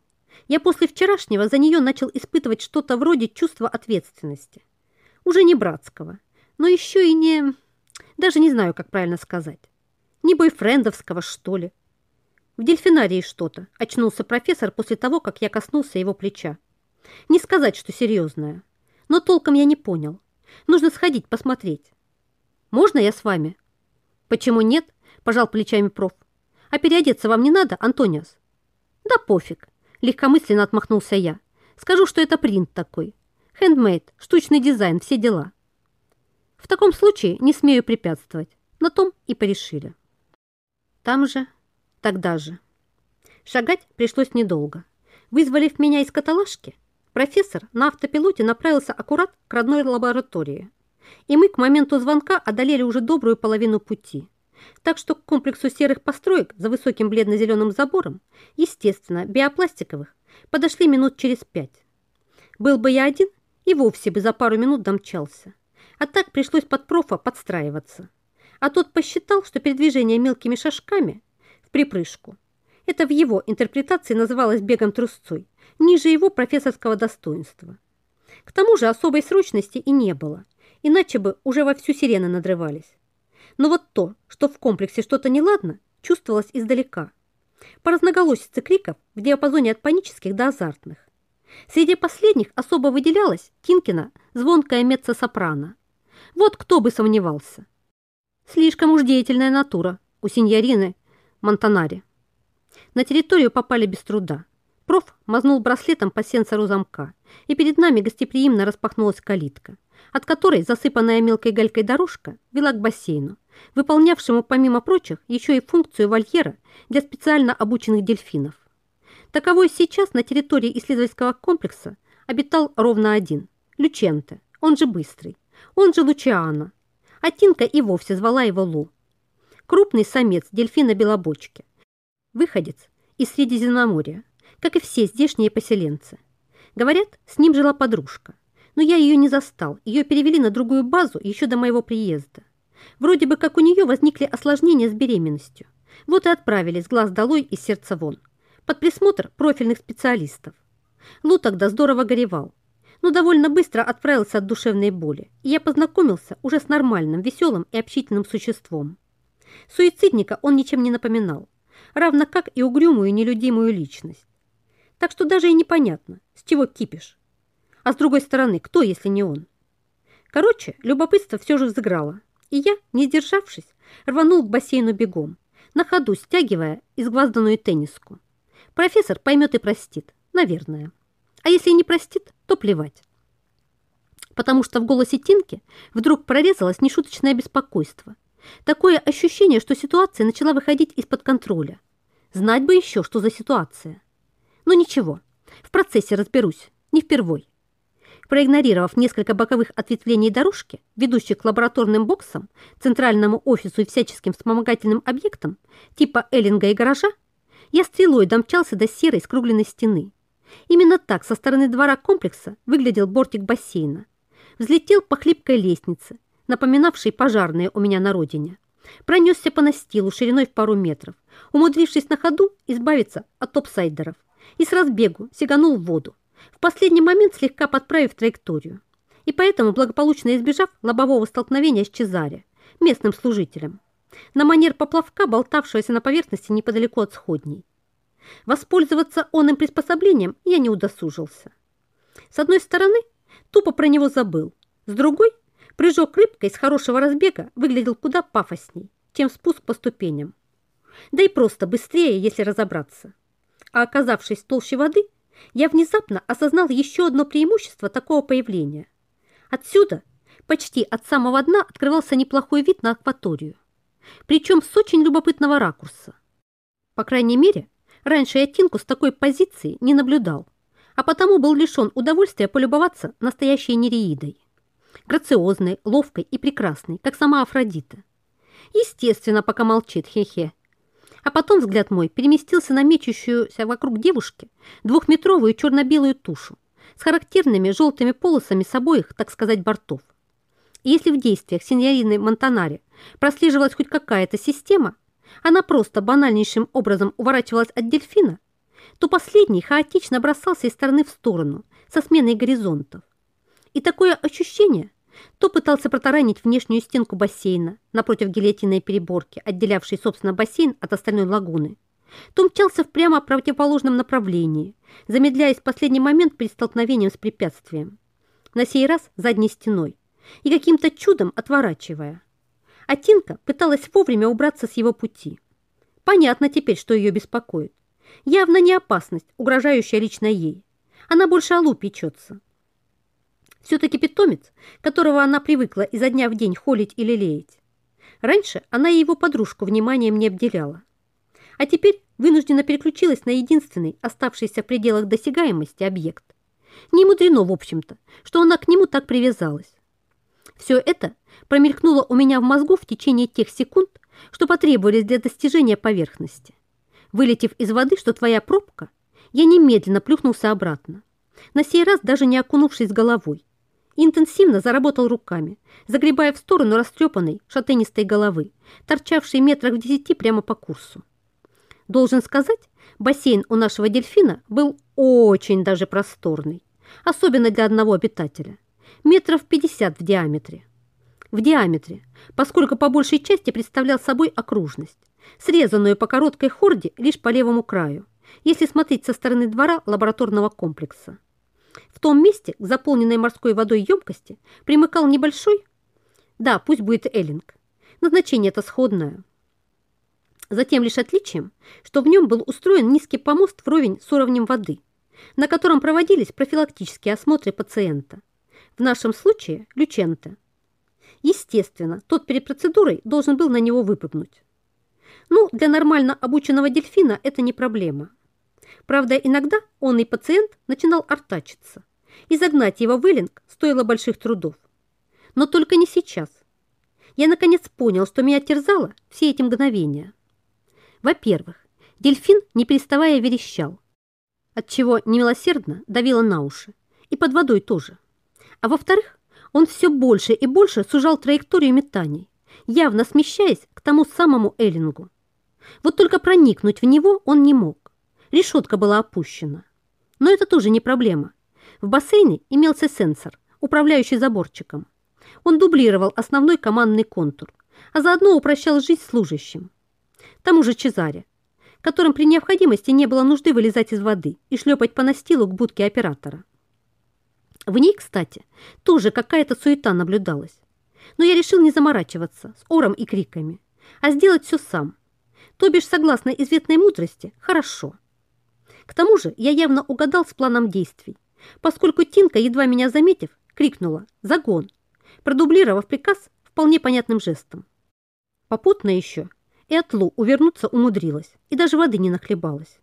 Я после вчерашнего за нее начал испытывать что-то вроде чувства ответственности. Уже не братского, но еще и не... Даже не знаю, как правильно сказать. Не бойфрендовского, что ли. В дельфинарии что-то, очнулся профессор после того, как я коснулся его плеча. Не сказать, что серьезное, но толком я не понял. Нужно сходить, посмотреть. Можно я с вами? Почему нет? Пожал плечами проф. А переодеться вам не надо, Антониас? Да пофиг, легкомысленно отмахнулся я. Скажу, что это принт такой. Хендмейд, штучный дизайн, все дела. В таком случае не смею препятствовать. На том и порешили. Там же Тогда же. Шагать пришлось недолго. Вызволив меня из каталажки, профессор на автопилоте направился аккурат к родной лаборатории. И мы к моменту звонка одолели уже добрую половину пути. Так что к комплексу серых построек за высоким бледно-зеленым забором, естественно, биопластиковых, подошли минут через пять. Был бы я один, и вовсе бы за пару минут домчался. А так пришлось под профа подстраиваться. А тот посчитал, что передвижение мелкими шажками в припрыжку. Это в его интерпретации называлось бегом трусцой, ниже его профессорского достоинства. К тому же особой срочности и не было, иначе бы уже во всю сирены надрывались. Но вот то, что в комплексе что-то неладно, чувствовалось издалека. По разноголосице криков в диапазоне от панических до азартных. Среди последних особо выделялась Тинкина звонкая меццо-сопрано. Вот кто бы сомневался. Слишком уж деятельная натура у сеньорины Монтанаре. На территорию попали без труда. Проф мазнул браслетом по сенсору замка, и перед нами гостеприимно распахнулась калитка, от которой засыпанная мелкой галькой дорожка вела к бассейну, выполнявшему, помимо прочих, еще и функцию вольера для специально обученных дельфинов. Таковой сейчас на территории исследовательского комплекса обитал ровно один – Люченте, он же Быстрый, он же Лучиана, а Тинка и вовсе звала его Лу крупный самец дельфина белобочки, выходец из Средиземноморья, как и все здешние поселенцы. Говорят, с ним жила подружка, но я ее не застал, ее перевели на другую базу еще до моего приезда. Вроде бы как у нее возникли осложнения с беременностью. Вот и отправили с глаз долой и сердца вон, под присмотр профильных специалистов. Лу тогда здорово горевал, но довольно быстро отправился от душевной боли, и я познакомился уже с нормальным, веселым и общительным существом. Суицидника он ничем не напоминал, равно как и угрюмую нелюдимую личность. Так что даже и непонятно, с чего кипишь. А с другой стороны, кто, если не он? Короче, любопытство все же взыграло, и я, не сдержавшись, рванул к бассейну бегом, на ходу стягивая изгвазданную тенниску. Профессор поймет и простит, наверное. А если не простит, то плевать. Потому что в голосе Тинки вдруг прорезалось нешуточное беспокойство – Такое ощущение, что ситуация начала выходить из-под контроля. Знать бы еще, что за ситуация. Но ничего, в процессе разберусь, не впервой. Проигнорировав несколько боковых ответвлений дорожки, ведущих к лабораторным боксам, центральному офису и всяческим вспомогательным объектам, типа эллинга и гаража, я стрелой домчался до серой скругленной стены. Именно так со стороны двора комплекса выглядел бортик бассейна. Взлетел по хлипкой лестнице, напоминавший пожарные у меня на родине. Пронесся по настилу шириной в пару метров, умудрившись на ходу избавиться от топсайдеров, и с разбегу сиганул в воду, в последний момент слегка подправив траекторию, и поэтому благополучно избежав лобового столкновения с Чезаре, местным служителем, на манер поплавка, болтавшегося на поверхности неподалеку от сходней. Воспользоваться онным приспособлением я не удосужился. С одной стороны, тупо про него забыл, с другой Прыжок рыбкой с хорошего разбега выглядел куда пафосней, чем спуск по ступеням. Да и просто быстрее, если разобраться. А оказавшись толще воды, я внезапно осознал еще одно преимущество такого появления. Отсюда, почти от самого дна, открывался неплохой вид на акваторию. Причем с очень любопытного ракурса. По крайней мере, раньше я Тинку с такой позиции не наблюдал, а потому был лишен удовольствия полюбоваться настоящей нереидой грациозной, ловкой и прекрасной, как сама Афродита. Естественно, пока молчит, хе-хе. А потом взгляд мой переместился на мечущуюся вокруг девушки двухметровую черно-белую тушу с характерными желтыми полосами с обоих, так сказать, бортов. И если в действиях сеньорины Монтанаре прослеживалась хоть какая-то система, она просто банальнейшим образом уворачивалась от дельфина, то последний хаотично бросался из стороны в сторону со сменой горизонтов. И такое ощущение, то пытался протаранить внешнюю стенку бассейна напротив гильотинной переборки, отделявшей, собственно, бассейн от остальной лагуны, то мчался в прямо противоположном направлении, замедляясь в последний момент при столкновении с препятствием. На сей раз задней стеной и каким-то чудом отворачивая. А Тинка пыталась вовремя убраться с его пути. Понятно теперь, что ее беспокоит. Явно не опасность, угрожающая лично ей. Она больше о Лу печется. Все-таки питомец, которого она привыкла изо дня в день холить или леять. Раньше она и его подружку вниманием не обделяла. А теперь вынуждена переключилась на единственный, оставшийся в пределах досягаемости объект. Не мудрено, в общем-то, что она к нему так привязалась. Все это промелькнуло у меня в мозгу в течение тех секунд, что потребовались для достижения поверхности. Вылетев из воды, что твоя пробка, я немедленно плюхнулся обратно. На сей раз даже не окунувшись головой. Интенсивно заработал руками, загребая в сторону растрепанной шатенистой головы, торчавшей метрах в десяти прямо по курсу. Должен сказать, бассейн у нашего дельфина был очень даже просторный, особенно для одного обитателя, метров 50 в диаметре. В диаметре, поскольку по большей части представлял собой окружность, срезанную по короткой хорде лишь по левому краю, если смотреть со стороны двора лабораторного комплекса. В том месте, к заполненной морской водой емкости, примыкал небольшой, да, пусть будет эллинг, назначение это сходное. Затем лишь отличием, что в нем был устроен низкий помост вровень с уровнем воды, на котором проводились профилактические осмотры пациента. В нашем случае – Лючента. Естественно, тот перед процедурой должен был на него выпрыгнуть. Ну, для нормально обученного дельфина это не проблема. Правда, иногда он и пациент начинал артачиться, и загнать его в эллинг стоило больших трудов. Но только не сейчас. Я наконец понял, что меня терзало все эти мгновения. Во-первых, дельфин, не переставая, верещал, отчего немилосердно давило на уши, и под водой тоже. А во-вторых, он все больше и больше сужал траекторию метаний, явно смещаясь к тому самому Эллингу. Вот только проникнуть в него он не мог. Решетка была опущена. Но это тоже не проблема. В бассейне имелся сенсор, управляющий заборчиком. Он дублировал основной командный контур, а заодно упрощал жизнь служащим. Тому же Чезаре, которым при необходимости не было нужды вылезать из воды и шлепать по настилу к будке оператора. В ней, кстати, тоже какая-то суета наблюдалась. Но я решил не заморачиваться с ором и криками, а сделать все сам. То бишь, согласно известной мудрости, хорошо. К тому же я явно угадал с планом действий, поскольку Тинка, едва меня заметив, крикнула «Загон!», продублировав приказ вполне понятным жестом. Попутно еще и от Лу увернуться умудрилась, и даже воды не нахлебалась.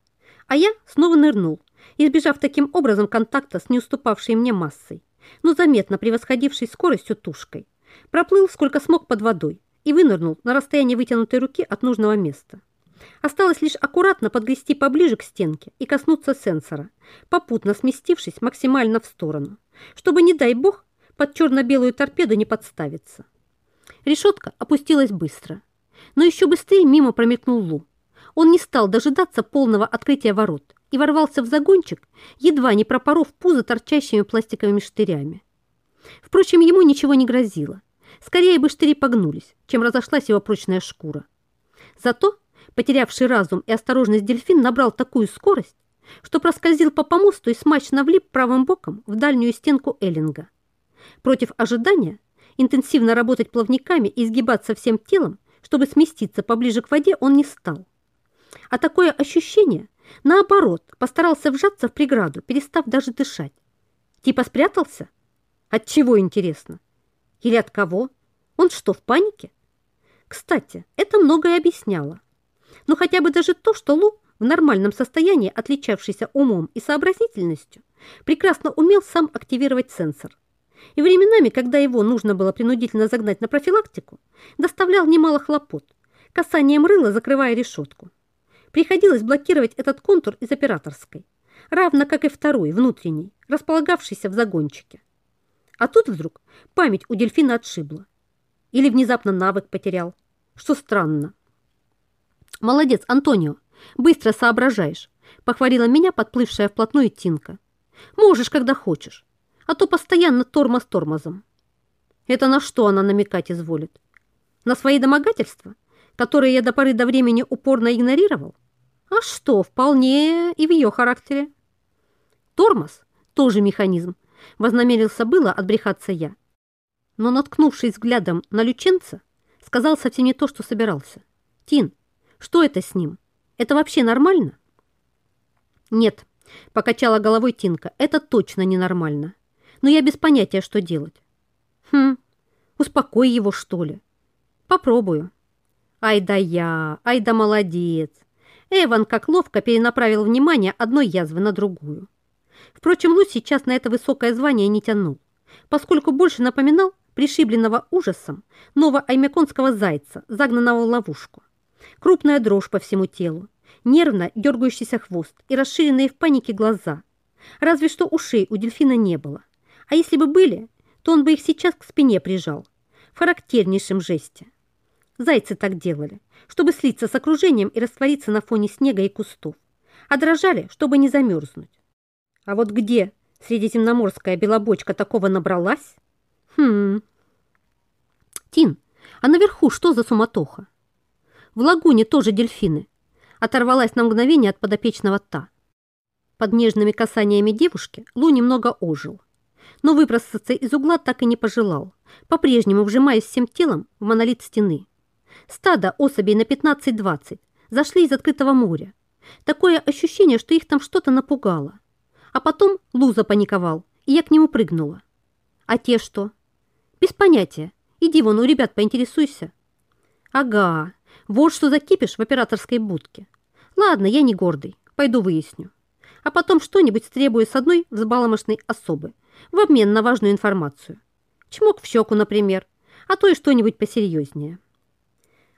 А я снова нырнул, избежав таким образом контакта с не уступавшей мне массой, но заметно превосходившей скоростью тушкой. Проплыл сколько смог под водой и вынырнул на расстоянии вытянутой руки от нужного места. Осталось лишь аккуратно подгрести поближе к стенке и коснуться сенсора, попутно сместившись максимально в сторону, чтобы, не дай бог, под черно-белую торпеду не подставиться. Решетка опустилась быстро, но еще быстрее мимо промелькнул Лу. Он не стал дожидаться полного открытия ворот и ворвался в загончик, едва не пропоров пузо торчащими пластиковыми штырями. Впрочем, ему ничего не грозило. Скорее бы штыри погнулись, чем разошлась его прочная шкура. Зато, потерявший разум и осторожность дельфин, набрал такую скорость, что проскользил по помосту и смачно влип правым боком в дальнюю стенку Эллинга. Против ожидания интенсивно работать плавниками и изгибаться всем телом, чтобы сместиться поближе к воде, он не стал. А такое ощущение, наоборот, постарался вжаться в преграду, перестав даже дышать. Типа спрятался? От чего, интересно? Или от кого? Он что, в панике? Кстати, это многое объясняло. Но хотя бы даже то, что Лу, в нормальном состоянии, отличавшийся умом и сообразительностью, прекрасно умел сам активировать сенсор. И временами, когда его нужно было принудительно загнать на профилактику, доставлял немало хлопот, касанием рыла закрывая решетку. Приходилось блокировать этот контур из операторской, равно как и второй, внутренний, располагавшийся в загончике. А тут вдруг память у дельфина отшибла. Или внезапно навык потерял, что странно. Молодец, Антонио, быстро соображаешь, похвалила меня подплывшая вплотную Тинка. Можешь, когда хочешь, а то постоянно тормоз тормозом. Это на что она намекать изволит? На свои домогательства, которые я до поры до времени упорно игнорировал? А что, вполне и в ее характере. Тормоз – тоже механизм. Вознамерился было отбрехаться я. Но, наткнувшись взглядом на люченца, сказал совсем не то, что собирался. «Тин, что это с ним? Это вообще нормально?» «Нет», – покачала головой Тинка, – «это точно ненормально. Но я без понятия, что делать». «Хм, успокой его, что ли?» «Попробую». «Ай да я, ай да молодец!» Эван как ловко перенаправил внимание одной язвы на другую. Впрочем, Лу сейчас на это высокое звание не тянул, поскольку больше напоминал пришибленного ужасом новоаймяконского зайца, загнанного в ловушку. Крупная дрожь по всему телу, нервно дергающийся хвост и расширенные в панике глаза. Разве что ушей у дельфина не было. А если бы были, то он бы их сейчас к спине прижал, в характернейшем жесте. Зайцы так делали, чтобы слиться с окружением и раствориться на фоне снега и кустов, а дрожали, чтобы не замерзнуть. А вот где средиземноморская белобочка такого набралась? Хм. Тин, а наверху что за суматоха? В лагуне тоже дельфины. Оторвалась на мгновение от подопечного та. Под нежными касаниями девушки Лу немного ожил, но выпростаться из угла так и не пожелал, по-прежнему вжимаясь всем телом в монолит стены. Стадо особей на 15-20 зашли из открытого моря. Такое ощущение, что их там что-то напугало. А потом Луза паниковал, и я к нему прыгнула. А те что? Без понятия. Иди вон у ребят поинтересуйся. Ага, вот что закипишь в операторской будке. Ладно, я не гордый, пойду выясню. А потом что-нибудь требую с одной взбаломошной особы в обмен на важную информацию. Чмок в щеку, например, а то и что-нибудь посерьезнее.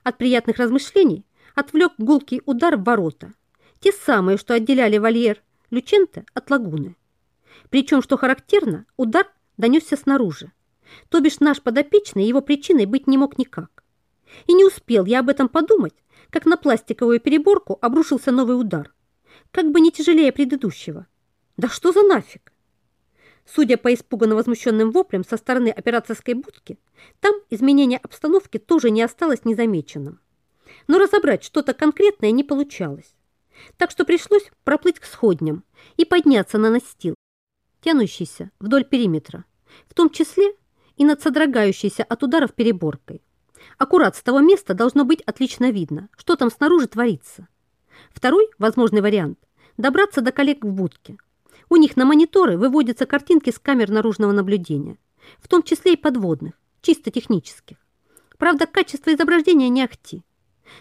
От приятных размышлений отвлек гулкий удар в ворота. Те самые, что отделяли вольер Люченте от лагуны. Причем, что характерно, удар донесся снаружи. То бишь наш подопечный его причиной быть не мог никак. И не успел я об этом подумать, как на пластиковую переборку обрушился новый удар. Как бы не тяжелее предыдущего. Да что за нафиг? Судя по испуганно возмущенным воплям со стороны операторской будки, там изменение обстановки тоже не осталось незамеченным. Но разобрать что-то конкретное не получалось. Так что пришлось проплыть к сходням и подняться на настил, тянущийся вдоль периметра, в том числе и над содрогающейся от ударов переборкой. Аккурат с того места должно быть отлично видно, что там снаружи творится. Второй возможный вариант – добраться до коллег в будке, у них на мониторы выводятся картинки с камер наружного наблюдения, в том числе и подводных, чисто технических. Правда, качество изображения не ахти.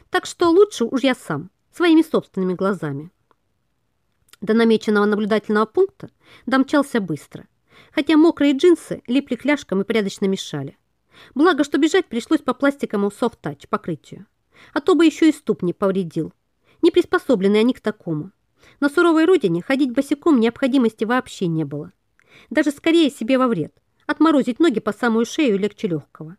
Так что лучше уж я сам, своими собственными глазами. До намеченного наблюдательного пункта домчался быстро, хотя мокрые джинсы липли к ляжкам и порядочно мешали. Благо, что бежать пришлось по пластиковому софт-тач покрытию, а то бы еще и ступни повредил. Не приспособлены они к такому. На суровой родине ходить босиком необходимости вообще не было. Даже скорее себе во вред. Отморозить ноги по самую шею легче легкого.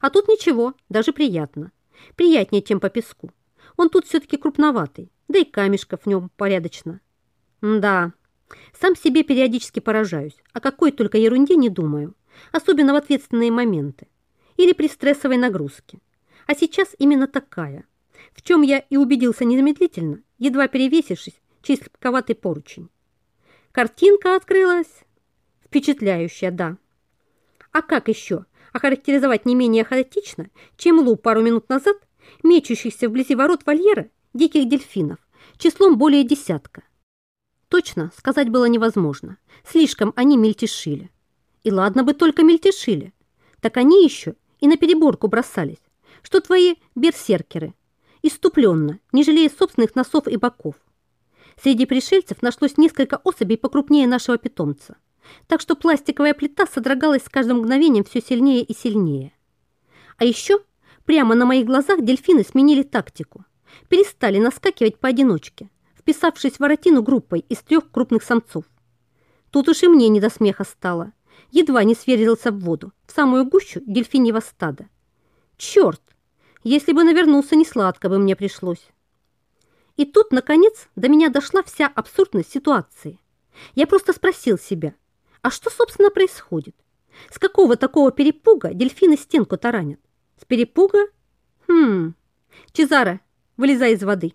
А тут ничего, даже приятно. Приятнее, чем по песку. Он тут все-таки крупноватый, да и камешков в нем порядочно. Да, сам себе периодически поражаюсь, о какой только ерунде не думаю, особенно в ответственные моменты или при стрессовой нагрузке. А сейчас именно такая, в чем я и убедился незамедлительно, едва перевесившись чей слепковатый поручень. Картинка открылась. Впечатляющая, да. А как еще охарактеризовать не менее хаотично, чем Лу пару минут назад, мечущихся вблизи ворот вольера диких дельфинов, числом более десятка? Точно сказать было невозможно. Слишком они мельтешили. И ладно бы только мельтешили. Так они еще и на переборку бросались, что твои берсеркеры, иступленно, не жалея собственных носов и боков. Среди пришельцев нашлось несколько особей покрупнее нашего питомца, так что пластиковая плита содрогалась с каждым мгновением все сильнее и сильнее. А еще прямо на моих глазах дельфины сменили тактику, перестали наскакивать поодиночке, вписавшись в воротину группой из трех крупных самцов. Тут уж и мне не до смеха стало. Едва не сверился в воду, в самую гущу дельфиньего стада. Черт! Если бы навернулся, не сладко бы мне пришлось. И тут, наконец, до меня дошла вся абсурдность ситуации. Я просто спросил себя, а что, собственно, происходит? С какого такого перепуга дельфины стенку таранят? С перепуга? Хм. Чезаро, вылезай из воды.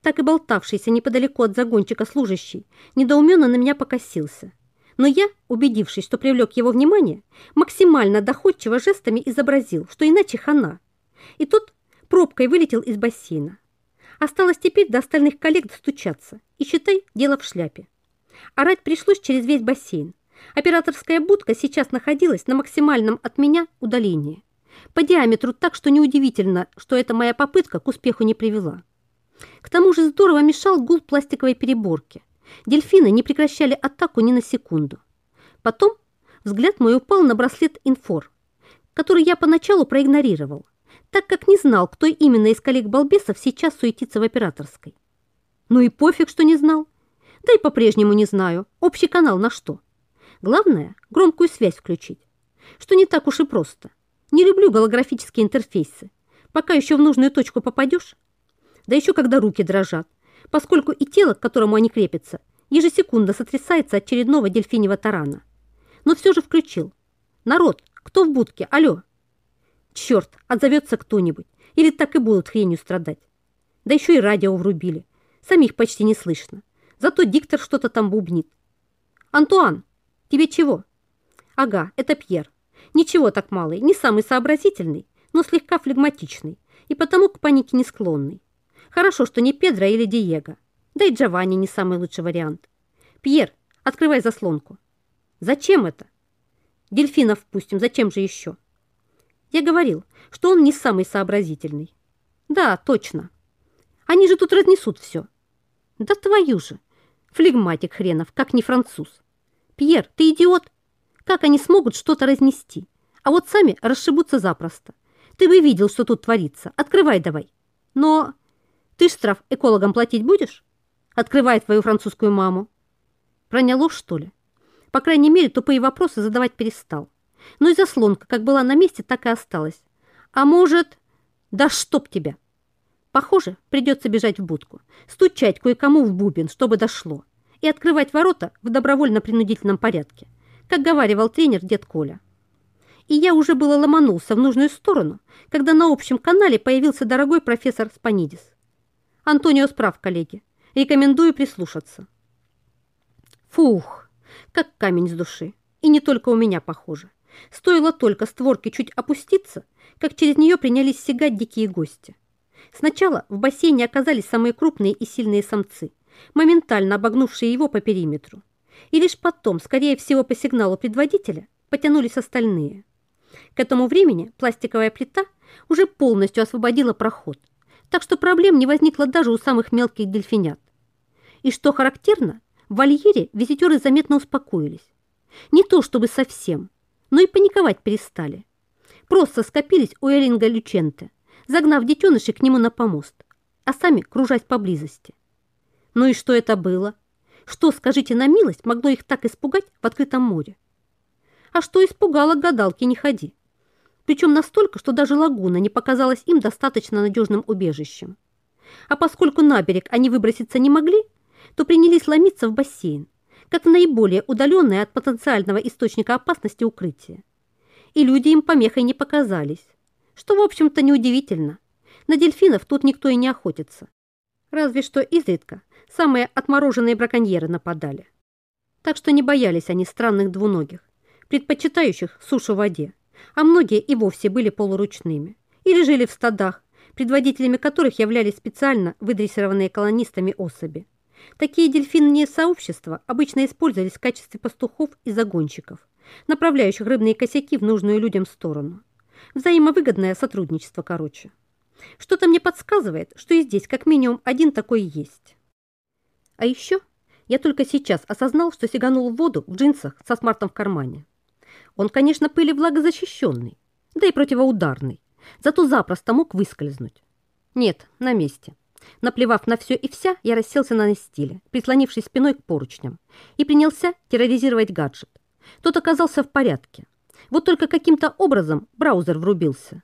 Так и болтавшийся неподалеку от загончика служащий недоуменно на меня покосился. Но я, убедившись, что привлек его внимание, максимально доходчиво жестами изобразил, что иначе хана. И тут пробкой вылетел из бассейна. Осталось теперь до остальных коллег достучаться. И, считай, дело в шляпе. Орать пришлось через весь бассейн. Операторская будка сейчас находилась на максимальном от меня удалении. По диаметру так, что неудивительно, что эта моя попытка к успеху не привела. К тому же здорово мешал гул пластиковой переборки. Дельфины не прекращали атаку ни на секунду. Потом взгляд мой упал на браслет инфор, который я поначалу проигнорировал, так как не знал, кто именно из коллег-балбесов сейчас суетится в операторской. Ну и пофиг, что не знал. Да и по-прежнему не знаю, общий канал на что. Главное, громкую связь включить, что не так уж и просто. Не люблю голографические интерфейсы. Пока еще в нужную точку попадешь, да еще когда руки дрожат, поскольку и тело, к которому они крепятся, ежесекундно сотрясается от очередного дельфиньего тарана. Но все же включил. Народ, кто в будке? Алло! Черт, отзовется кто-нибудь. Или так и будут хренью страдать. Да еще и радио врубили. Самих почти не слышно. Зато диктор что-то там бубнит. «Антуан, тебе чего?» «Ага, это Пьер. Ничего так малый, не самый сообразительный, но слегка флегматичный и потому к панике не склонный. Хорошо, что не Педро или Диего. Да и Джованни не самый лучший вариант. Пьер, открывай заслонку. Зачем это? Дельфинов впустим, зачем же еще? Я говорил, что он не самый сообразительный. Да, точно. Они же тут разнесут все. Да твою же. Флегматик хренов, как не француз. Пьер, ты идиот? Как они смогут что-то разнести? А вот сами расшибутся запросто. Ты бы видел, что тут творится. Открывай давай. Но ты штраф экологам платить будешь? Открывай твою французскую маму. Проняло, что ли? По крайней мере, тупые вопросы задавать перестал. Но и заслонка как была на месте, так и осталась. А может... Да чтоб тебя! Похоже, придется бежать в будку, стучать кое-кому в бубен, чтобы дошло, и открывать ворота в добровольно-принудительном порядке, как говаривал тренер дед Коля. И я уже было ломанулся в нужную сторону, когда на общем канале появился дорогой профессор Спанидис. Антонио справ, коллеги. Рекомендую прислушаться. Фух, как камень с души. И не только у меня, похоже. Стоило только створке чуть опуститься, как через нее принялись сигать дикие гости. Сначала в бассейне оказались самые крупные и сильные самцы, моментально обогнувшие его по периметру. И лишь потом, скорее всего по сигналу предводителя, потянулись остальные. К этому времени пластиковая плита уже полностью освободила проход – так что проблем не возникло даже у самых мелких дельфинят. И что характерно, в вольере визитеры заметно успокоились. Не то чтобы совсем, но и паниковать перестали. Просто скопились у Эллинга Люченте, загнав детенышей к нему на помост, а сами кружась поблизости. Ну и что это было? Что, скажите на милость, могло их так испугать в открытом море? А что испугало, гадалки не ходи причем настолько, что даже лагуна не показалась им достаточно надежным убежищем. А поскольку на берег они выброситься не могли, то принялись ломиться в бассейн, как наиболее удаленное от потенциального источника опасности укрытие. И люди им помехой не показались, что, в общем-то, неудивительно. На дельфинов тут никто и не охотится. Разве что изредка самые отмороженные браконьеры нападали. Так что не боялись они странных двуногих, предпочитающих сушу в воде а многие и вовсе были полуручными или жили в стадах, предводителями которых являлись специально выдрессированные колонистами особи. Такие дельфинные сообщества обычно использовались в качестве пастухов и загонщиков, направляющих рыбные косяки в нужную людям сторону. Взаимовыгодное сотрудничество, короче. Что-то мне подсказывает, что и здесь как минимум один такой есть. А еще я только сейчас осознал, что сиганул в воду в джинсах со смартом в кармане. Он, конечно, пыли влагозащищенный, да и противоударный, зато запросто мог выскользнуть. Нет, на месте. Наплевав на все и вся, я расселся на настиле, прислонившись спиной к поручням, и принялся терроризировать гаджет. Тот оказался в порядке. Вот только каким-то образом браузер врубился.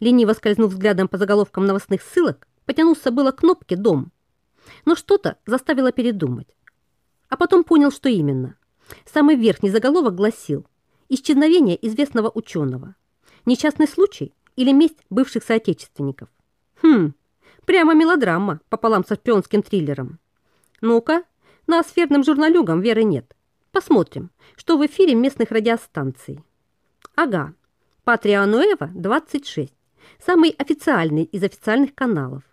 Лениво скользнув взглядом по заголовкам новостных ссылок, потянулся было к кнопке «Дом», Но что-то заставило передумать. А потом понял, что именно. Самый верхний заголовок гласил «Исчезновение известного ученого. Несчастный случай или месть бывших соотечественников». Хм, прямо мелодрама пополам со шпионским триллером. Ну-ка, на сферным журналюгам веры нет. Посмотрим, что в эфире местных радиостанций. Ага, Патрия Нуэва 26. Самый официальный из официальных каналов.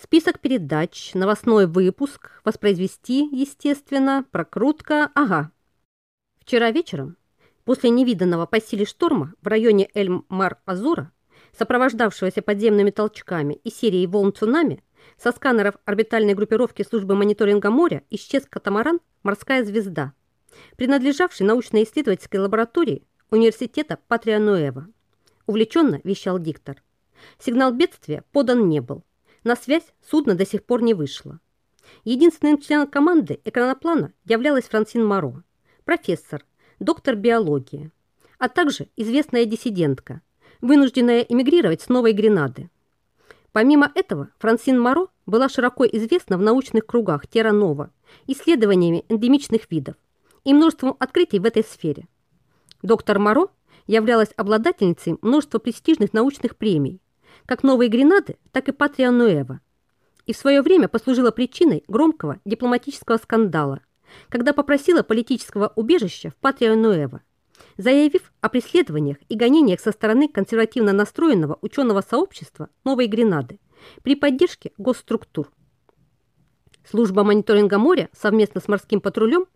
Список передач, новостной выпуск, воспроизвести, естественно, прокрутка, ага. Вчера вечером, после невиданного по силе шторма в районе Эль-Мар-Азура, сопровождавшегося подземными толчками и серией волн цунами, со сканеров орбитальной группировки службы мониторинга моря исчез катамаран «Морская звезда», принадлежавший научно-исследовательской лаборатории университета Патрия Нуэва. Увлеченно вещал диктор. Сигнал бедствия подан не был. На связь судно до сих пор не вышло. Единственным членом команды экраноплана являлась Франсин Моро, профессор, доктор биологии, а также известная диссидентка, вынужденная эмигрировать с Новой Гренады. Помимо этого, Франсин Моро была широко известна в научных кругах Терра-Нова исследованиями эндемичных видов и множеством открытий в этой сфере. Доктор Моро являлась обладательницей множества престижных научных премий, как Новой Гренады, так и Патрия Нуэва, и в свое время послужила причиной громкого дипломатического скандала, когда попросила политического убежища в Патрия Нуэва заявив о преследованиях и гонениях со стороны консервативно настроенного ученого сообщества Новой Гренады при поддержке госструктур. Служба мониторинга моря совместно с морским патрулем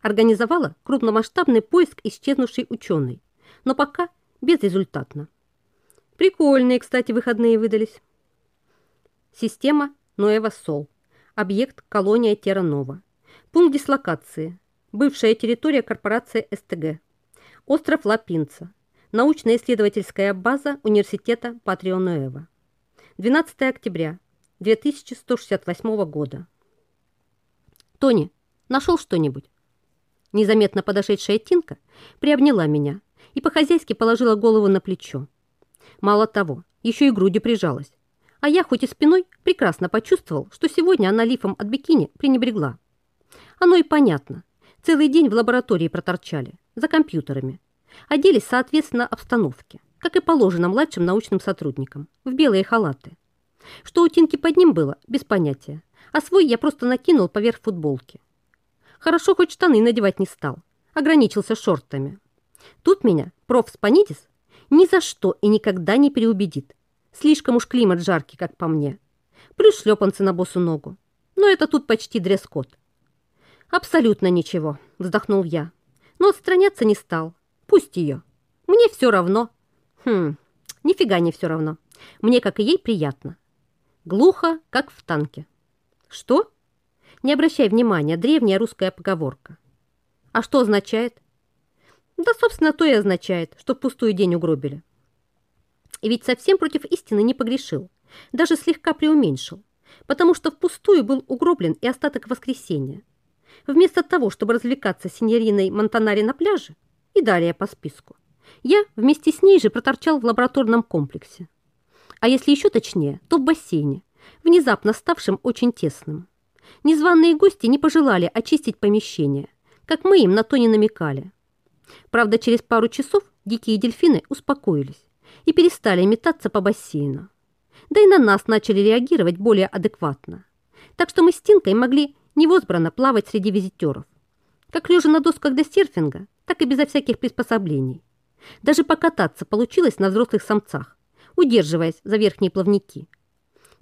организовала крупномасштабный поиск исчезнувшей ученой, но пока безрезультатно. Прикольные, кстати, выходные выдались. Система Ноева Сол. Объект колония Терранова. Пункт дислокации. Бывшая территория корпорации СТГ. Остров Лапинца. Научно-исследовательская база Университета Патрио-Ноэва. 12 октября 2168 года. Тони, нашел что-нибудь? Незаметно подошедшая Тинка приобняла меня и по-хозяйски положила голову на плечо. Мало того, еще и грудью прижалась. А я, хоть и спиной, прекрасно почувствовал, что сегодня она лифом от бикини пренебрегла. Оно и понятно. Целый день в лаборатории проторчали, за компьютерами. Оделись соответственно обстановке, как и положено младшим научным сотрудникам, в белые халаты. Что у Тинки под ним было, без понятия, а свой я просто накинул поверх футболки. Хорошо, хоть штаны надевать не стал, ограничился шортами. Тут меня проф. Спанидис ни за что и никогда не переубедит. Слишком уж климат жаркий, как по мне. Плюс шлепанцы на босу ногу. Но это тут почти дресс-код. «Абсолютно ничего», — вздохнул я. Но отстраняться не стал. Пусть ее. Мне все равно. Хм, нифига не все равно. Мне, как и ей, приятно. Глухо, как в танке. Что? Не обращай внимания, древняя русская поговорка. А что означает? Да, собственно, то и означает, что впустую день угробили. И ведь совсем против истины не погрешил, даже слегка преуменьшил, потому что впустую был угроблен и остаток воскресенья. Вместо того, чтобы развлекаться с синьориной Монтанари на пляже и далее по списку, я вместе с ней же проторчал в лабораторном комплексе. А если еще точнее, то в бассейне, внезапно ставшем очень тесным. Незваные гости не пожелали очистить помещение, как мы им на то не намекали. Правда, через пару часов дикие дельфины успокоились и перестали метаться по бассейну. Да и на нас начали реагировать более адекватно. Так что мы с Тинкой могли невозбранно плавать среди визитеров. Как лежа на досках для серфинга, так и безо всяких приспособлений. Даже покататься получилось на взрослых самцах, удерживаясь за верхние плавники.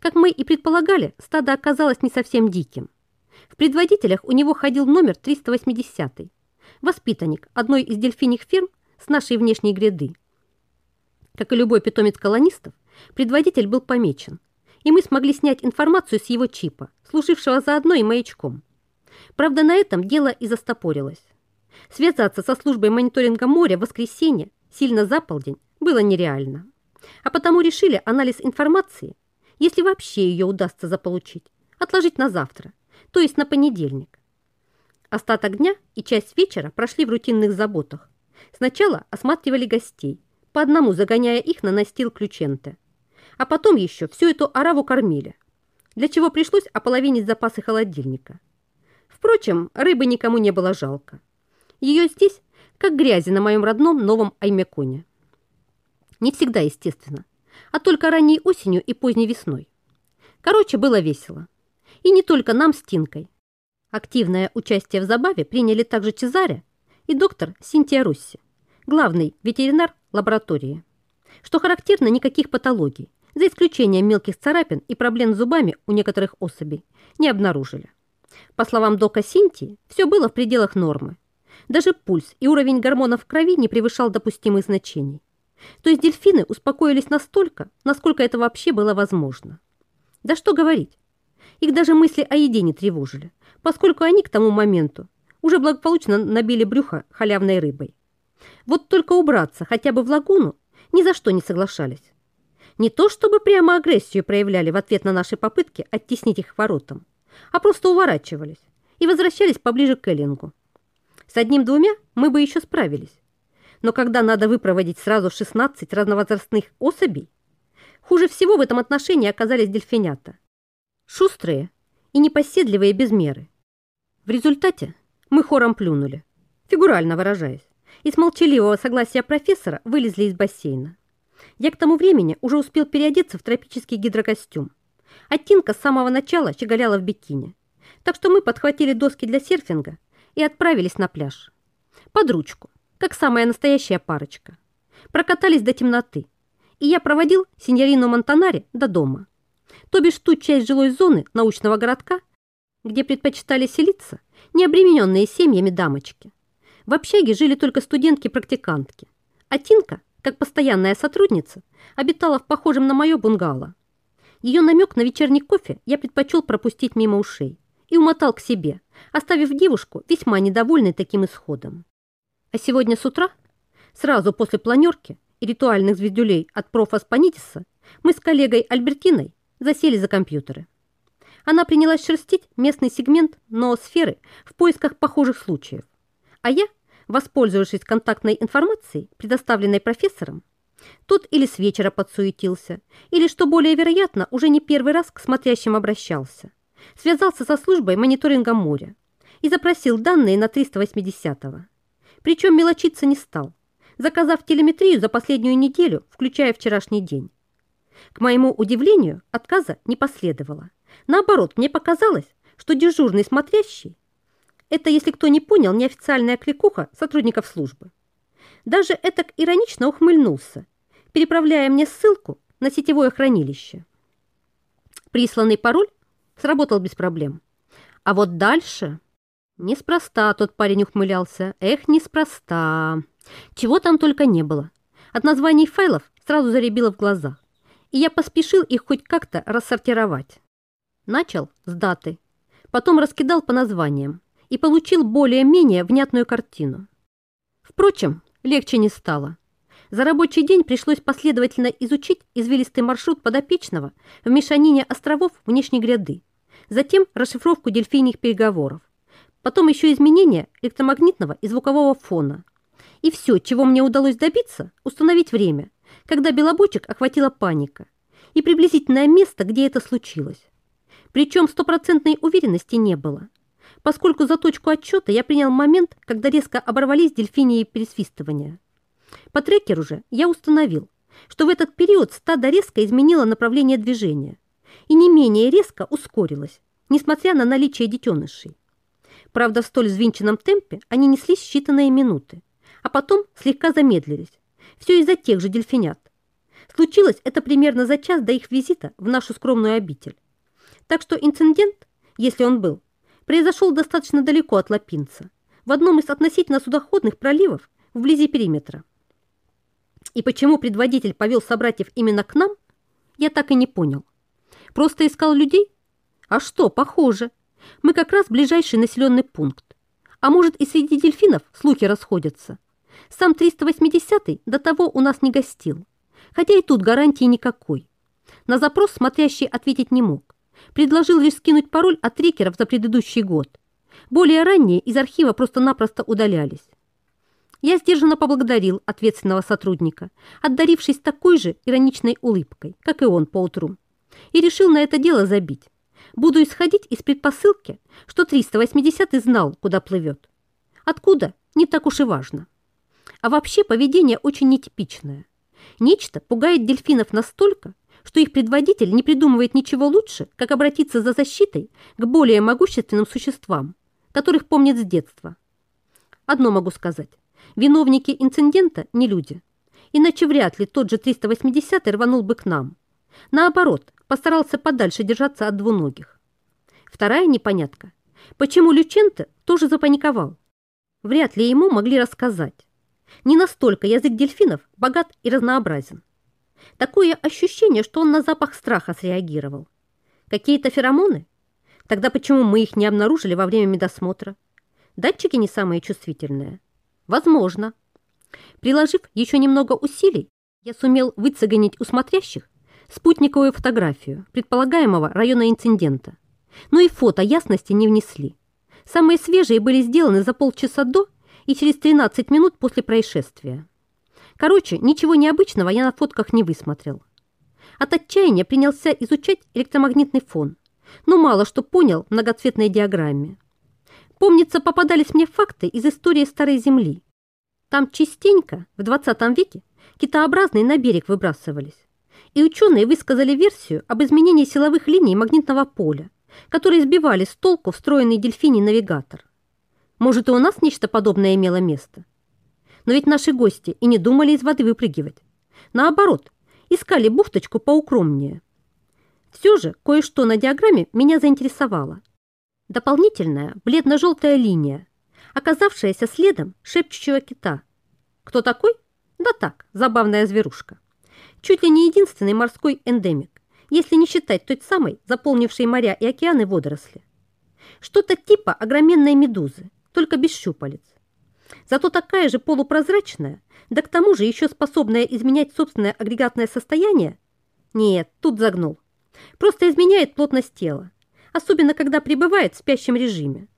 Как мы и предполагали, стадо оказалось не совсем диким. В предводителях у него ходил номер 380 воспитанник одной из дельфиних ферм с нашей внешней гряды. Как и любой питомец колонистов, предводитель был помечен, и мы смогли снять информацию с его чипа, служившего заодно и маячком. Правда, на этом дело и застопорилось. Связаться со службой мониторинга моря в воскресенье, сильно за полдень, было нереально. А потому решили анализ информации, если вообще ее удастся заполучить, отложить на завтра, то есть на понедельник. Остаток дня и часть вечера прошли в рутинных заботах. Сначала осматривали гостей, по одному загоняя их на настил ключенте. А потом еще всю эту ораву кормили. для чего пришлось ополовинить запасы холодильника. Впрочем, рыбы никому не было жалко. Ее здесь, как грязи на моем родном новом Аймеконе. Не всегда, естественно, а только ранней осенью и поздней весной. Короче, было весело. И не только нам с Тинкой. Активное участие в забаве приняли также Чезаря и доктор Синтия Русси, главный ветеринар лаборатории. Что характерно, никаких патологий, за исключением мелких царапин и проблем с зубами у некоторых особей, не обнаружили. По словам дока Синтии, все было в пределах нормы. Даже пульс и уровень гормонов в крови не превышал допустимых значений. То есть дельфины успокоились настолько, насколько это вообще было возможно. Да что говорить, их даже мысли о еде не тревожили, поскольку они к тому моменту уже благополучно набили брюхо халявной рыбой. Вот только убраться хотя бы в лагуну ни за что не соглашались. Не то чтобы прямо агрессию проявляли в ответ на наши попытки оттеснить их к воротам, а просто уворачивались и возвращались поближе к Эллингу. С одним-двумя мы бы еще справились. Но когда надо выпроводить сразу 16 разновозрастных особей, хуже всего в этом отношении оказались дельфинята. Шустрые и непоседливые без меры. В результате мы хором плюнули, фигурально выражаясь, и с молчаливого согласия профессора вылезли из бассейна. Я к тому времени уже успел переодеться в тропический гидрокостюм, а Тинка с самого начала щеголяла в бикини. Так что мы подхватили доски для серфинга и отправились на пляж. Под ручку, как самая настоящая парочка. Прокатались до темноты, и я проводил синьорину Монтанари до дома. То бишь ту часть жилой зоны научного городка, где предпочитали селиться необремененные семьями дамочки. В общаге жили только студентки-практикантки, а Тинка, как постоянная сотрудница, обитала в похожем на мое бунгало. Ее намек на вечерний кофе я предпочел пропустить мимо ушей и умотал к себе, оставив девушку весьма недовольной таким исходом. А сегодня с утра, сразу после планерки и ритуальных звездюлей от профа Спанитиса, мы с коллегой Альбертиной засели за компьютеры. Она принялась шерстить местный сегмент ноосферы в поисках похожих случаев, а я, воспользовавшись контактной информацией, предоставленной профессором, тот или с вечера подсуетился, или, что более вероятно, уже не первый раз к смотрящим обращался, связался со службой мониторинга моря и запросил данные на 380-го. Причем мелочиться не стал, заказав телеметрию за последнюю неделю, включая вчерашний день. К моему удивлению, отказа не последовало. Наоборот, мне показалось, что дежурный смотрящий – это, если кто не понял, неофициальная кликуха сотрудников службы. Даже этак иронично ухмыльнулся, переправляя мне ссылку на сетевое хранилище. Присланный пароль сработал без проблем. А вот дальше... Неспроста тот парень ухмылялся. Эх, неспроста. Чего там только не было. От названий файлов сразу заребило в глазах, и я поспешил их хоть как-то рассортировать. Начал с даты, потом раскидал по названиям и получил более-менее внятную картину. Впрочем, легче не стало. За рабочий день пришлось последовательно изучить извилистый маршрут подопечного в мешанине островов внешней гряды, затем расшифровку дельфийных переговоров, потом еще изменение электромагнитного и звукового фона. И все, чего мне удалось добиться, установить время, когда белобочек охватила паника, и приблизительное место, где это случилось. Причем стопроцентной уверенности не было, поскольку за точку отчета я принял момент, когда резко оборвались дельфинии пересвистывания. По трекеру же я установил, что в этот период стадо резко изменило направление движения и не менее резко ускорилось, несмотря на наличие детенышей. Правда, в столь взвинченном темпе они неслись считанные минуты, а потом слегка замедлились. Все из-за тех же дельфинят. Случилось это примерно за час до их визита в нашу скромную обитель. Так что инцидент, если он был, произошел достаточно далеко от Лапинца, в одном из относительно судоходных проливов вблизи периметра. И почему предводитель повел собратьев именно к нам, я так и не понял. Просто искал людей? А что, похоже. Мы как раз ближайший населенный пункт. А может и среди дельфинов слухи расходятся. Сам 380-й до того у нас не гостил. Хотя и тут гарантии никакой. На запрос смотрящий ответить не мог. Предложил лишь скинуть пароль от трекеров за предыдущий год. Более ранние из архива просто-напросто удалялись. Я сдержанно поблагодарил ответственного сотрудника, отдарившись такой же ироничной улыбкой, как и он поутру, и решил на это дело забить, Буду исходить из предпосылки, что 380 знал, куда плывет. Откуда? Не так уж и важно. А вообще поведение очень нетипичное. Нечто пугает дельфинов настолько, что их предводитель не придумывает ничего лучше, как обратиться за защитой к более могущественным существам, которых помнит с детства. Одно могу сказать. Виновники инцидента не люди. Иначе вряд ли тот же 380 рванул бы к нам. Наоборот, постарался подальше держаться от двуногих. Вторая непонятка. Почему Люченто тоже запаниковал? Вряд ли ему могли рассказать. Не настолько язык дельфинов богат и разнообразен. Такое ощущение, что он на запах страха среагировал. Какие-то феромоны? Тогда почему мы их не обнаружили во время медосмотра? Датчики не самые чувствительные? Возможно. Приложив еще немного усилий, я сумел выцегонить у смотрящих спутниковую фотографию предполагаемого района инцидента. Но и фото ясности не внесли. Самые свежие были сделаны за полчаса до и через 13 минут после происшествия. Короче, ничего необычного я на фотках не высмотрел. От отчаяния принялся изучать электромагнитный фон, но мало что понял в многоцветной диаграмме. Помнится, попадались мне факты из истории Старой Земли. Там частенько, в 20 веке, китообразные на берег выбрасывались. И ученые высказали версию об изменении силовых линий магнитного поля, которые сбивали с толку встроенный дельфиний навигатор. Может, и у нас нечто подобное имело место? Но ведь наши гости и не думали из воды выпрыгивать. Наоборот, искали бухточку поукромнее. Все же кое-что на диаграмме меня заинтересовало. Дополнительная бледно-желтая линия, оказавшаяся следом шепчущего кита. Кто такой? Да так, забавная зверушка. Чуть ли не единственный морской эндемик, если не считать той самой, заполнившей моря и океаны водоросли. Что-то типа огроменной медузы, только без щупалец. Зато такая же полупрозрачная, да к тому же еще способная изменять собственное агрегатное состояние? Нет, тут загнул. Просто изменяет плотность тела, особенно когда пребывает в спящем режиме.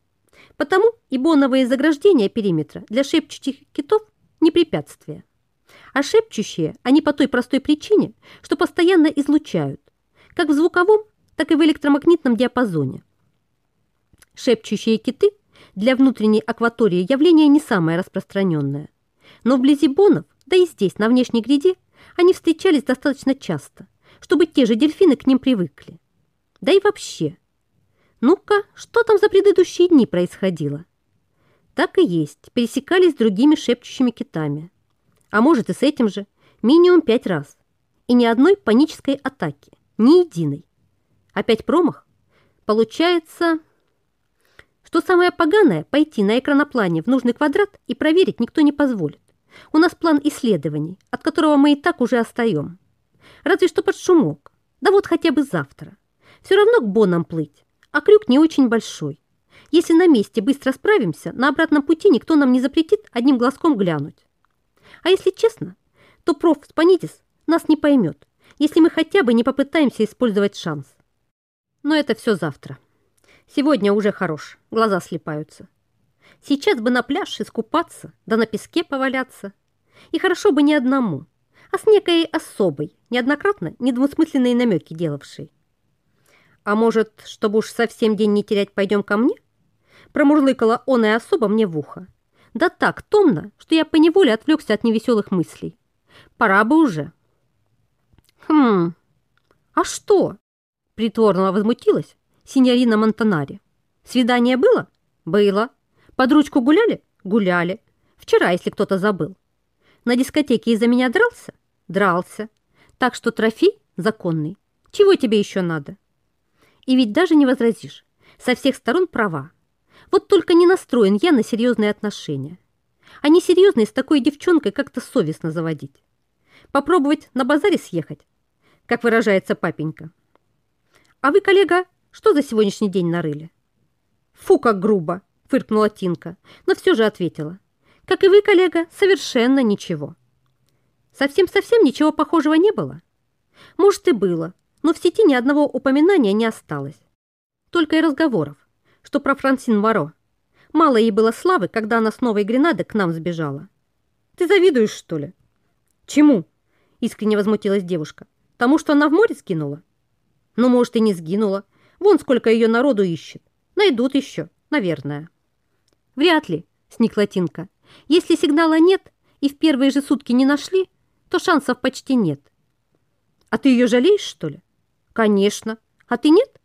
Потому и боновые заграждения периметра для шепчущих китов не препятствие. А шепчущие они по той простой причине, что постоянно излучают, как в звуковом, так и в электромагнитном диапазоне. Шепчущие киты для внутренней акватории явление не самое распространенное. Но вблизи Бонов, да и здесь, на внешней гряде, они встречались достаточно часто, чтобы те же дельфины к ним привыкли. Да и вообще. Ну-ка, что там за предыдущие дни происходило? Так и есть, пересекались с другими шепчущими китами. А может и с этим же, минимум пять раз. И ни одной панической атаки, ни единой. Опять промах? Получается, что самое поганое, пойти на экраноплане в нужный квадрат и проверить никто не позволит. У нас план исследований, от которого мы и так уже остаем. Разве что под шумок. Да вот хотя бы завтра. Все равно к Бонам плыть, а крюк не очень большой. Если на месте быстро справимся, на обратном пути никто нам не запретит одним глазком глянуть. А если честно, то проф Спанитис нас не поймет, если мы хотя бы не попытаемся использовать шанс. Но это все завтра. Сегодня уже хорош, глаза слепаются. Сейчас бы на пляж искупаться, да на песке поваляться. И хорошо бы не одному, а с некой особой, неоднократно недвусмысленные намеки делавшей. А может, чтобы уж совсем день не терять, пойдем ко мне? Промурлыкала он и особо мне в ухо. Да так томно, что я поневоле отвлекся от невеселых мыслей. Пора бы уже. Хм, а что? Притворно возмутилась, синьорина Монтанари. Свидание было? Было. Под ручку гуляли? Гуляли. Вчера, если кто-то забыл. На дискотеке из-за меня дрался? Дрался. Так что трофей законный. Чего тебе еще надо? И ведь даже не возразишь. Со всех сторон права. Вот только не настроен я на серьезные отношения. А несерьезные с такой девчонкой как-то совестно заводить. Попробовать на базаре съехать, как выражается папенька. А вы, коллега, что за сегодняшний день нарыли?» «Фу, как грубо!» – фыркнула Тинка, но все же ответила. «Как и вы, коллега, совершенно ничего». «Совсем-совсем ничего похожего не было?» «Может, и было, но в сети ни одного упоминания не осталось. Только и разговоров, что про Франсин Варо. Мало ей было славы, когда она с Новой Гренады к нам сбежала. Ты завидуешь, что ли?» «Чему?» – искренне возмутилась девушка. «Тому, что она в море скинула?» «Ну, может, и не сгинула, Вон сколько ее народу ищет. Найдут еще, наверное. Вряд ли, сникла Тинка. Если сигнала нет и в первые же сутки не нашли, то шансов почти нет. А ты ее жалеешь, что ли? Конечно. А ты нет?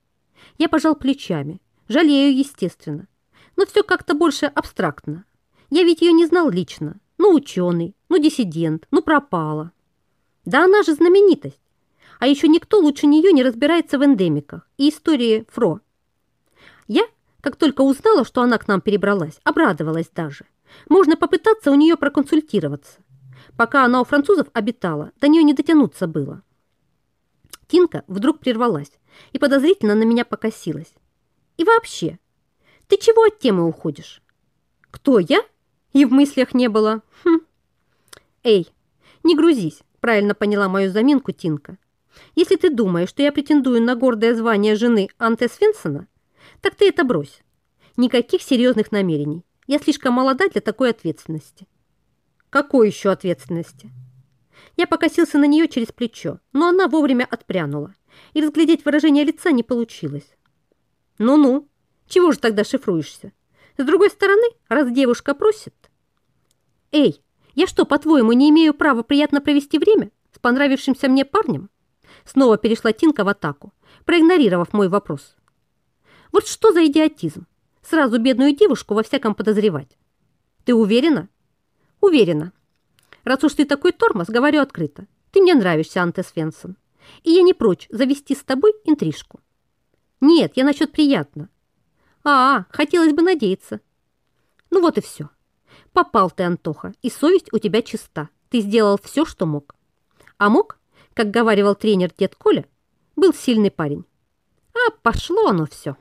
Я пожал плечами. Жалею, естественно. Но все как-то больше абстрактно. Я ведь ее не знал лично. Ну, ученый, ну, диссидент, ну, пропала. Да она же знаменитость. А еще никто лучше нее не разбирается в эндемиках и истории Фро. Я, как только узнала, что она к нам перебралась, обрадовалась даже. Можно попытаться у нее проконсультироваться. Пока она у французов обитала, до нее не дотянуться было. Тинка вдруг прервалась и подозрительно на меня покосилась. И вообще, ты чего от темы уходишь? Кто я? И в мыслях не было. Хм. Эй, не грузись, правильно поняла мою заминку Тинка. Если ты думаешь, что я претендую на гордое звание жены Анте Свенсона, так ты это брось. Никаких серьезных намерений. Я слишком молода для такой ответственности. Какой еще ответственности? Я покосился на нее через плечо, но она вовремя отпрянула, и разглядеть выражение лица не получилось. Ну-ну, чего же тогда шифруешься? С другой стороны, раз девушка просит... Эй, я что, по-твоему, не имею права приятно провести время с понравившимся мне парнем? Снова перешла Тинка в атаку, проигнорировав мой вопрос. Вот что за идиотизм? Сразу бедную девушку во всяком подозревать. Ты уверена? Уверена. Раз уж ты такой тормоз, говорю открыто. Ты мне нравишься, Анте Свенсон. И я не прочь завести с тобой интрижку. Нет, я насчет приятно. А, хотелось бы надеяться. Ну вот и все. Попал ты, Антоха, и совесть у тебя чиста. Ты сделал все, что мог. А мог, как говаривал тренер дед Коля, был сильный парень. А пошло оно все.